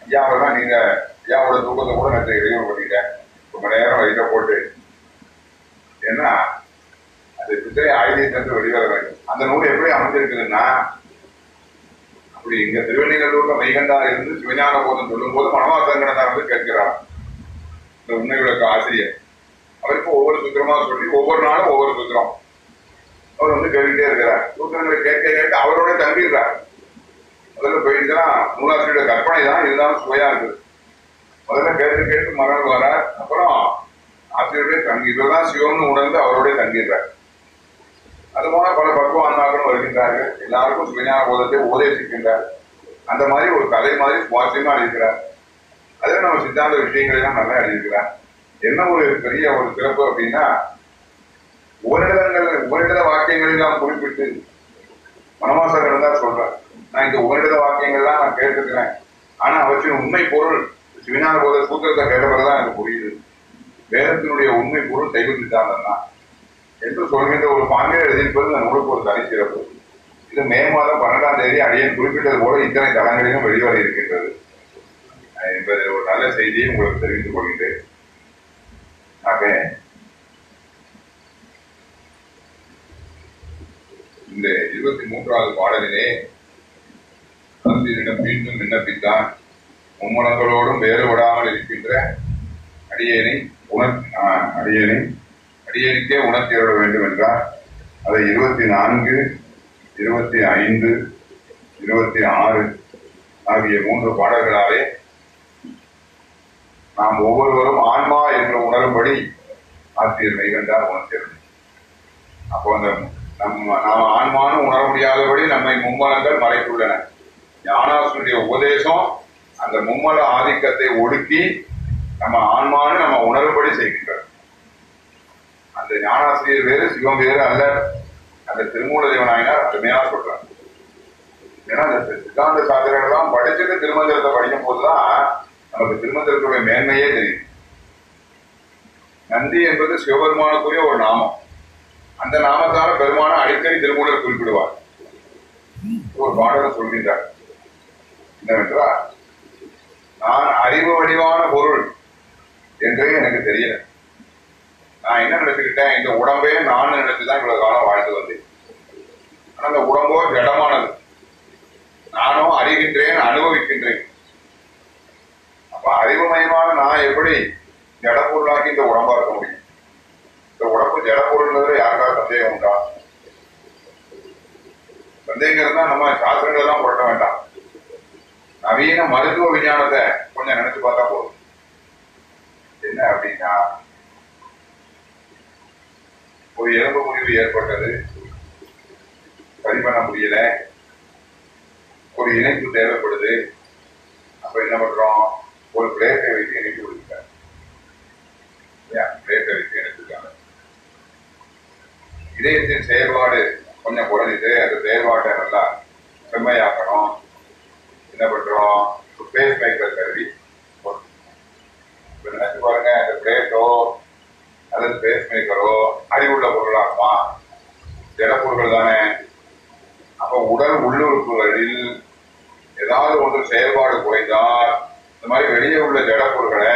ஐயாவை தான் நீங்க ஐயாவோட தூக்கத்தை கூட நான் இடையூறு பண்ணிட்டேன் ரொம்ப நேரம் வயிற்ற போட்டு. ஏன்னா அது பித்தரை ஆயுதத்தை வெளிவர வேண்டும். அந்த நூல் எப்படி அமைஞ்சிருக்குதுன்னா அப்படி இங்க திருவண்ணூர்ல மைகண்டா இருந்து சிவஞான போதம் சொல்லும் போது மனவாசங்கடனார் வந்து கேட்கிறார். இந்த உண்மை விளக்க ஆசிரியர். அவருக்கு ஒவ்வொரு சுத்திரமா சொல்லி ஒவ்வொரு நாளும் ஒவ்வொரு சுத்திரம். அவர் வந்து கேட்டுட்டே இருக்கிறார். சூத்திரங்களை கேட்க கேட்டு அவரோட தங்கிடுறார் முதல்ல போயிட்டுனா நூலாசிரியோட கற்பனை தான் இதுதான் சுவையா இருக்குது. முதல்ல கேட்டு கேட்டு மரணம் வரார். அப்புறம் ஆசிரியருடைய தங்கி இவர்தான் சிவம்னு உணர்ந்து அவரோட தங்கிடுறார். அது போல பல பக்குவான்மார்களும் வருகின்றார்கள். எல்லாருக்கும் சிவஞான போதத்தை உபதேசிக்கின்றார். அந்த மாதிரி ஒரு கதை மாதிரி சுவாரஸ்யமா இருக்கிறார் அதில் நம்ம சித்தாந்த விஷயங்களை எல்லாம் நல்லா எழுதியிருக்கிறார். என்ன ஒரு பெரிய ஒரு சிறப்பு அப்படின்னா உபரிடங்கள் உபரிடத வாக்கியங்களை எல்லாம் குறிப்பிட்டு மனமாசகர் தான் சொல்றேன் நான் இந்த உபரிடத வாக்கியங்கள்லாம் நான் கேட்டுக்கிறேன் ஆனா அவற்றின் உண்மை பொருள் சிவஞான போத சூத்திரத்தை கேட்ட தான் எனக்கு புரியுது. வேதத்தினுடைய உண்மை பொருள் சைவ சித்தாந்தம் தான் என்று சொல்கின்ற ஒரு பாண்டியர் எழுதியிருப்பது நம்மளுக்கு ஒரு தனி இது மே மாதம் பன்னெண்டாம் தேதி அடியன் குறிப்பிட்டது போல இத்தனை தளங்களிலும் வெளிவர இருக்கின்றது. என்பதில் ஒரு நல்ல செய்தியை உங்களுக்கு தெரிவித்துக் கொள்கின்றேன். ஆக இந்த இருபத்தி மூன்றாவது பாடலிலே தந்தையிடம் மீண்டும் விண்ணப்பித்தான். மும்முனங்களோடும் வேறுபடாமல் இருக்கின்ற அடியேனை உணர் அடியனை அடியேனை அடியேனுக்கே வேண்டும் என்றால் அதை இருபத்தி நான்கு இருபத்தி ஐந்து இருபத்தி ஆறு ஆகிய மூன்று பாடல்களாலே நாம் ஒவ்வொருவரும் ஆன்மா என்று உணரும்படி ஆசிரியர் மெய்கண்டார் உணர்த்தியது அப்போ அந்த நம்ம நாம் ஆன்மான்னு உணர முடியாதபடி நம்மை மும்மலங்கள் மறைத்துள்ளன. ஞானாசுடைய உபதேசம் அந்த மும்மல ஆதிக்கத்தை ஒடுக்கி நம்ம ஆன்மானு நம்ம உணரும்படி செய்கின்றார் அந்த ஞானாசிரியர் வேறு சிவம் வேறு அல்ல. அந்த திருமூல தேவனாயினார் அருமையாக சொல்றாங்க ஏன்னா அந்த சித்தாந்த சாத்திரங்கள் எல்லாம் படிச்சுட்டு திருமந்திரத்தை படிக்கும் போதுதான் நமக்கு திருமந்திரத்துடைய மேன்மையே தெரியும். நந்தி என்பது சிவபெருமானுக்குரிய ஒரு நாமம். அந்த நாமத்தால பெருமான அடிக்கடி திருமூலர் குறிப்பிடுவார். ஒரு பாடலை சொல்கின்றார். என்னவென்றால் நான் அறிவு வடிவான பொருள் என்றே எனக்கு தெரியல. நான் என்ன நினைச்சுக்கிட்டேன்? இந்த உடம்பே நான் நினைச்சுதான் இவ்வளவு காலம் வாழ்ந்து வந்தேன். ஆனா அந்த உடம்போ ஜடமானது நானும் அறிகின்றேன் அனுபவிக்கின்றேன். அப்ப அறிவுமயமான நான் எப்படி ஜடப்பொருளாக்கி இந்த உடம்பா இருக்க முடியும்? இந்த உடம்பு ஜடப்பொருள்ன்றதுல யாருக்காவது சந்தேகம் உண்டா? சந்தேகம் நம்ம சாஸ்திரங்கள் எல்லாம் புரட்ட வேண்டாம். நவீன மருத்துவ விஞ்ஞானத்தை கொஞ்சம் நினைச்சு பார்த்தா போதும். என்ன அப்படின்னா ஒரு எலும்பு முடிவு ஏற்பட்டது. சரி பண்ண முடியல. ஒரு இணைப்பு தேவைப்படுது. அப்ப என்ன பண்றோம்? ஒரு பிளேட்டை வைத்து இணைப்பு கொடுத்துட்டாங்க பிளேட்டை வைத்து இணைச்சிருக்காங்க இதயத்தின் செயல்பாடு கொஞ்சம் குறைஞ்சிட்டு அந்த செயல்பாட்டை நல்லா செம்மையாக்கணும். என்ன பண்றோம்? பேஸ் மேக்கர் கருவி நினைச்சு பாருங்க அந்த பிளேட்டோ அல்லது பேஸ் மேக்கரோ அறிவுள்ள பொருளாகுமா திடப்பொருட்கள் தானே அப்போ உடல் உள்ளுறுப்புகளில் ஏதாவது ஒன்று செயல்பாடு குறைந்தால் இந்த மாதிரி வெளியே உள்ள ஜடப்பொருட்களை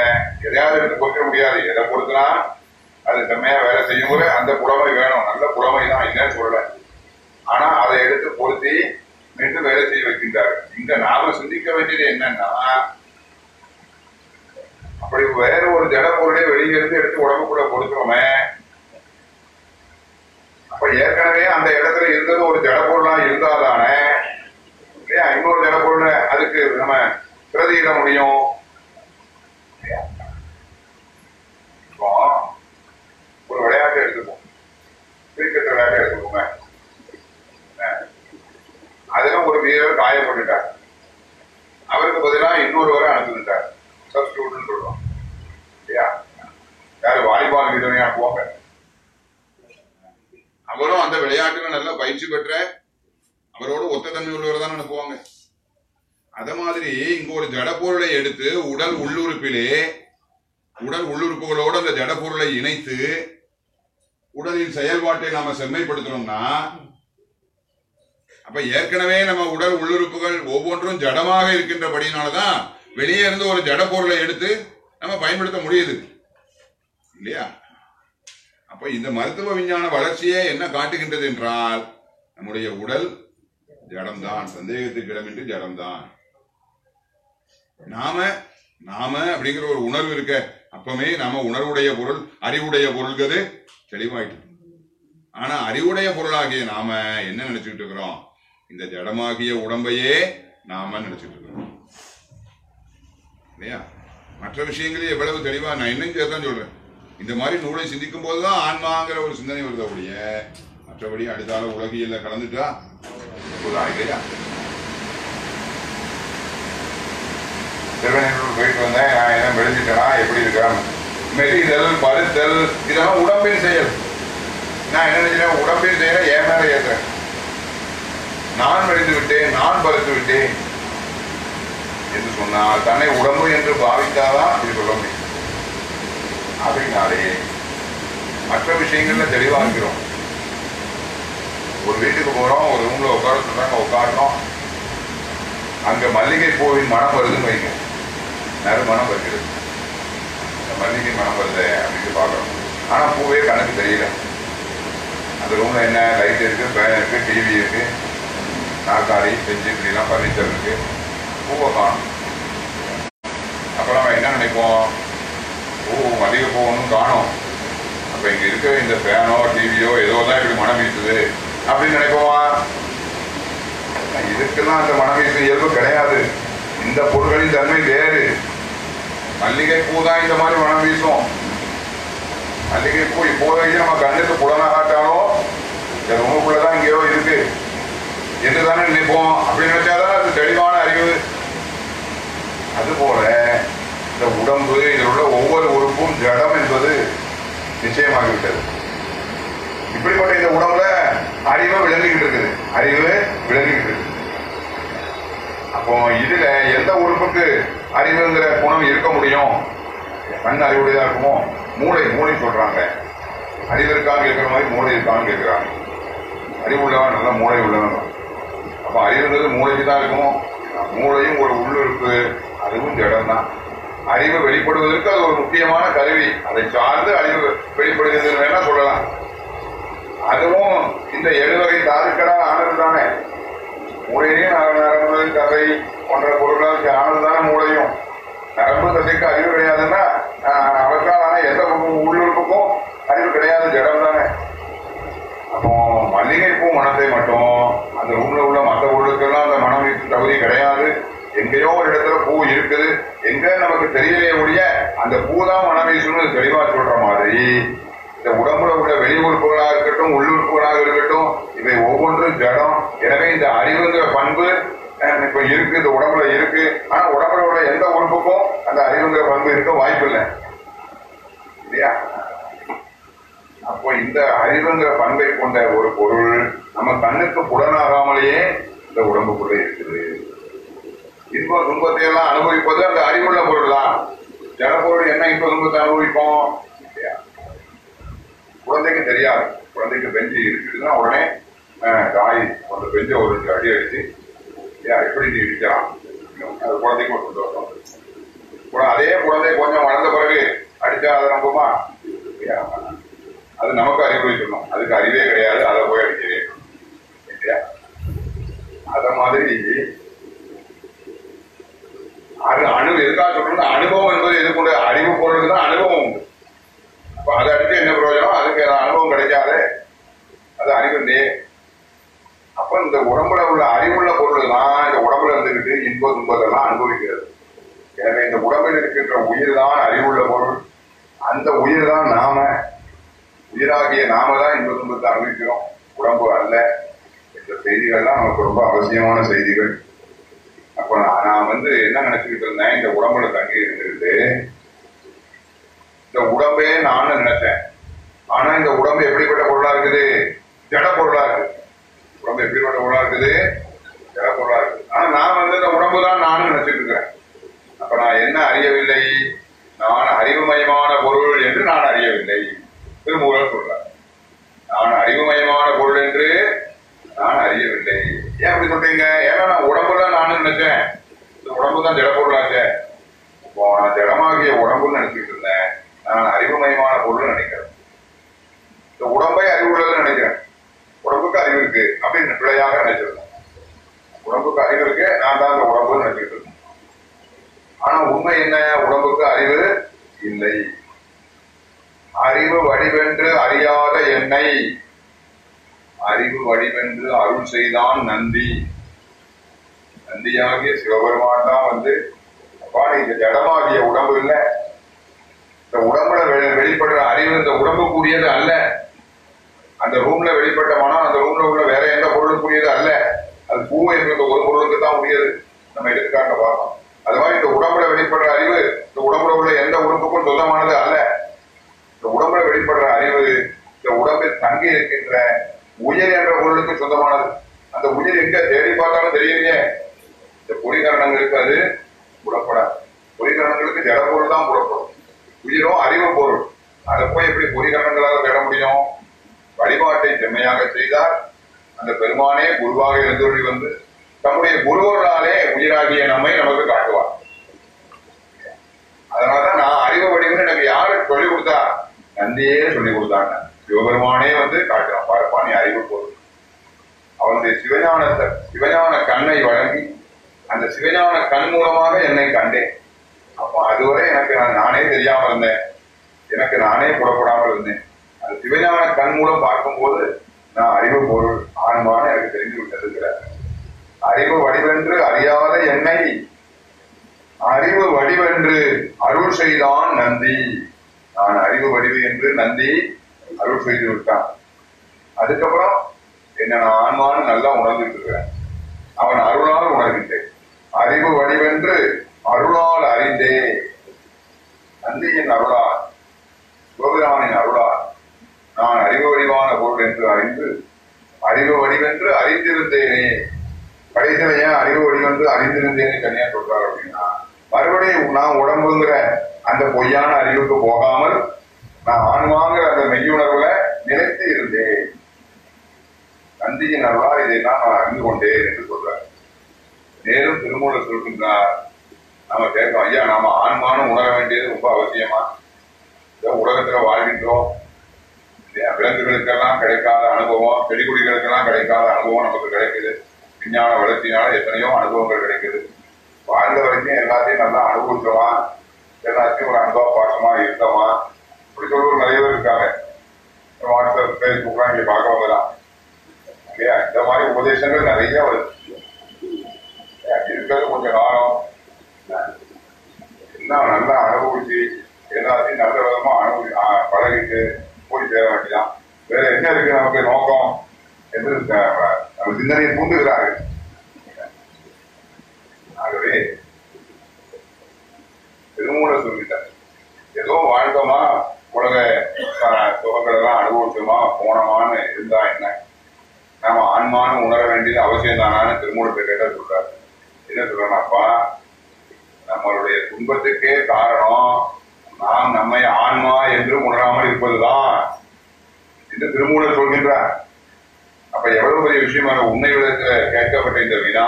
எதையாவது எடுத்து பொறுக்க முடியாது. எதை பொறுத்துனா அது செம்மையா வேலை செய்யும் போது அந்த புலமை வேணும். நல்ல புலமை தான் இல்லைன்னு சொல்லல. ஆனா அதை எடுத்து பொருத்தி மீண்டும் வேலை செய்ய வைக்கின்றார் இங்க நாம சிந்திக்க வேண்டியது என்னன்னா அப்படி வேற ஒரு ஜடப்பொருளை வெளியிலிருந்து இருந்து எடுத்து உடம்புக்குள்ள கொடுக்கிறோமே அப்ப ஏற்கனவே அந்த இடத்துல இருந்தது ஒரு ஜடப்பொருளா இருந்தாதானே இல்லையா? இன்னொரு ஜடப்பொருளை அதுக்கு நம்ம பிரதியிட முடியும். ஒரு விளையாட்டு எடுத்துப்போம். கிரிக்கெட் விளையாட்டு எடுத்துக்கோங்க அதுல ஒரு வீரர் காயப்பட்டுட்டார். அவருக்கு பதிலா இன்னொருவரை அனுப்பிவிட்டார். சப்ஸ்டியூட்னு சொல்றோம். இல்லையா? யாரு வாலிபால் வீரனையா போங்க. அவரும் அந்த விளையாட்டுல நல்லா பயிற்சி பெற்ற அவரோட ஒத்த தன்மை உள்ளவர் தான் அனுப்புவாங்க. அத மாதிரி இங்க ஒரு ஜட பொருளை எடுத்து உடல் உள்ளுறுப்பிலே உடல் உள்ளுறுப்புகளோடு அந்த ஜட பொருளை இணைத்து உடலின் செயல்பாட்டை நாம செம்மைப்படுத்தணும்னா அப்ப ஏற்கனவே நம்ம உடல் உள்ளுறுப்புகள் ஒவ்வொன்றும் ஜடமாக இருக்கின்றபடினாலதான் வெளியே இருந்து ஒரு ஜட பொருளை எடுத்து நம்ம பயன்படுத்த முடியுது. இல்லையா? அப்ப இந்த மருத்துவ விஞ்ஞான வளர்ச்சியே என்ன காட்டுகின்றது என்றால் நம்முடைய உடல் ஜடம்தான் சந்தேகத்துக்கு இடமின்றி ஜடம்தான். நாம நாம அப்படிங்கிற ஒரு உணர்வு இருக்க அப்பமே நாம உணர்வுடைய பொருள் அறிவுடைய பொருள்கிறது தெளிவாயிட்டு. ஆனா அறிவுடைய பொருளாகிய நாம என்ன நினைச்சுக்கிட்டு இருக்கிறோம்? இந்த ஜடமாகிய உடம்பையே நாம நினைச்சிட்டு இருக்கிறோம். இல்லையா? மற்ற விஷயங்களே எவ்வளவு தெளிவா நான் இன்னும் சேர்த்தான் சொல்றேன். இந்த மாதிரி நூலை சிந்திக்கும் போதுதான் ஆன்மாங்கிற ஒரு சிந்தனை வருது ஒழிய மற்றபடி அடுத்தால உலகியல்ல கலந்துட்டா இல்லையா? திருவண்ணூர் போயிட்டு வந்தேன். நான் என்ன விளைஞ்சிட்டேனா எப்படி இருக்கிறேன் மெலிதல் பருத்தல் இதெல்லாம் உடம்பின் செயல். நான் என்ன நினைக்கிறேன்? உடம்பின் செயலை ஏன் மேலே ஏற்றுறேன் நான் மெலிந்து விட்டேன் நான் பருத்து விட்டேன். என்று சொன்னால் தன்னை உடம்பு என்று பாவித்தாதான் இது சொல்ல முடியும். அப்படின்னாலே மற்ற விஷயங்கள்ல தெளிவா ஒரு வீட்டுக்கு போறோம் ஒரு ரூம்ல உட்கார சொல்றாங்க உட்காரணும். அங்க மல்லிகை பூவின் மனம் வருதுன்னு வைங்க. நறுமணம் வருகிறது. மல்லிகை மனம் வருது அப்படின்னு பார்க்கறோம் ஆனா பூவே கணக்கு தெரியல. அந்த ரூம்ல என்ன லைட் இருக்கு ஃபேன் இருக்கு டிவி இருக்கு நாற்காலி பெஞ்சு இப்படிலாம் ஃபர்னிச்சர் இருக்கு. பூவை அப்போ நம்ம என்ன நினைப்போம்? பூ மல்லிகை பூ ஒன்றும் காணும். அப்ப இங்க இருக்க இந்த ஃபேனோ டிவியோ ஏதோ தான் இப்படி மனம் வீசுது. அப்படின்னு நினைப்போமா? இதுக்கெல்லாம் அந்த மனம் வீசும் இயல்பு கிடையாது. இந்த பொருட்களின் தன்மை வேறு. மல்லிகை பூ தான் இந்த மாதிரி மனம் வீசும். மல்லிகை பூ இப்போதைக்கு நம்ம கண்ணுக்கு புலனாகாட்டாலும் இந்த ரூமுக்குள்ளதான் இங்கேயோ இருக்கு. என்று தானே நினைப்போம்? அப்படின்னு நினைச்சாதான் அது தெளிவான அறிவு. அதுபோல இந்த உடம்பு இதில் உள்ள ஒவ்வொரு உறுப்பும் ஜடம் என்பது நிச்சயமாகிவிட்டது. இப்படிப்பட்ட இந்த உடம்புல அறிவு விளங்கிக்கிட்டு இருக்குது. அறிவு விளங்கிக்கிட்டு இருக்குது. அப்போ இதுல எந்த உறுப்புக்கு அறிவுங்கிற குணம் இருக்க முடியும்? கண் அறிவுடையதா இருக்குமோ? மூளை மூளை சொல்றாங்க. அறிவு இருக்கான்னு கேட்கிற மாதிரி மூளை இருக்கான்னு கேட்கிறாங்க. அறிவு உள்ளவன் நல்ல மூளை உள்ளவன். அப்ப அறிவுங்கிறது மூளைக்கு தான் இருக்கும். மூளையும் ஒரு உள்ளுறுப்பு. அதுவும் ஜடம் தான் அறிவு வெளிப்படுவதற்கு அது ஒரு முக்கியமான கருவி. அதை சார்ந்து அறிவு வெளிப்படுகிறது வேணா சொல்லலாம். அதுவும் இந்த எழுவகை தாதுக்களால் ஆனது தானே மூளையிலையும் நரம்பு தசை போன்ற பொருளால் ஆனது தானே மூளையும். நரம்பு தசைக்கு அறிவு கிடையாதுன்னா அவற்றால் ஆனால் எந்த உள்ளுறுப்புக்கும் அறிவு கிடையாது ஜடம் தானே அப்போ மல்லிகைப்பூ மனத்தை மட்டும் அந்த ரூம்ல உள்ள மற்ற பொருளுக்கெல்லாம் அந்த மனம் தகுதி கிடையாது. எங்கேயோ ஒரு இடத்துல பூ இருக்குது. எங்க நமக்கு தெரியலையே ஒழிய அந்த பூ தான் மனம் தெளிவா சொல்ற மாதிரி இந்த உடம்புல உள்ள வெளி உறுப்புகளாக இருக்கட்டும் உள்ளுறுப்புகளாக இருக்கட்டும் இவை ஒவ்வொன்றும் ஜடம். எனவே இந்த அறிவுங்கிற பண்பு இப்ப இருக்கு இந்த உடம்புல இருக்கு. ஆனா உடம்புல உள்ள எந்த உறுப்புக்கும் அந்த அறிவுங்கிற பண்பு இருக்க வாய்ப்பு இல்லை. இல்லையா? அப்போ இந்த அறிவுங்கிற பண்பை கொண்ட ஒரு பொருள் நம்ம கண்ணுக்கு புலனாகாமலேயே இந்த உடம்புக்குள்ள இருக்குது. இன்ப துன்பத்தை எல்லாம் அனுபவிப்பது அந்த அறிவுள்ள பொருள் தான் ஜனப்பொருள் என்ன இன்ப துன்பத்தை அனுபவிப்போம்? குழந்தைக்கு தெரியாது. குழந்தைக்கு பெஞ்சு இருக்குதுன்னா உடனே தாய் அந்த பெஞ்சை ஒரு அடி அடிச்சு இல்லையா, எப்படி நீ இடிக்கலாம்? அது குழந்தைக்கு ஒரு சந்தோஷம். அதே குழந்தை கொஞ்சம் வளர்ந்த பிறகு அடிச்சா அதை நம்புமா? அது நமக்கு அறிவுரை சொல்லணும் அதுக்கு அறிவே கிடையாது. அதை போய் அடிக்கிறேன் இல்லையா? அத மாதிரி அது அணு எதுக்காக சொல்லணும் அனுபவம் என்பது எது கொண்டு அறிவு பொருளுக்கு தான் அனுபவம் உண்டு. அப்ப அதை அடிச்சு என்ன பிரயோஜனம்? அதுக்கு அனுபவம் கிடைக்காது. அது அறிவு இல்லையே. அப்ப இந்த உடம்புல உள்ள அறிவுள்ள பொருள் தான் இந்த உடம்புல இருந்துக்கிட்டு இன்ப துன்பத்தெல்லாம் அனுபவிக்கிறது. எனவே இந்த உடம்பில் இருக்கின்ற உயிர் தான் அறிவுள்ள பொருள். அந்த உயிர் தான் நாம. உயிராகிய நாம தான் இன்ப துன்பத்தை அனுபவிக்கிறோம். உடம்பு அல்ல. இந்த செய்திகள்லாம் நமக்கு ரொம்ப அவசியமான செய்திகள். அப்ப நான் நான் வந்து என்ன நினைச்சுக்கிட்டு இருந்தேன் இந்த உடம்புல தங்கி இருந்துகிட்டு இந்த உடம்பே நானும் நினைச்சேன். ஆனா இந்த உடம்பு எப்படிப்பட்ட பொருளா இருக்குது? ஜட பொருளா இருக்கு. உடம்பு எப்படிப்பட்ட பொருளா இருக்குது? ஜட பொருளா இருக்கு. ஆனா நான் வந்து இந்த உடம்பு தான் நானும் நினைச்சிட்டு இருக்கிறேன் அப்ப நான் என்ன அறியவில்லை? நான் அறிவுமயமான பொருள் என்று நான் அறியவில்லை. திருமூலர் சொல்றார். நான் அறிவுமயமான பொருள் என்று நான் அறியவில்லை. ஏன் அப்படி சொல்றீங்க? ஏன்னா நான் உடம்புல நானும் நினைச்சேன். இந்த உடம்பு தான் ஜடப்பொருளாச்சே இப்போ நான் ஜடமாகிய உடம்புன்னு நினைச்சிட்டு இருந்தேன். நான் அறிவுமயமான பொருள் நினைக்கிறேன். இந்த உடம்பை அறிவுள்ளதுன்னு நினைக்கிறேன். உடம்புக்கு அறிவு இருக்கு அப்படின்னு பிழையாக நினைச்சிருந்தேன். உடம்புக்கு அறிவு இருக்கு நான் தான் அந்த உடம்புன்னு நினைச்சிட்டு இருந்தேன். ஆனா உண்மை என்ன? உடம்புக்கு அறிவு இல்லை. அறிவு வடிவென்று அறியாத என்னை அறிவு வடிவென்று அருள் செய்தான் நந்தி. நந்தியாகிய சிவபெருமான் தான் வந்து அப்பா இந்த ஜடமாகிய உடம்பு இல்ல. இந்த உடம்புல வெளிப்படுற அறிவு இந்த உடம்புக்குரியது அல்ல. அந்த ரூம்ல வெளிப்பட்ட மனம் அந்த ரூம்ல உள்ள வேற எந்த பொருளுக்குரியது அல்ல. அது பூ என்ற ஒரு பொருளுக்கு தான் உரியது. நம்ம எடுத்துக்காட்ட பார்த்தோம் அது மாதிரி இந்த உடம்புல வெளிப்படுற அறிவு இந்த உடம்புல உள்ள எந்த உறுப்புக்கும் சொந்தமானது அல்ல. இந்த உடம்புல வெளிப்படுற அறிவு இந்த உடம்பில் தங்கி இருக்கின்ற உயிர் என்ற பொருளுக்கு சொந்தமானது. அந்த உயிர் எங்க தேடி பார்த்தாலும் தெரியலையே இந்த பொறிகரணங்களுக்கு அது புறப்படாது பொறிகரணங்களுக்கு ஜட பொருள் தான் புறப்படும் உயிரும் அறிவு பொருள். அதை போய் எப்படி பொறிகரணங்களால் தேட முடியும்? வழிபாட்டை செம்மையாக செய்தால் அந்த பெருமானே குருவாக எழுந்தொழி வந்து தம்முடைய குருவர்களாலே உயிராகிய நம்மை நமக்கு காட்டுவார். அதனாலதான் நான் அறிவு வடிவம்னு எனக்கு யாரு சொல்லிக் கொடுத்தா? நந்தியே சொல்லி கொடுத்தாங்க. சிவபெருமானே வந்து காட்டுறான் பார்ப்பா நீ அறிவு போதும். அவனுடைய சிவஞானத்தை சிவஞான கண்ணை வழங்கி அந்த சிவஞான கண் மூலமாக என்னை கண்டேன். அப்போ அதுவரை எனக்கு நான் நானே தெரியாம இருந்தேன். எனக்கு நானே புறப்படாமல் இருந்தேன். அந்த சிவஞான கண் மூலம் பார்க்கும்போது நான் அறிவு பொருள் ஆன்மான்னு எனக்கு தெரிந்து விட்டதுங்கிறார் அறிவு வடிவென்று அறியாத என்னை அறிவு வடிவென்று அருள் செய்தான் நந்தி. நான் அறிவு வடிவு என்று நந்தி அருள் செய்து விட்டான் அதுக்கப்புறம் என்ன நான் ஆன்மான்னு நல்லா உணர்ந்துட்டு இருக்கிறேன். அவன் அருளால் உணர்கின்றேன் அறிவு வடிவென்று அருளால் அறிந்தே நந்தியின் அருளால் சிவபிரானின் அருளால் நான் அறிவு வடிவான பொருள் என்று அறிந்து அறிவு வடிவென்று அறிந்திருந்தேனே. கடைசியில ஏன் அறிவு வடிவென்று அறிந்திருந்தேனே தனியா சொல்றாரு அப்படின்னா மறுபடியும் நான் உடம்புங்கிற அந்த பொய்யான அறிவுக்கு போகாமல் நான் ஆன்மாங்கிற அந்த மெய்யுணர்வுல நினைத்து இருந்தேன். நந்தியின் அருளால் இதை நான் அறிந்து கொண்டேன் என்று சொல்றார். மேலும் திருமூலர் சொல்கின்றார் நாம கேட்கோம் ஐயா நாம ஆன்மானும் உணர வேண்டியது ரொம்ப அவசியமா? உலகத்துல வாழ்கின்றோம். விலங்குகளுக்கெல்லாம் கிடைக்காத அனுபவம் செடிகுடிகளுக்கெல்லாம் கிடைக்காத அனுபவம் நமக்கு கிடைக்குது. விஞ்ஞான வளர்ச்சினால எத்தனையோ அனுபவங்கள் கிடைக்குது. வாழ்ந்த வரைக்கும் எல்லாத்தையும் நல்லா அனுபவிச்சோமா எல்லாத்தையும் ஒரு அனுபவ பாசமா இருந்தோமா இப்படி நிறைய பேர் இருக்காங்க வாட்ஸ்அப் பேஸ்புக்லாம் இங்கே பார்க்க வரலாம் இல்லையா? இந்த மாதிரி உபதேசங்கள் நிறைய வருது. இருக்கிறது கொஞ்சம் காலம். எல்லாம் நல்லா அனுபவிச்சு எல்லாத்தையும் நல்ல விதமா அனுபவி பழகிட்டு போய் சேர வேண்டியதான் வேற என்ன இருக்கு நமக்கு நோக்கம் என்று நம்ம சிந்தனையை தூண்டுகிறார்கள். ஆகவே திருமூல சொல்லிட்டார். ஏதோ வாழ்ந்தோமா? உலக அஹ், எல்லாம் அனுபவிச்சோமா? போனோமான்னு இருந்தா என்ன? நாம ஆன்மான்னு உணர வேண்டியது அவசியம் தானான்னு திருமூலத்தை கேட்ட சொல்றாரு. என்ன சொல்றேன்னாப்பா நம்மளுடைய துன்பத்துக்கே காரணம் நாம் நம்மை ஆன்மா என்று உணராமல் இருப்பதுதான். என்று திருமூலர் சொல்கின்றார். அப்ப எவ்வளவு பெரிய விஷயம் உண்மை விதத்துல கேட்கப்பட்ட இந்த வினா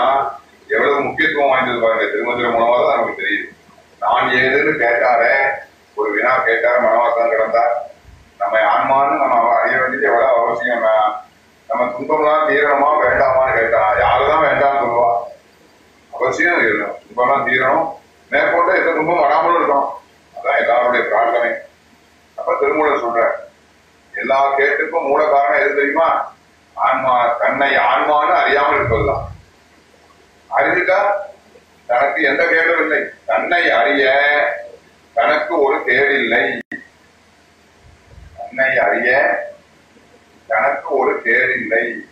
எவ்வளவு முக்கியத்துவம் வாய்ந்தது பாருங்க திருமந்திர மூலமா தான் நமக்கு தெரியுது. நான் ஏதுன்னு கேட்டாரே ஒரு வினா கேட்டார மனவாசம் கிடந்தார். நம்ம ஆன்மான்னு நம்ம அறிய வேண்டியது எவ்வளவு அவசியம் நம்ம துன்பம்லாம் தீரணுமா வேண்டாமான்னு கேட்டான் யாருதான் வேண்டாம்னு சொல்லுவா? அவசியம் இருக்கணும் துன்பம்லாம் தீரணும். மேற்கொண்டு எந்த துன்பம் வராமலும் இருக்கணும். அதான் எல்லாருடைய பிரார்த்தனை. அப்ப திருமூலர் சொல்ற எல்லா கேட்டுக்கும் மூல காரணம் எது தெரியுமா? ஆன்மா தன்னை ஆன்மான்னு அறியாமல் இருப்பதுதான். அறிஞ்சுட்டா தனக்கு எந்த கேடும் இல்லை. தன்னை அறிய தனக்கு ஒரு தேடில்லை. தன்னை அறிய தனக்கு ஒரு தேடில்லை.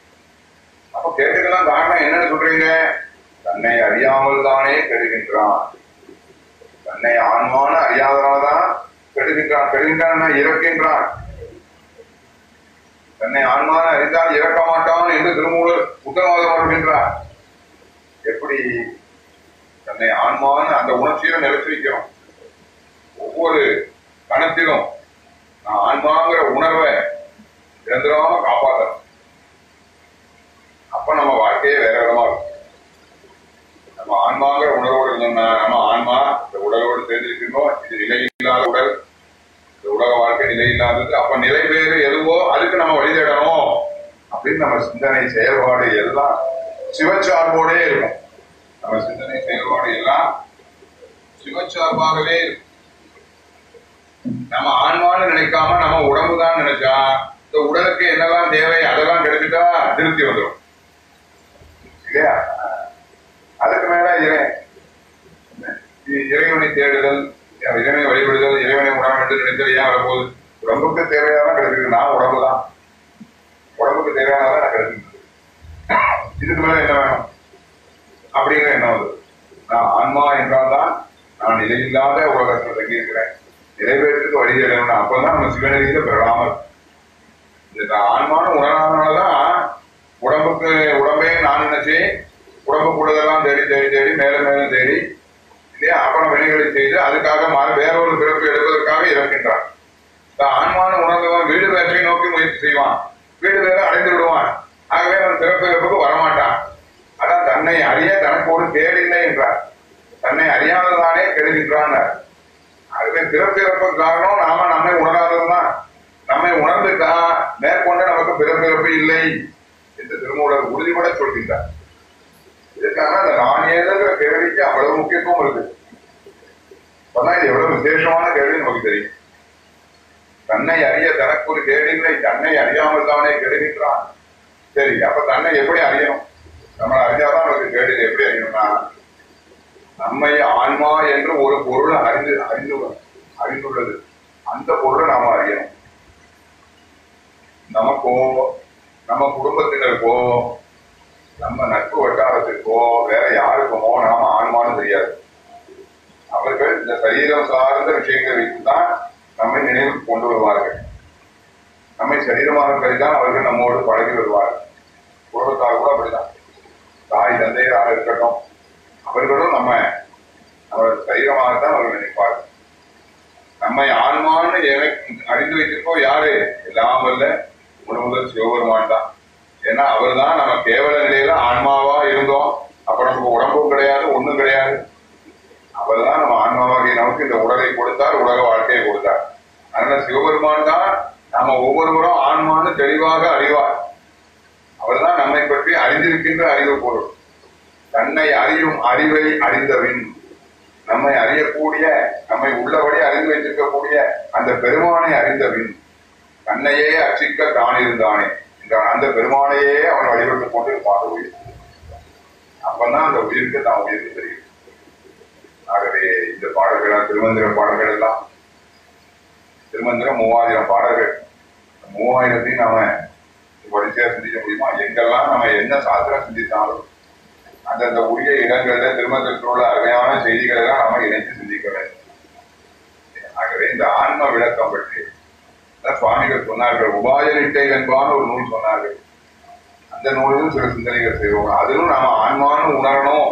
அப்ப கேட்டுக்கெல்லாம் காரணம் என்னன்னு சொல்றீங்க? தன்னை அறியாமல் தானே கெடுகின்றான். தன்னை ஆன்மான அறியாதனால்தான் கெடுகின்றான். கெடுகின்றான் இறக்கின்றான். தன்னை ஆன்மான அறிந்தால் இறக்க மாட்டான் என்று திருமூலர் உத்தரவாதம் வருகின்றார் எப்படி? தன்னை ஆன்மான அந்த உணர்ச்சியில நிலைச்சு வைக்கிறோம் தன்னையே அர்ச்சிக்க தான் இருந்தானே என்றான் அந்த பெருமானையே அவன் வழிபட்டு கொண்டு பார்த்து உயிர் அப்பதான் அந்த உயிருக்கு தான் உயிருக்கு தெரியும். ஆகவே இந்த பாடல்கள் திருமந்திர பாடல்கள் எல்லாம் திருமந்திரம் மூவாயிரம் பாடல்கள். மூவாயிரத்தையும் நாம வரிசையா சிந்திக்க முடியுமா? எங்கெல்லாம் நம்ம என்ன சாஸ்திரம் சிந்தித்தாலும் அந்தந்த உரிய இடங்கள்ல திருமந்திரத்தில் உள்ள அருமையான செய்திகளை தான் நம்ம இணைத்து சிந்திக்க வேண்டும். ஆகவே இந்த ஆன்ம விளக்கம் பற்றி சுவாமிகள் சொன்னார்கள் உபாயனிட்டை என்பான்னு ஒரு நூல் சொன்னார்கள். அந்த நூலிலும் சில சிந்தனைகள் செய்வோம். அதிலும் நாம ஆன்மான்னு உணரணும்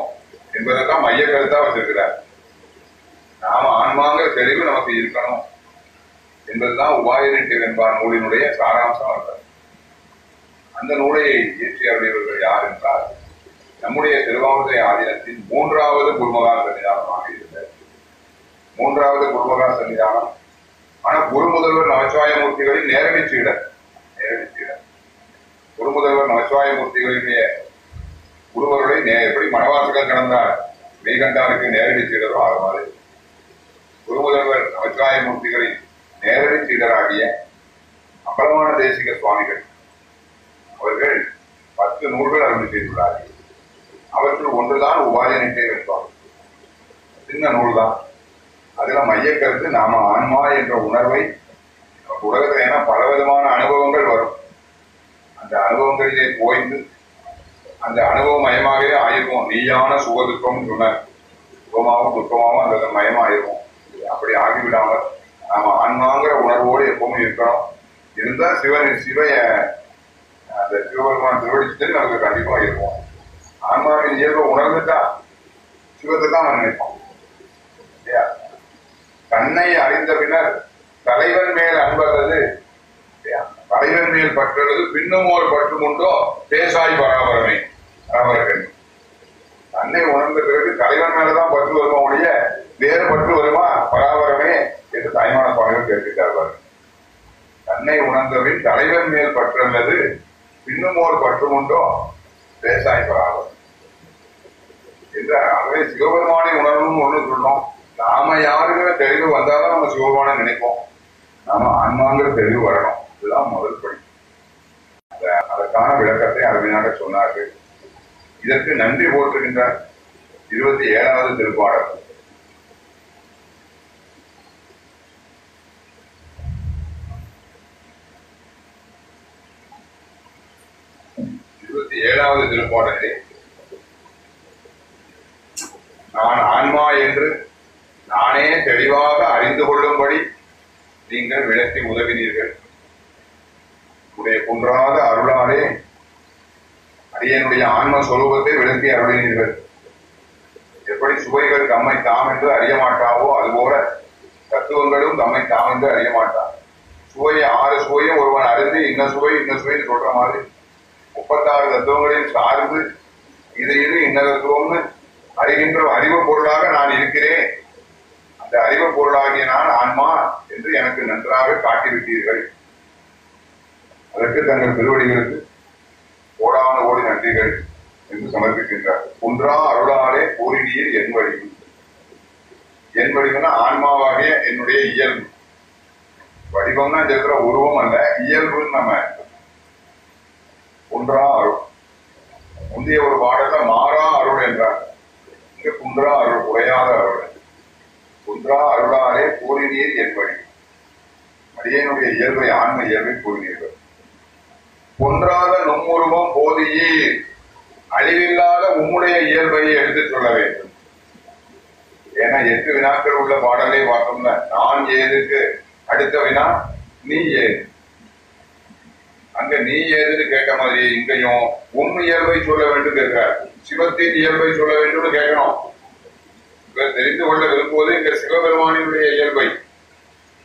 என்பதற்காக மைய கருத்தா வச்சிருக்கிறார். நாம ஆன்மாங்கிற தெளிவு நமக்கு இருக்கணும் என்பதுதான் உபாயனிட்டை என்பார் நூலினுடைய சாராம்சம் இருக்கிறது அந்த நூலை இயற்றியவர்கள் யார் என்றால் நம்முடைய திருவாவூரை ஆதீனத்தின் மூன்றாவது குருமகா சன்னிதானமாக இருந்தது. மூன்றாவது குருமகா சன்னிதானம் ஆனா குரு முதல்வர் நமச்சிவாயமூர்த்திகளின் நேரடி சீடர். நேரடி சீடர். குரு முதல்வர் நமச்சிவாயமூர்த்திகளினுடைய குருவர்களை எப்படி மனவாசகர் கடந்தார் மெய்கண்டாருக்கு நேரடி சீடரோ அது மாதிரி குரு முதல்வர் நமச்சிவாயமூர்த்திகளின் நேரடி சீடராகிய அம்பலமான தேசிக சுவாமிகள். அவர்கள் பத்து நூல்கள் அருள் செய்துள்ளார்கள். அவற்றில் ஒன்றுதான் உபாய நிட்டை வைப்பார் சின்ன நூல்தான். அதுல மைய கருத்து நாம ஆன்மா என்ற உணர்வை நமக்கு உலகத்துல ஏன்னா பல விதமான அனுபவங்கள் வரும். அந்த அனுபவங்களிலே போய்ந்து அந்த அனுபவம் மயமாகவே ஆயிருவோம். நீயான சுகதுக்கம் சொன்னார். சுகமாகவும் துக்கமாகவும் அந்த மயமாயிருவோம். அப்படி ஆகிவிடாமல் நாம ஆன்மாங்கிற உணர்வோடு எப்பவுமே இருக்கிறோம் இருந்தா சிவன் சிவைய அந்த சிவபெருமான திருவடிச்சு நமக்கு கண்டிப்பா இருக்கும். ஆன்மாவின் இயல்பை உணர்ந்துட்டா சிவத்தை தான் நினைப்போம். இல்லையா? தன்னை அறிந்த பின்னர் தலைவன் மேல் அன்பது தலைவன் மேல் பற்றுறது பின்னும் ஒரு பற்றும் உண்டோ? பேசாய் பராபரமே. அவர்கள் தன்னை உணர்ந்த பிறகு தலைவன் மேலதான் பற்று வருமா ஒழிய வேறு பற்று வருமா? பராபரமே என்று தாய்மான சுவாமிகள் கேட்டுட்டார் தன்னை உணர்ந்தபின் தலைவன் மேல் பற்றுள்ளது பின்னும் ஒரு பற்றும் உண்டோ? பேசாய் பராபரம். என்ற ஆகவே சிவபெருமானை உணரணும்னு ஒண்ணு சொன்னோம் நாம யாருங்கிற தெளிவு வந்தாலும் நம்ம சிவபான நினைப்போம். நாம ஆன்மாங்கிற தெளிவு வரணும். இதுதான் முதல் படி. அத- அதற்கான விளக்கத்தை அருமையாக சொன்னார்கள். இதற்கு நன்றி போற்றுகின்ற இருபத்தி ஏழாவது திருப்பாடல். இருபத்தி ஏழாவது திருப்பாடலே நான் ஆன்மா என்று நானே தெளிவாக அறிந்து கொள்ளும்படி நீங்கள் விளக்கி உதவினீர்கள். உடைய குன்றாத அருளாலே அடியனுடைய ஆன்ம சொரூபத்தை விளக்கி அருளினீர்கள். எப்படி சுவைகள் தம்மை தாம் என்று அறிய மாட்டாவோ அதுபோல தத்துவங்களும் தம்மை தாம் என்று அறிய மாட்டார். சுவை ஆறு சுவையும் ஒருவன் அறிந்து இன்ன சுவை இன்ன சுவைன்னு சொல்ற மாதிரி முப்பத்தாறு தத்துவங்களையும் சார்ந்து இது இது இன்ன தத்துவம்னு அறிகின்ற அறிவு பொருளாக நான் இருக்கிறேன். அந்த அறிவு பொருளாகிய நான் ஆன்மா என்று எனக்கு நன்றாக காட்டிவிட்டீர்கள். அதற்கு தங்கள் திருவடிகளுக்கு ஓடான ஓடி நன்றிகள் என்று சமர்ப்பிக்கின்றார். குன்றா அருளாலே கூறினீர் என் வடிவு என் வடிவுனா ஆன்மாவாகிய என்னுடைய இயல்பு. வடிவம்னா இந்த இடத்துல உருவம் அல்ல இயல்புன்னு நம்ம குன்றா அருள். முந்தைய ஒரு பாடல மாறா அருள் என்றார். இங்க குன்றா அருள் குறையாத அருள். குன்றா அருளாலே கூறினீர் என் வழி அடியனுடைய இயல்பை ஆன்ம இயல்பை கூறினீர்கள் பொன்றாத நும்முருவம் போதியே அழிவில்லாத உம்முடைய இயல்பையை எடுத்துச் சொல்ல வேண்டும். ஏன்னா எட்டு வினாக்கள் உள்ள பாடலை பார்த்தோம்னா நான் ஏதுக்கு அடுத்த வினா நீ ஏது? அங்க நீ ஏதுன்னு கேட்ட மாதிரி இங்கேயும் உன் இயல்பை சொல்ல வேண்டும் கேட்கிறார். சிவத்தின் இயல்பை சொல்ல வேண்டும்னு கேட்கணும். இவர் தெரிந்து கொள்ள விரும்புவது இங்க சிவபெருமானினுடைய இயல்பை.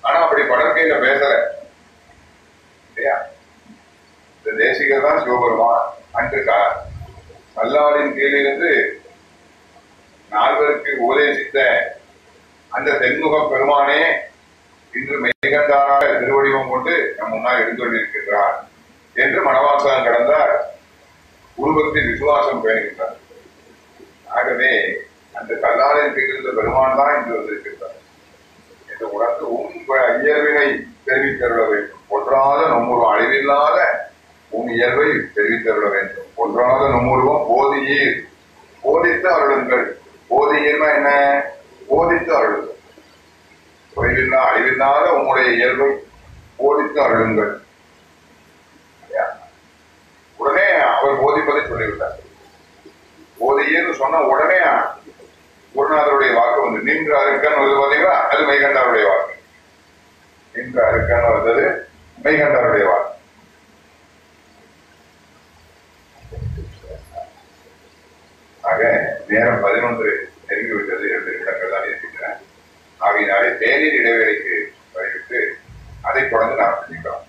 ஆனா அப்படி படற்கையில பேசல. இல்லையா? இந்த தேசிகர் தான் சிவபெருமான். அன்று க- கல்லாரின் கீழிருந்து நால்வருக்கு உபதேசித்த அந்த தென்முக பெருமானே இன்று மெய்கண்டாராக திருவடிவம் கொண்டு நம் முன்னால் எழுந்தொள்ளிருக்கின்றார் என்று மனவாசகம் கடந்தார். உருவக்தி விசுவாசம் பேணுகின்றார் ஆகவே அந்த கல்லாரின் கீழிருந்த பெருமான் தான் இன்று வந்திருக்கின்றார். என்று உனக்கு உன் இயல்பினை தெரிவித்தருள வேண்டும். ஒன்றாத நம்முருவம் அழிவில்லாத உன் இயல்பை தெரிவித்தருள வேண்டும். ஒன்றாத நம்முருவம் போதியீர் போதித்து அருளுங்கள். போதியீர்னா என்ன? போதித்து அருளுங்கள். குறைவில்லா அழிவில்லாத உங்களுடைய இயல்பை போதித்து அருளுங்கள். உடனே அவர் போதிப்பதை சொல்லிவிட்டார். போதியேன்னு சொன்ன உடனே குருநாதருடைய வாக்கு வந்து நின்ற அருக்கன் வருது பார்த்தீங்களா அது மைகண்டாருடைய வாக்கு. நின்ற அருக்கன் வந்தது மைகண்டாருடைய வாக்கு. ஆக நேரம் பதினொன்று நெருங்கிவிட்டது இரண்டு நிமிடங்கள் தான் இருக்கின்றன. ஆகையினாலே தேநீர் இடைவேளைக்கு வழிவிட்டு அதை தொடர்ந்து நாம் செஞ்சுக்கலாம்